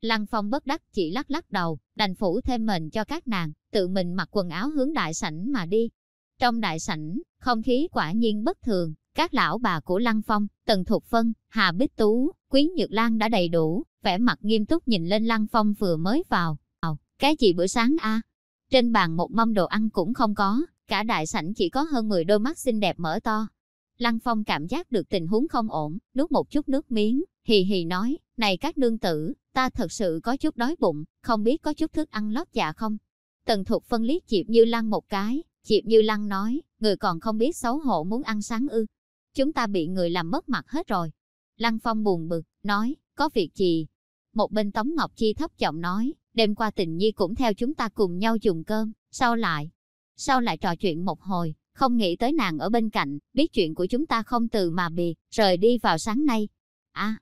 Speaker 1: Lăng Phong bất đắc chỉ lắc lắc đầu, đành phủ thêm mình cho các nàng, tự mình mặc quần áo hướng đại sảnh mà đi. Trong đại sảnh, không khí quả nhiên bất thường, các lão bà của Lăng Phong, Tần Thục Phân, Hà Bích Tú, Quý Nhược Lan đã đầy đủ, vẻ mặt nghiêm túc nhìn lên Lăng Phong vừa mới vào. Cái gì bữa sáng a? Trên bàn một mâm đồ ăn cũng không có, cả đại sảnh chỉ có hơn 10 đôi mắt xinh đẹp mở to. Lăng Phong cảm giác được tình huống không ổn, nuốt một chút nước miếng, hì hì nói, này các nương tử, ta thật sự có chút đói bụng, không biết có chút thức ăn lót dạ không? Tần thuộc phân liếc Diệp Như Lăng một cái, Diệp Như Lăng nói, người còn không biết xấu hổ muốn ăn sáng ư. Chúng ta bị người làm mất mặt hết rồi. Lăng Phong buồn bực, nói, có việc gì? Một bên Tống Ngọc Chi thấp giọng nói, đêm qua tình nhi cũng theo chúng ta cùng nhau dùng cơm, sau lại? Sau lại trò chuyện một hồi, không nghĩ tới nàng ở bên cạnh, biết chuyện của chúng ta không từ mà biệt, rời đi vào sáng nay. À,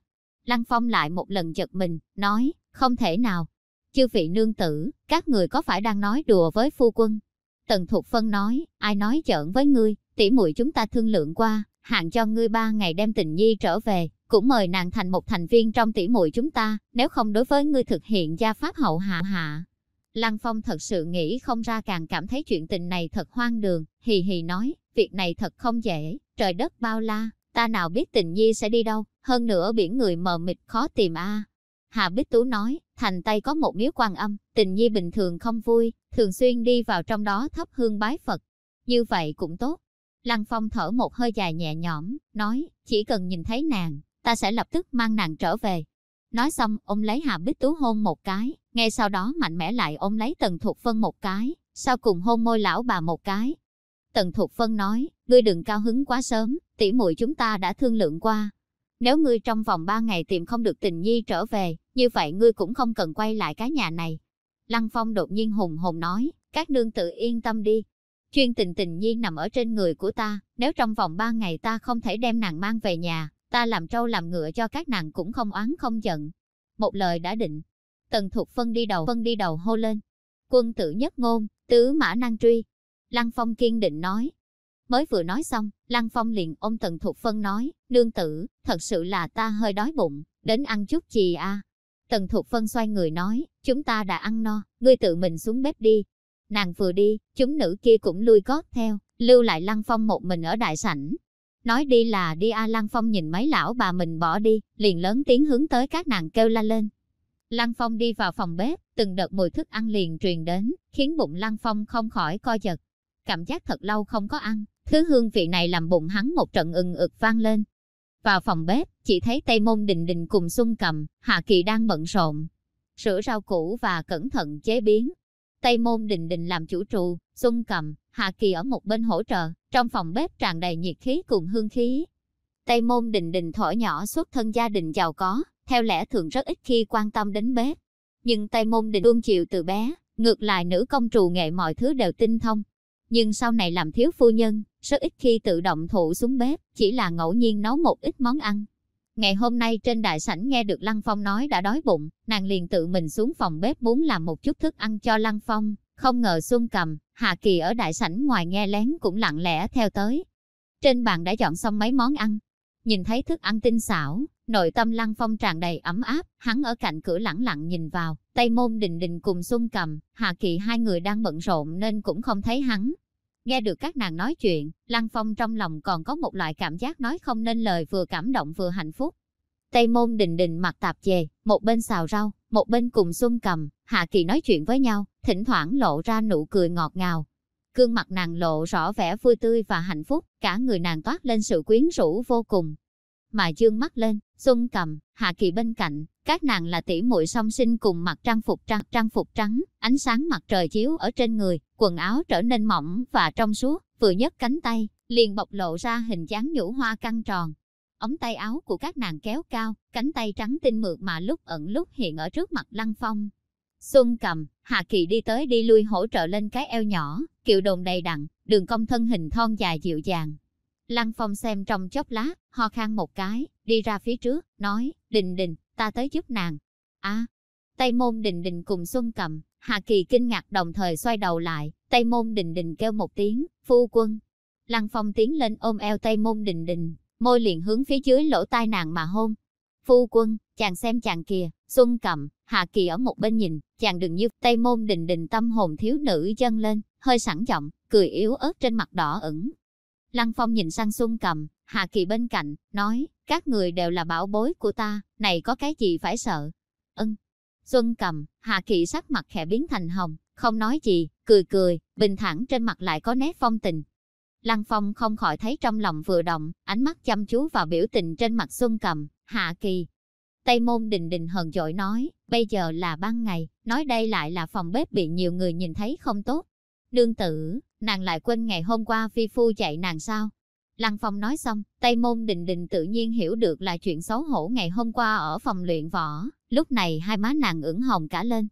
Speaker 1: Lăng Phong lại một lần giật mình, nói, không thể nào. Chư vị nương tử, các người có phải đang nói đùa với phu quân? Tần Thục Phân nói, ai nói giỡn với ngươi, tỉ muội chúng ta thương lượng qua, hạn cho ngươi ba ngày đem tình nhi trở về, cũng mời nàng thành một thành viên trong tỉ muội chúng ta, nếu không đối với ngươi thực hiện gia pháp hậu hạ hạ. Lăng Phong thật sự nghĩ không ra càng cảm thấy chuyện tình này thật hoang đường, hì hì nói, việc này thật không dễ, trời đất bao la, ta nào biết tình nhi sẽ đi đâu, hơn nữa biển người mờ mịt khó tìm a. Hà Bích Tú nói, thành Tây có một miếu quan âm, tình nhi bình thường không vui, thường xuyên đi vào trong đó thắp hương bái Phật. Như vậy cũng tốt. Lăng Phong thở một hơi dài nhẹ nhõm, nói, chỉ cần nhìn thấy nàng, ta sẽ lập tức mang nàng trở về. Nói xong, ông lấy Hà Bích Tú hôn một cái, ngay sau đó mạnh mẽ lại ôm lấy Tần Thục Phân một cái, sau cùng hôn môi lão bà một cái. Tần Thục Phân nói, ngươi đừng cao hứng quá sớm, tỉ muội chúng ta đã thương lượng qua. Nếu ngươi trong vòng ba ngày tìm không được tình nhi trở về, như vậy ngươi cũng không cần quay lại cái nhà này. Lăng Phong đột nhiên hùng hồn nói, các nương tự yên tâm đi. Chuyên tình tình nhi nằm ở trên người của ta, nếu trong vòng ba ngày ta không thể đem nàng mang về nhà, ta làm trâu làm ngựa cho các nàng cũng không oán không giận. Một lời đã định. Tần Thục Phân đi đầu phân đi đầu hô lên. Quân tử nhất ngôn, tứ mã năng truy. Lăng Phong kiên định nói. Mới vừa nói xong, Lăng Phong liền ôm Tần Thục Phân nói, nương tử, thật sự là ta hơi đói bụng, đến ăn chút gì à. Tần Thục Phân xoay người nói, chúng ta đã ăn no, ngươi tự mình xuống bếp đi. Nàng vừa đi, chúng nữ kia cũng lui gót theo, lưu lại Lăng Phong một mình ở đại sảnh, Nói đi là đi A Lăng Phong nhìn mấy lão bà mình bỏ đi, liền lớn tiếng hướng tới các nàng kêu la lên. Lăng Phong đi vào phòng bếp, từng đợt mùi thức ăn liền truyền đến, khiến bụng Lăng Phong không khỏi co giật. Cảm giác thật lâu không có ăn, thứ hương vị này làm bụng hắn một trận ừng ực vang lên. Vào phòng bếp, chỉ thấy Tây Môn Đình Đình cùng Xuân Cầm, Hạ Kỳ đang bận rộn, rửa rau củ và cẩn thận chế biến. Tây Môn Đình Đình làm chủ trù, Xuân Cầm, Hạ Kỳ ở một bên hỗ trợ, trong phòng bếp tràn đầy nhiệt khí cùng hương khí. Tây môn đình đình thổi nhỏ xuất thân gia đình giàu có, theo lẽ thường rất ít khi quan tâm đến bếp. Nhưng Tây môn đình luôn chịu từ bé, ngược lại nữ công trù nghệ mọi thứ đều tinh thông. Nhưng sau này làm thiếu phu nhân, rất ít khi tự động thụ xuống bếp, chỉ là ngẫu nhiên nấu một ít món ăn. Ngày hôm nay trên đại sảnh nghe được Lăng Phong nói đã đói bụng, nàng liền tự mình xuống phòng bếp muốn làm một chút thức ăn cho Lăng Phong. Không ngờ Xuân Cầm, Hạ Kỳ ở đại sảnh ngoài nghe lén cũng lặng lẽ theo tới. Trên bàn đã dọn xong mấy món ăn. Nhìn thấy thức ăn tinh xảo, nội tâm Lăng Phong tràn đầy ấm áp, hắn ở cạnh cửa lẳng lặng nhìn vào, Tây Môn Đình Đình cùng Xuân Cầm, Hạ Kỳ hai người đang bận rộn nên cũng không thấy hắn. Nghe được các nàng nói chuyện, Lăng Phong trong lòng còn có một loại cảm giác nói không nên lời vừa cảm động vừa hạnh phúc. Tây Môn Đình Đình mặc tạp dề, một bên xào rau, một bên cùng Xuân Cầm, Hạ Kỳ nói chuyện với nhau, thỉnh thoảng lộ ra nụ cười ngọt ngào. Cương mặt nàng lộ rõ vẻ vui tươi và hạnh phúc, cả người nàng toát lên sự quyến rũ vô cùng. Mà dương mắt lên, Xuân Cầm, Hạ Kỳ bên cạnh, các nàng là tỷ muội song sinh cùng mặc trang phục trắng, trang phục trắng, ánh sáng mặt trời chiếu ở trên người, quần áo trở nên mỏng và trong suốt, vừa nhấc cánh tay, liền bộc lộ ra hình dáng nhũ hoa căng tròn, ống tay áo của các nàng kéo cao, cánh tay trắng tinh mượt mà lúc ẩn lúc hiện ở trước mặt Lăng Phong. Xuân cầm, Hạ Kỳ đi tới đi lui hỗ trợ lên cái eo nhỏ, kiệu đồn đầy đặn, đường cong thân hình thon dài dịu dàng. Lăng Phong xem trong chốc lát, ho khan một cái, đi ra phía trước, nói, đình đình, ta tới giúp nàng. À, Tây môn đình đình cùng Xuân cầm, Hạ Kỳ kinh ngạc đồng thời xoay đầu lại, Tây Môn Đình Đình kêu một tiếng, phu quân. Lăng Phong tiến lên ôm eo Tây Môn Đình Đình, môi liền hướng phía dưới lỗ tai nàng mà hôn. Phu quân, chàng xem chàng kìa, Xuân Cầm, Hạ Kỳ ở một bên nhìn, chàng đừng như Tây Môn Đình Đình tâm hồn thiếu nữ dâng lên, hơi sẵn giọng, cười yếu ớt trên mặt đỏ ửng. Lăng Phong nhìn sang Xuân Cầm, Hạ Kỳ bên cạnh, nói, các người đều là bảo bối của ta, này có cái gì phải sợ. Ân. Xuân Cầm, Hạ Kỳ sắc mặt khẽ biến thành hồng, không nói gì, cười cười, bình thản trên mặt lại có nét phong tình. Lăng Phong không khỏi thấy trong lòng vừa động, ánh mắt chăm chú vào biểu tình trên mặt Xuân Cầm, Hạ Kỳ. Tây Môn Đình Đình hờn dỗi nói, bây giờ là ban ngày, nói đây lại là phòng bếp bị nhiều người nhìn thấy không tốt. Đương tử, nàng lại quên ngày hôm qua phi phu chạy nàng sao? Lăng Phong nói xong, Tây Môn Đình Đình tự nhiên hiểu được là chuyện xấu hổ ngày hôm qua ở phòng luyện võ, lúc này hai má nàng ửng hồng cả lên.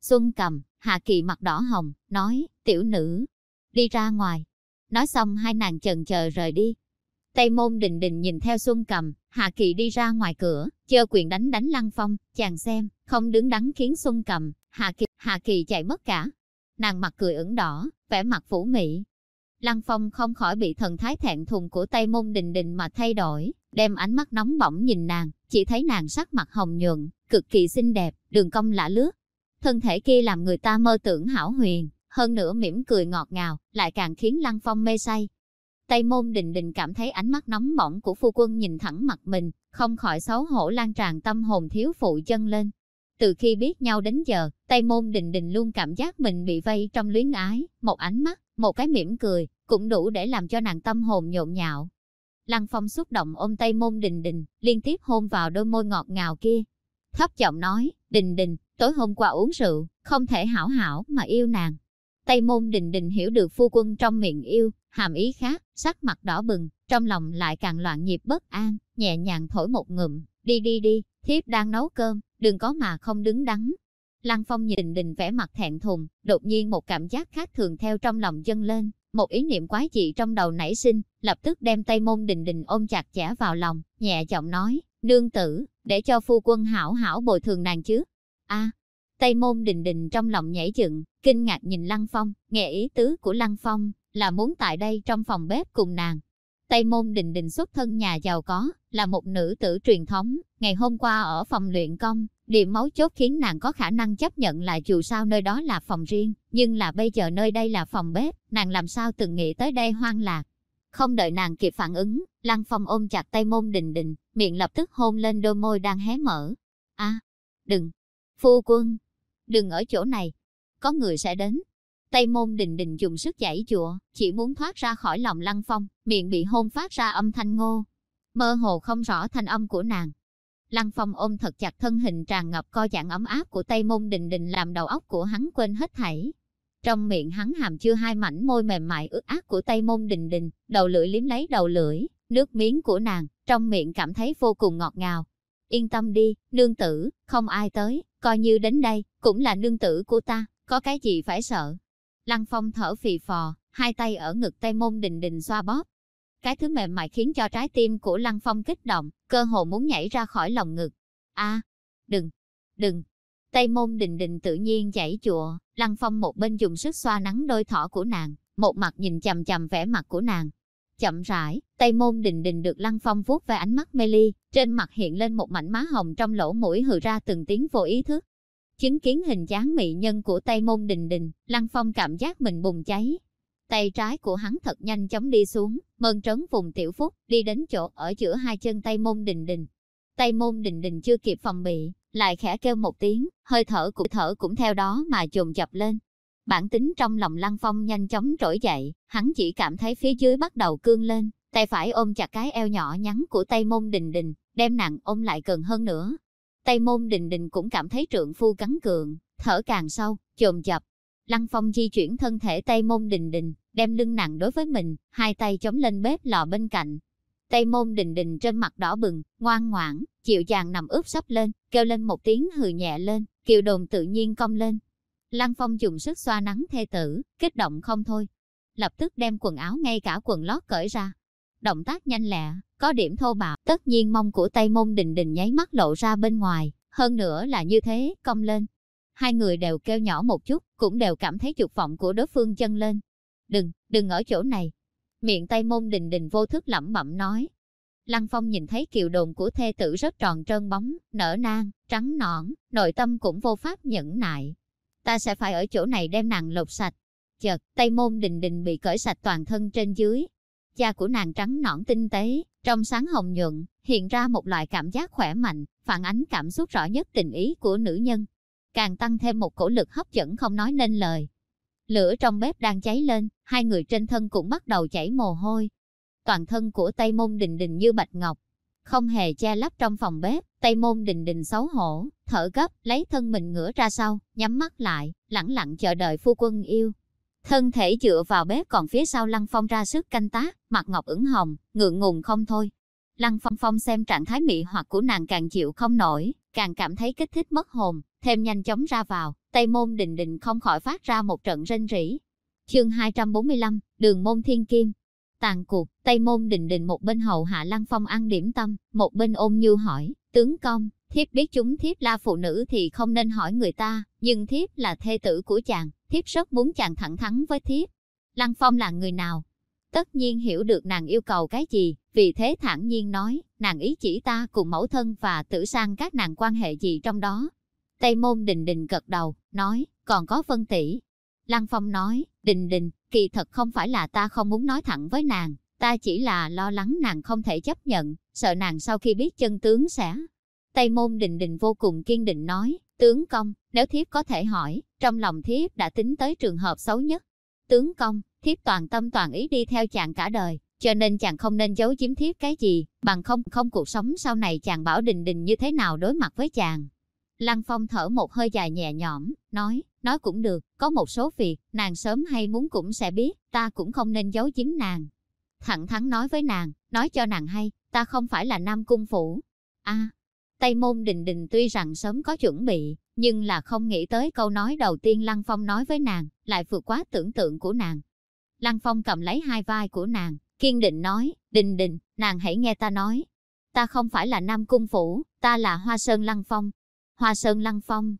Speaker 1: Xuân cầm, Hạ Kỳ mặt đỏ hồng, nói, tiểu nữ, đi ra ngoài. Nói xong hai nàng chần chờ rời đi. Tây Môn Đình Đình nhìn theo Xuân cầm, Hạ Kỳ đi ra ngoài cửa, chờ quyền đánh đánh Lăng Phong, chàng xem, không đứng đắn khiến Xuân cầm, Hạ Kỳ, Hạ Kỳ chạy mất cả. Nàng mặt cười ửng đỏ, vẻ mặt phủ mị, Lăng Phong không khỏi bị thần thái thẹn thùng của Tây Môn Đình Đình mà thay đổi, đem ánh mắt nóng bỏng nhìn nàng, chỉ thấy nàng sắc mặt hồng nhuận, cực kỳ xinh đẹp, đường cong lạ lướt. Thân thể kia làm người ta mơ tưởng hảo huyền, hơn nữa mỉm cười ngọt ngào, lại càng khiến Lăng Phong mê say. Tây Môn Đình Đình cảm thấy ánh mắt nóng bỏng của phu quân nhìn thẳng mặt mình, không khỏi xấu hổ lan tràn tâm hồn thiếu phụ chân lên. Từ khi biết nhau đến giờ, Tây Môn Đình Đình luôn cảm giác mình bị vây trong luyến ái, một ánh mắt, một cái mỉm cười, cũng đủ để làm cho nàng tâm hồn nhộn nhạo. Lăng Phong xúc động ôm Tây Môn Đình Đình, liên tiếp hôn vào đôi môi ngọt ngào kia. Thấp giọng nói, Đình Đình, tối hôm qua uống rượu, không thể hảo hảo mà yêu nàng. Tây Môn Đình Đình hiểu được phu quân trong miệng yêu, hàm ý khác, sắc mặt đỏ bừng, trong lòng lại càng loạn nhịp bất an, nhẹ nhàng thổi một ngụm, đi đi đi, thiếp đang nấu cơm, đừng có mà không đứng đắn. Lăng Phong nhìn đình vẻ mặt thẹn thùng, đột nhiên một cảm giác khác thường theo trong lòng dâng lên, một ý niệm quái dị trong đầu nảy sinh, lập tức đem Tây môn đình đình ôm chặt chẽ vào lòng, nhẹ giọng nói, nương tử, để cho phu quân hảo hảo bồi thường nàng chứ. a à, Tây môn đình đình trong lòng nhảy dựng, kinh ngạc nhìn Lăng Phong, nghe ý tứ của Lăng Phong, là muốn tại đây trong phòng bếp cùng nàng, Tây Môn Đình Đình xuất thân nhà giàu có, là một nữ tử truyền thống. Ngày hôm qua ở phòng luyện công, điểm máu chốt khiến nàng có khả năng chấp nhận là dù sao nơi đó là phòng riêng, nhưng là bây giờ nơi đây là phòng bếp, nàng làm sao từng nghĩ tới đây hoang lạc. Không đợi nàng kịp phản ứng, Lăng Phong ôm chặt Tây Môn Đình Đình, miệng lập tức hôn lên đôi môi đang hé mở. a đừng, phu quân, đừng ở chỗ này, có người sẽ đến. Tây môn đình đình dùng sức giải chùa, chỉ muốn thoát ra khỏi lòng lăng phong, miệng bị hôn phát ra âm thanh ngô. Mơ hồ không rõ thanh âm của nàng. Lăng phong ôm thật chặt thân hình tràn ngập co giãn ấm áp của Tây môn đình đình làm đầu óc của hắn quên hết thảy. Trong miệng hắn hàm chưa hai mảnh môi mềm mại ướt át của Tây môn đình đình, đầu lưỡi liếm lấy đầu lưỡi, nước miếng của nàng, trong miệng cảm thấy vô cùng ngọt ngào. Yên tâm đi, nương tử, không ai tới, coi như đến đây, cũng là nương tử của ta, có cái gì phải sợ. Lăng Phong thở phì phò, hai tay ở ngực tay môn đình đình xoa bóp. Cái thứ mềm mại khiến cho trái tim của Lăng Phong kích động, cơ hồ muốn nhảy ra khỏi lòng ngực. a đừng, đừng. Tây môn đình đình tự nhiên chảy chùa, Lăng Phong một bên dùng sức xoa nắng đôi thỏ của nàng, một mặt nhìn chầm chầm vẻ mặt của nàng. Chậm rãi, Tây môn đình đình được Lăng Phong vuốt về ánh mắt mê ly, trên mặt hiện lên một mảnh má hồng trong lỗ mũi hừ ra từng tiếng vô ý thức. Chứng kiến hình dáng mỹ nhân của Tây Môn Đình Đình, Lăng Phong cảm giác mình bùng cháy. Tay trái của hắn thật nhanh chóng đi xuống, mơn trấn vùng tiểu phúc, đi đến chỗ ở giữa hai chân Tây Môn Đình Đình. Tây Môn Đình Đình chưa kịp phòng bị, lại khẽ kêu một tiếng, hơi thở cũng thở cũng theo đó mà trồn chập lên. Bản tính trong lòng Lăng Phong nhanh chóng trỗi dậy, hắn chỉ cảm thấy phía dưới bắt đầu cương lên, tay phải ôm chặt cái eo nhỏ nhắn của Tây Môn Đình Đình, đem nặng ôm lại gần hơn nữa, Tây môn đình đình cũng cảm thấy trượng phu cắn cường, thở càng sâu, chồm chập. Lăng phong di chuyển thân thể Tây môn đình đình, đem lưng nặng đối với mình, hai tay chống lên bếp lò bên cạnh. Tây môn đình đình trên mặt đỏ bừng, ngoan ngoãn, chịu chàng nằm ướp sắp lên, kêu lên một tiếng hừ nhẹ lên, kiều đồn tự nhiên cong lên. Lăng phong dùng sức xoa nắng thê tử, kích động không thôi. Lập tức đem quần áo ngay cả quần lót cởi ra. Động tác nhanh lẹ, có điểm thô bạo, tất nhiên mông của Tây Môn Đình Đình nháy mắt lộ ra bên ngoài, hơn nữa là như thế, cong lên. hai người đều kêu nhỏ một chút, cũng đều cảm thấy dục vọng của đối phương chân lên. Đừng, đừng ở chỗ này. Miệng tây môn đình đình vô thức lẩm bẩm nói. Lăng Phong nhìn thấy kiều đồn của thê tử rất tròn trơn bóng, nở nang, trắng nõn, nội tâm cũng vô pháp nhẫn nại. Ta sẽ phải ở chỗ này đem nàng lột sạch. Chợt, tây môn đình đình bị cởi sạch toàn thân trên dưới. Da của nàng trắng nõn tinh tế, trong sáng hồng nhuận, hiện ra một loại cảm giác khỏe mạnh, phản ánh cảm xúc rõ nhất tình ý của nữ nhân. Càng tăng thêm một cổ lực hấp dẫn không nói nên lời. Lửa trong bếp đang cháy lên, hai người trên thân cũng bắt đầu chảy mồ hôi. Toàn thân của Tây Môn Đình Đình như bạch ngọc, không hề che lấp trong phòng bếp, Tây Môn Đình Đình xấu hổ, thở gấp, lấy thân mình ngửa ra sau, nhắm mắt lại, lẳng lặng chờ đợi phu quân yêu. Thân thể dựa vào bếp còn phía sau Lăng Phong ra sức canh tác, mặt ngọc ửng hồng, ngượng ngùng không thôi. Lăng Phong Phong xem trạng thái mị hoặc của nàng càng chịu không nổi, càng cảm thấy kích thích mất hồn, thêm nhanh chóng ra vào, Tây Môn Đình Đình không khỏi phát ra một trận rên rỉ. Chương 245, Đường Môn Thiên Kim Tàn cuộc, Tây Môn Đình Đình một bên hầu hạ Lăng Phong ăn điểm tâm, một bên ôm như hỏi, tướng công, thiếp biết chúng thiếp là phụ nữ thì không nên hỏi người ta, nhưng thiếp là thê tử của chàng, thiếp rất muốn chàng thẳng thắn với thiếp. Lăng Phong là người nào? Tất nhiên hiểu được nàng yêu cầu cái gì, vì thế thản nhiên nói, nàng ý chỉ ta cùng mẫu thân và tử sang các nàng quan hệ gì trong đó. Tây môn đình đình gật đầu, nói, còn có phân tỷ. Lăng Phong nói, đình đình, kỳ thật không phải là ta không muốn nói thẳng với nàng, ta chỉ là lo lắng nàng không thể chấp nhận, sợ nàng sau khi biết chân tướng sẽ. Tây môn đình đình vô cùng kiên định nói, tướng công, nếu thiếp có thể hỏi, trong lòng thiếp đã tính tới trường hợp xấu nhất. Tướng công, thiếp toàn tâm toàn ý đi theo chàng cả đời, cho nên chàng không nên giấu giếm thiếp cái gì, bằng không không cuộc sống sau này chàng bảo đình đình như thế nào đối mặt với chàng. Lăng Phong thở một hơi dài nhẹ nhõm, nói, nói cũng được, có một số việc, nàng sớm hay muốn cũng sẽ biết, ta cũng không nên giấu giếm nàng. Thẳng thắn nói với nàng, nói cho nàng hay, ta không phải là nam cung phủ. a Tây Môn Đình Đình tuy rằng sớm có chuẩn bị, nhưng là không nghĩ tới câu nói đầu tiên Lăng Phong nói với nàng, lại vượt quá tưởng tượng của nàng. Lăng Phong cầm lấy hai vai của nàng, kiên định nói, Đình Đình, nàng hãy nghe ta nói. Ta không phải là Nam Cung Phủ, ta là Hoa Sơn Lăng Phong. Hoa Sơn Lăng Phong.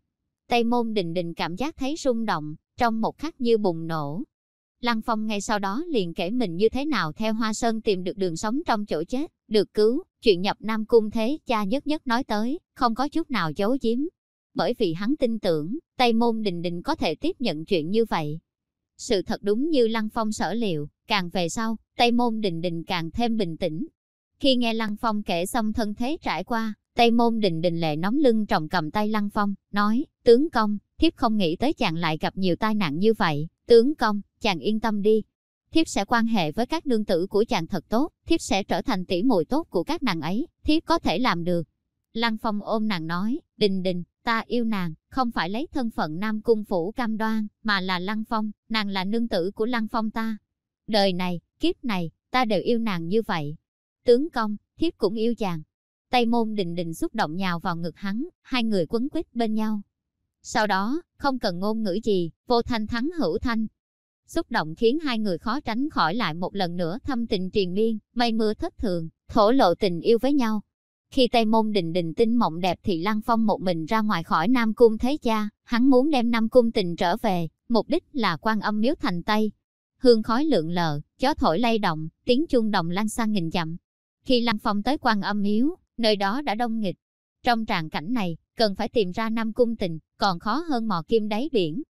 Speaker 1: Tây Môn Đình Đình cảm giác thấy rung động, trong một khắc như bùng nổ. Lăng Phong ngay sau đó liền kể mình như thế nào theo Hoa Sơn tìm được đường sống trong chỗ chết, được cứu, chuyện nhập Nam Cung thế cha nhất nhất nói tới, không có chút nào giấu giếm. Bởi vì hắn tin tưởng, Tây Môn Đình Đình có thể tiếp nhận chuyện như vậy. Sự thật đúng như Lăng Phong sở liệu, càng về sau, Tây Môn Đình Đình càng thêm bình tĩnh. Khi nghe Lăng Phong kể xong thân thế trải qua, Tây Môn Đình Đình lệ nóng lưng trọng cầm tay Lăng Phong, nói, tướng công, thiếp không nghĩ tới chàng lại gặp nhiều tai nạn như vậy, tướng công, chàng yên tâm đi. Thiếp sẽ quan hệ với các nương tử của chàng thật tốt, thiếp sẽ trở thành tỷ muội tốt của các nàng ấy, thiếp có thể làm được. Lăng Phong ôm nàng nói, Đình Đình, ta yêu nàng, không phải lấy thân phận Nam Cung Phủ cam đoan, mà là Lăng Phong, nàng là nương tử của Lăng Phong ta. Đời này, kiếp này, ta đều yêu nàng như vậy. Tướng công, thiếp cũng yêu chàng. Tây môn đình đình xúc động nhào vào ngực hắn, hai người quấn quýt bên nhau. Sau đó, không cần ngôn ngữ gì, vô thanh thắng hữu thanh. Xúc động khiến hai người khó tránh khỏi lại một lần nữa thâm tình triền miên, mây mưa thất thường, thổ lộ tình yêu với nhau. Khi Tây Môn Đình Đình tinh mộng đẹp thì Lăng Phong một mình ra ngoài khỏi Nam Cung thấy cha, hắn muốn đem Nam Cung tình trở về, mục đích là quan âm miếu thành Tây. Hương khói lượng lờ, gió thổi lay động, tiếng chuông đồng lan sang nghìn dặm. Khi Lăng Phong tới quan âm miếu, nơi đó đã đông nghịch. Trong tràng cảnh này, cần phải tìm ra Nam Cung tình, còn khó hơn mò kim đáy biển.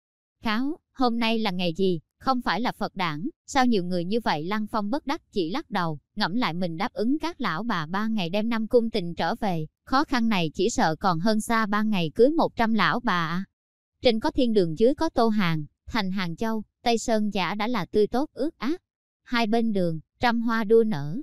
Speaker 1: Kháo, hôm nay là ngày gì? Không phải là Phật đảng, sao nhiều người như vậy Lăng Phong bất đắc chỉ lắc đầu, ngẫm lại mình đáp ứng các lão bà ba ngày đem năm cung tình trở về, khó khăn này chỉ sợ còn hơn xa ba ngày cưới một trăm lão bà. Trên có thiên đường dưới có tô hàng, thành hàng châu, Tây Sơn giả đã là tươi tốt ướt ác. Hai bên đường, trăm hoa đua nở.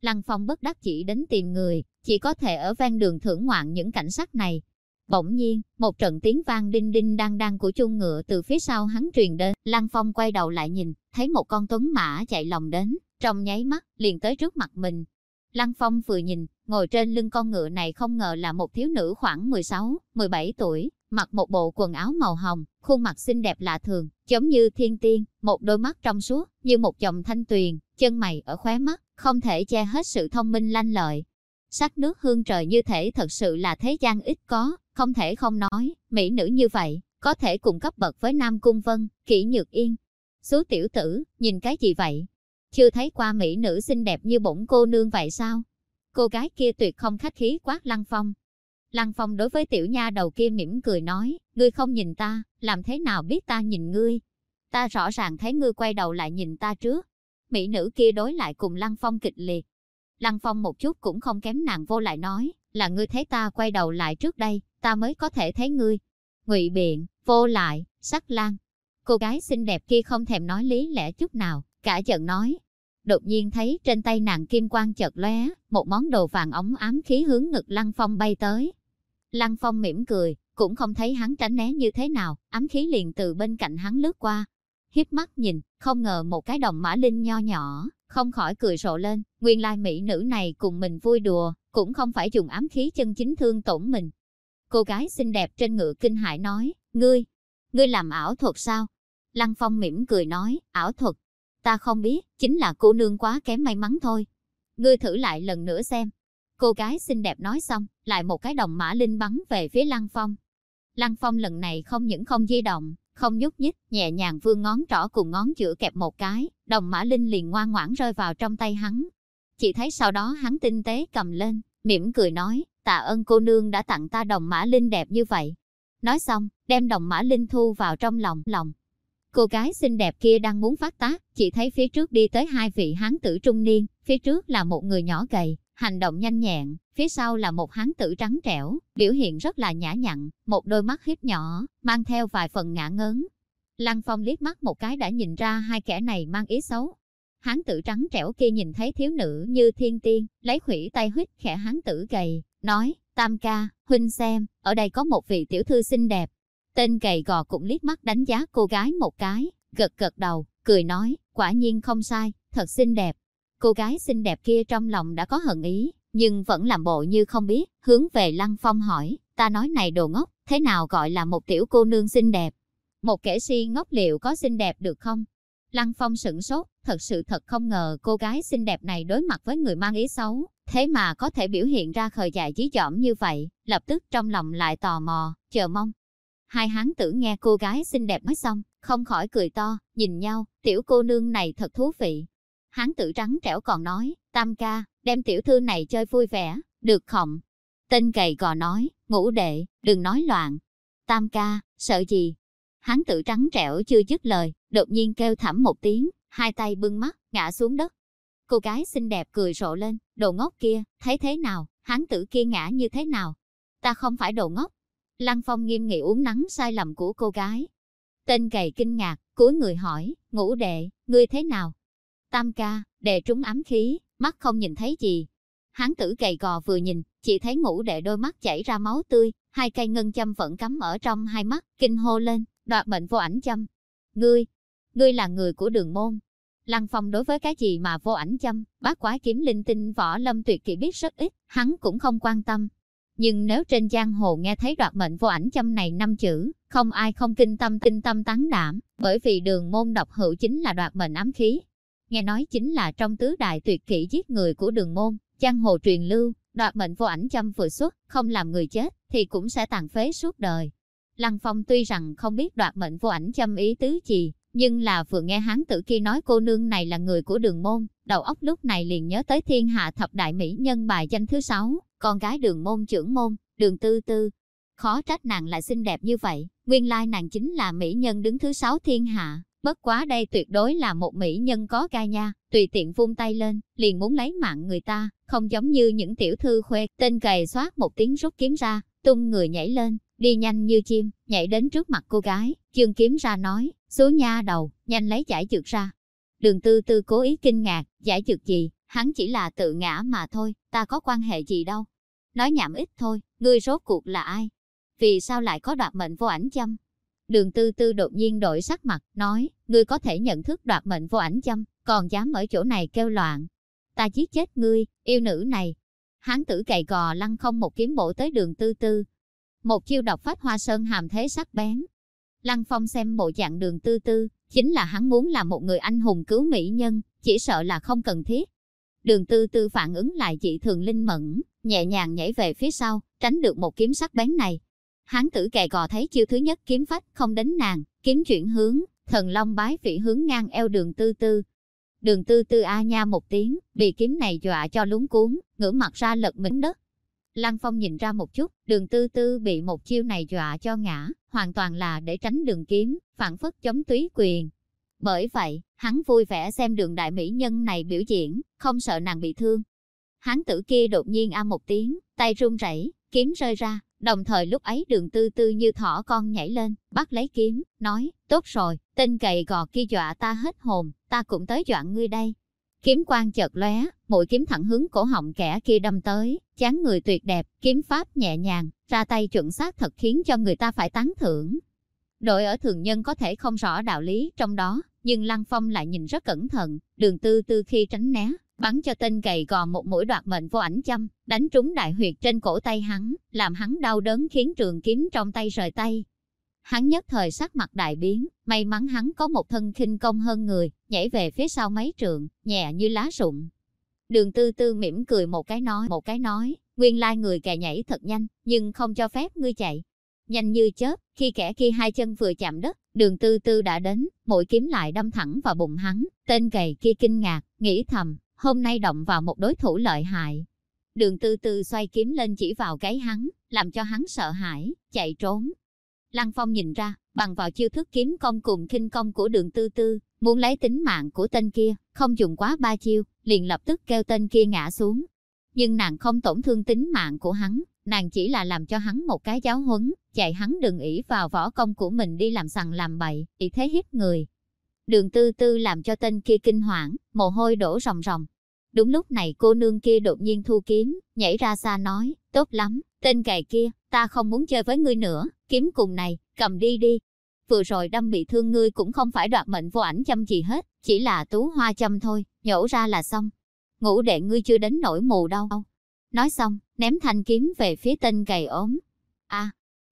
Speaker 1: Lăng Phong bất đắc chỉ đến tìm người, chỉ có thể ở ven đường thưởng ngoạn những cảnh sắc này, Bỗng nhiên, một trận tiếng vang đinh đinh đang đang của chung ngựa từ phía sau hắn truyền đến, Lăng Phong quay đầu lại nhìn, thấy một con tuấn mã chạy lòng đến, trong nháy mắt, liền tới trước mặt mình. Lăng Phong vừa nhìn, ngồi trên lưng con ngựa này không ngờ là một thiếu nữ khoảng 16, 17 tuổi, mặc một bộ quần áo màu hồng, khuôn mặt xinh đẹp lạ thường, giống như thiên tiên, một đôi mắt trong suốt, như một dòng thanh tuyền, chân mày ở khóe mắt, không thể che hết sự thông minh lanh lợi. Sắc nước hương trời như thể thật sự là thế gian ít có, không thể không nói, mỹ nữ như vậy, có thể cùng cấp bậc với Nam Cung Vân, Kỷ Nhược Yên. Số tiểu tử, nhìn cái gì vậy? Chưa thấy qua mỹ nữ xinh đẹp như bổn cô nương vậy sao? Cô gái kia tuyệt không khách khí quát Lăng Phong. Lăng Phong đối với tiểu nha đầu kia mỉm cười nói, ngươi không nhìn ta, làm thế nào biết ta nhìn ngươi? Ta rõ ràng thấy ngươi quay đầu lại nhìn ta trước. Mỹ nữ kia đối lại cùng Lăng Phong kịch liệt. Lăng Phong một chút cũng không kém nàng vô lại nói, là ngươi thấy ta quay đầu lại trước đây, ta mới có thể thấy ngươi. Ngụy biện, vô lại, sắc lan. Cô gái xinh đẹp kia không thèm nói lý lẽ chút nào, cả giận nói. Đột nhiên thấy trên tay nàng kim quang chợt lóe, một món đồ vàng ống ám khí hướng ngực Lăng Phong bay tới. Lăng Phong mỉm cười, cũng không thấy hắn tránh né như thế nào, ám khí liền từ bên cạnh hắn lướt qua. Hiếp mắt nhìn, không ngờ một cái đồng mã linh nho nhỏ, không khỏi cười rộ lên, nguyên lai mỹ nữ này cùng mình vui đùa, cũng không phải dùng ám khí chân chính thương tổn mình. Cô gái xinh đẹp trên ngựa kinh hãi nói, ngươi, ngươi làm ảo thuật sao? Lăng Phong mỉm cười nói, ảo thuật, ta không biết, chính là cô nương quá kém may mắn thôi. Ngươi thử lại lần nữa xem. Cô gái xinh đẹp nói xong, lại một cái đồng mã linh bắn về phía Lăng Phong. Lăng Phong lần này không những không di động, không nhúc nhích, nhẹ nhàng vươn ngón trỏ cùng ngón giữa kẹp một cái, đồng mã linh liền ngoan ngoãn rơi vào trong tay hắn. Chỉ thấy sau đó hắn tinh tế cầm lên, mỉm cười nói, tạ ơn cô nương đã tặng ta đồng mã linh đẹp như vậy. Nói xong, đem đồng mã linh thu vào trong lòng, lòng. Cô gái xinh đẹp kia đang muốn phát tác, chỉ thấy phía trước đi tới hai vị hán tử trung niên, phía trước là một người nhỏ gầy, hành động nhanh nhẹn, phía sau là một hán tử trắng trẻo, biểu hiện rất là nhã nhặn, một đôi mắt hiếp nhỏ, mang theo vài phần ngã ngớn. Lăng Phong liếc mắt một cái đã nhìn ra hai kẻ này mang ý xấu. Hán tử trắng trẻo kia nhìn thấy thiếu nữ như thiên tiên, lấy khủy tay huyết khẽ hán tử gầy, nói, tam ca, huynh xem, ở đây có một vị tiểu thư xinh đẹp. Tên gầy gò cũng liếc mắt đánh giá cô gái một cái, gật gật đầu, cười nói, quả nhiên không sai, thật xinh đẹp. Cô gái xinh đẹp kia trong lòng đã có hận ý, nhưng vẫn làm bộ như không biết, hướng về Lăng Phong hỏi, ta nói này đồ ngốc, thế nào gọi là một tiểu cô nương xinh đẹp? Một kẻ si ngốc liệu có xinh đẹp được không? Lăng Phong sửng sốt, thật sự thật không ngờ cô gái xinh đẹp này đối mặt với người mang ý xấu, thế mà có thể biểu hiện ra khờ dại dí dỏm như vậy, lập tức trong lòng lại tò mò, chờ mong. Hai hán tử nghe cô gái xinh đẹp nói xong, không khỏi cười to, nhìn nhau, tiểu cô nương này thật thú vị, Hắn tử trắng trẻo còn nói, tam ca, đem tiểu thư này chơi vui vẻ, được không? Tên gầy gò nói, ngũ đệ, đừng nói loạn. Tam ca, sợ gì? Hắn tử trắng trẻo chưa dứt lời, đột nhiên kêu thảm một tiếng, hai tay bưng mắt, ngã xuống đất. Cô gái xinh đẹp cười rộ lên, đồ ngốc kia, thấy thế nào, hán tử kia ngã như thế nào? Ta không phải đồ ngốc. Lăng Phong nghiêm nghị uống nắng sai lầm của cô gái. Tên gầy kinh ngạc, cúi người hỏi, ngũ đệ, ngươi thế nào? Tam ca, đệ trúng ám khí, mắt không nhìn thấy gì. Hán tử gầy gò vừa nhìn, chỉ thấy ngũ đệ đôi mắt chảy ra máu tươi, hai cây ngân châm vẫn cắm ở trong hai mắt, kinh hô lên, đoạt mệnh vô ảnh châm. Ngươi, ngươi là người của đường môn. Lăng Phong đối với cái gì mà vô ảnh châm, bác quái kiếm linh tinh võ lâm tuyệt kỹ biết rất ít, hắn cũng không quan tâm. Nhưng nếu trên giang hồ nghe thấy đoạt mệnh vô ảnh châm này năm chữ, không ai không kinh tâm kinh tâm tán đảm, bởi vì đường môn độc hữu chính là đoạt mệnh ám khí, nghe nói chính là trong tứ đại tuyệt kỹ giết người của đường môn, giang hồ truyền lưu, đoạt mệnh vô ảnh châm vừa xuất, không làm người chết, thì cũng sẽ tàn phế suốt đời. Lăng Phong tuy rằng không biết đoạt mệnh vô ảnh châm ý tứ gì, nhưng là vừa nghe hán tử kia nói cô nương này là người của đường môn, đầu óc lúc này liền nhớ tới thiên hạ thập đại mỹ nhân bài danh thứ sáu, con gái đường môn trưởng môn, đường tư tư. Khó trách nàng lại xinh đẹp như vậy, nguyên lai nàng chính là mỹ nhân đứng thứ sáu thiên hạ. Bất quá đây tuyệt đối là một mỹ nhân có ca nha, tùy tiện vung tay lên, liền muốn lấy mạng người ta, không giống như những tiểu thư khuê, tên cày xoát một tiếng rút kiếm ra, tung người nhảy lên, đi nhanh như chim, nhảy đến trước mặt cô gái, chương kiếm ra nói, số nha đầu, nhanh lấy giải trượt ra. Đường tư tư cố ý kinh ngạc, giải trượt gì, hắn chỉ là tự ngã mà thôi, ta có quan hệ gì đâu. Nói nhảm ít thôi, ngươi rốt cuộc là ai? Vì sao lại có đoạt mệnh vô ảnh châm? Đường tư tư đột nhiên đổi sắc mặt, nói, ngươi có thể nhận thức đoạt mệnh vô ảnh châm, còn dám ở chỗ này kêu loạn. Ta giết chết ngươi, yêu nữ này. Hán tử cày gò lăn không một kiếm bổ tới đường tư tư. Một chiêu độc phát hoa sơn hàm thế sắc bén. Lăng phong xem bộ dạng đường tư tư, chính là hắn muốn là một người anh hùng cứu mỹ nhân, chỉ sợ là không cần thiết. Đường tư tư phản ứng lại dị thường linh mẫn, nhẹ nhàng nhảy về phía sau, tránh được một kiếm sắc bén này. Hán tử kè gò thấy chiêu thứ nhất kiếm phách không đến nàng, kiếm chuyển hướng, thần long bái phỉ hướng ngang eo đường tư tư. Đường tư tư a nha một tiếng, bị kiếm này dọa cho lúng cuốn, ngửa mặt ra lật mình đất. Lăng Phong nhìn ra một chút, đường tư tư bị một chiêu này dọa cho ngã, hoàn toàn là để tránh đường kiếm, phản phất chống túy quyền. Bởi vậy, hắn vui vẻ xem đường đại mỹ nhân này biểu diễn, không sợ nàng bị thương. Hán tử kia đột nhiên a một tiếng, tay run rẩy, kiếm rơi ra, đồng thời lúc ấy đường tư tư như thỏ con nhảy lên, bắt lấy kiếm, nói, tốt rồi, tên cày gò kia dọa ta hết hồn, ta cũng tới dọa ngươi đây. Kiếm quang chợt lóe, mũi kiếm thẳng hướng cổ họng kẻ kia đâm tới, chán người tuyệt đẹp, kiếm pháp nhẹ nhàng, ra tay chuẩn xác thật khiến cho người ta phải tán thưởng. Đội ở thường nhân có thể không rõ đạo lý trong đó, nhưng Lăng Phong lại nhìn rất cẩn thận, đường tư tư khi tránh né, bắn cho tên gầy gò một mũi đoạt mệnh vô ảnh châm, đánh trúng đại huyệt trên cổ tay hắn, làm hắn đau đớn khiến trường kiếm trong tay rời tay. Hắn nhất thời sắc mặt đại biến, may mắn hắn có một thân khinh công hơn người, nhảy về phía sau mấy trường, nhẹ như lá rụng. Đường tư tư mỉm cười một cái nói, một cái nói, nguyên lai người kẻ nhảy thật nhanh, nhưng không cho phép ngươi chạy. Nhanh như chớp, khi kẻ kia hai chân vừa chạm đất, đường tư tư đã đến, mũi kiếm lại đâm thẳng vào bụng hắn, tên gầy kia kinh ngạc, nghĩ thầm, hôm nay động vào một đối thủ lợi hại. Đường tư tư xoay kiếm lên chỉ vào cái hắn, làm cho hắn sợ hãi, chạy trốn. Lăng Phong nhìn ra, bằng vào chiêu thức kiếm công cùng khinh công của đường tư tư, muốn lấy tính mạng của tên kia, không dùng quá ba chiêu, liền lập tức kêu tên kia ngã xuống. Nhưng nàng không tổn thương tính mạng của hắn, nàng chỉ là làm cho hắn một cái giáo huấn, dạy hắn đừng ỷ vào võ công của mình đi làm sằng làm bậy, ý thế hiếp người. Đường tư tư làm cho tên kia kinh hoảng, mồ hôi đổ ròng ròng. Đúng lúc này cô nương kia đột nhiên thu kiếm, nhảy ra xa nói, tốt lắm, tên cày kia, ta không muốn chơi với ngươi nữa, kiếm cùng này, cầm đi đi. Vừa rồi đâm bị thương ngươi cũng không phải đoạt mệnh vô ảnh châm gì hết, chỉ là tú hoa châm thôi, nhổ ra là xong. Ngủ đệ ngươi chưa đến nỗi mù đâu. Nói xong, ném thanh kiếm về phía tên cày ốm. a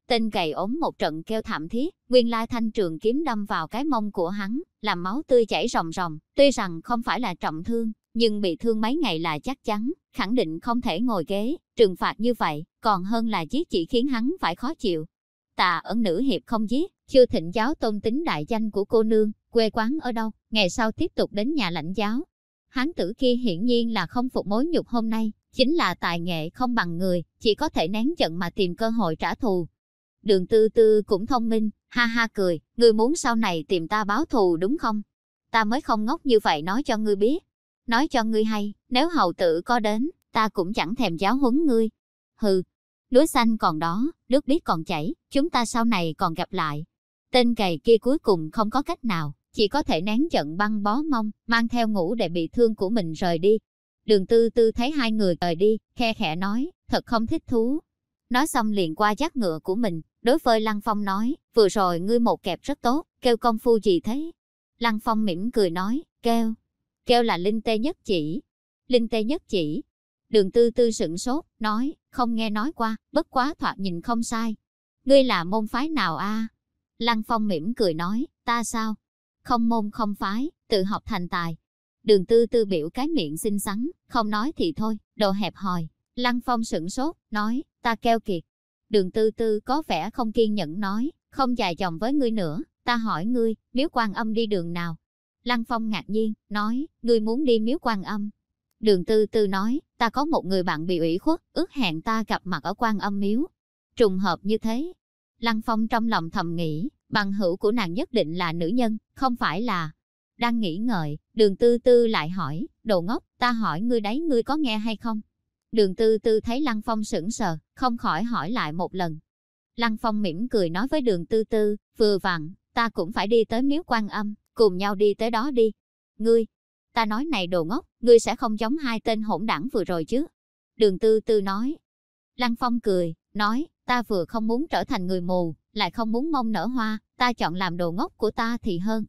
Speaker 1: tên cày ốm một trận kêu thảm thiết, nguyên lai thanh trường kiếm đâm vào cái mông của hắn, làm máu tươi chảy ròng ròng, tuy rằng không phải là trọng thương, nhưng bị thương mấy ngày là chắc chắn, khẳng định không thể ngồi ghế, trừng phạt như vậy, còn hơn là giết chỉ khiến hắn phải khó chịu. Tà ẩn nữ hiệp không giết, chưa thịnh giáo tôn tính đại danh của cô nương, quê quán ở đâu, ngày sau tiếp tục đến nhà lãnh giáo. Hán tử kia hiển nhiên là không phục mối nhục hôm nay, chính là tài nghệ không bằng người, chỉ có thể nén giận mà tìm cơ hội trả thù. Đường tư tư cũng thông minh, ha ha cười, ngươi muốn sau này tìm ta báo thù đúng không? Ta mới không ngốc như vậy nói cho ngươi biết. Nói cho ngươi hay, nếu hậu tử có đến, ta cũng chẳng thèm giáo huấn ngươi. Hừ, lúa xanh còn đó, nước biết còn chảy, chúng ta sau này còn gặp lại. Tên cày kia cuối cùng không có cách nào, chỉ có thể nén giận băng bó mông, mang theo ngủ để bị thương của mình rời đi. Đường tư tư thấy hai người rời đi, khe khẽ nói, thật không thích thú. Nói xong liền qua giác ngựa của mình, đối với Lăng Phong nói, vừa rồi ngươi một kẹp rất tốt, kêu công phu gì thế? Lăng Phong mỉm cười nói, kêu, kêu là linh tê nhất chỉ. Linh tê nhất chỉ. Đường tư tư sửng sốt, nói, không nghe nói qua, bất quá thoạt nhìn không sai. Ngươi là môn phái nào a? Lăng Phong mỉm cười nói, ta sao? Không môn không phái, tự học thành tài. Đường tư tư biểu cái miệng xinh xắn, không nói thì thôi, đồ hẹp hòi. Lăng Phong sửng sốt, nói, ta keo kiệt. Đường tư tư có vẻ không kiên nhẫn nói, không dài dòng với ngươi nữa, ta hỏi ngươi, miếu quan âm đi đường nào? Lăng Phong ngạc nhiên, nói, ngươi muốn đi miếu quan âm. Đường tư tư nói, ta có một người bạn bị ủy khuất, ước hẹn ta gặp mặt ở quan âm miếu. Trùng hợp như thế. Lăng Phong trong lòng thầm nghĩ, bằng hữu của nàng nhất định là nữ nhân, không phải là... Đang nghĩ ngợi, đường tư tư lại hỏi, đồ ngốc, ta hỏi ngươi đấy ngươi có nghe hay không? Đường tư tư thấy Lăng Phong sững sờ, không khỏi hỏi lại một lần. Lăng Phong mỉm cười nói với đường tư tư, vừa vặn, ta cũng phải đi tới miếu quan âm, cùng nhau đi tới đó đi. Ngươi, ta nói này đồ ngốc, ngươi sẽ không giống hai tên hỗn đảng vừa rồi chứ. Đường tư tư nói. Lăng Phong cười, nói, ta vừa không muốn trở thành người mù, lại không muốn mong nở hoa, ta chọn làm đồ ngốc của ta thì hơn.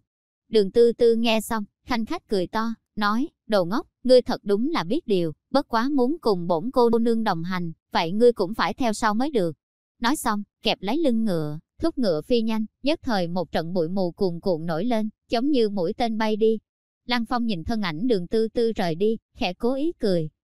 Speaker 1: Đường tư tư nghe xong, khanh khách cười to, nói, đồ ngốc, ngươi thật đúng là biết điều, bất quá muốn cùng bổn cô nương đồng hành, vậy ngươi cũng phải theo sau mới được. Nói xong, kẹp lấy lưng ngựa, thúc ngựa phi nhanh, nhất thời một trận bụi mù cuồn cuộn nổi lên, giống như mũi tên bay đi. Lăng Phong nhìn thân ảnh đường tư tư rời đi, khẽ cố ý cười,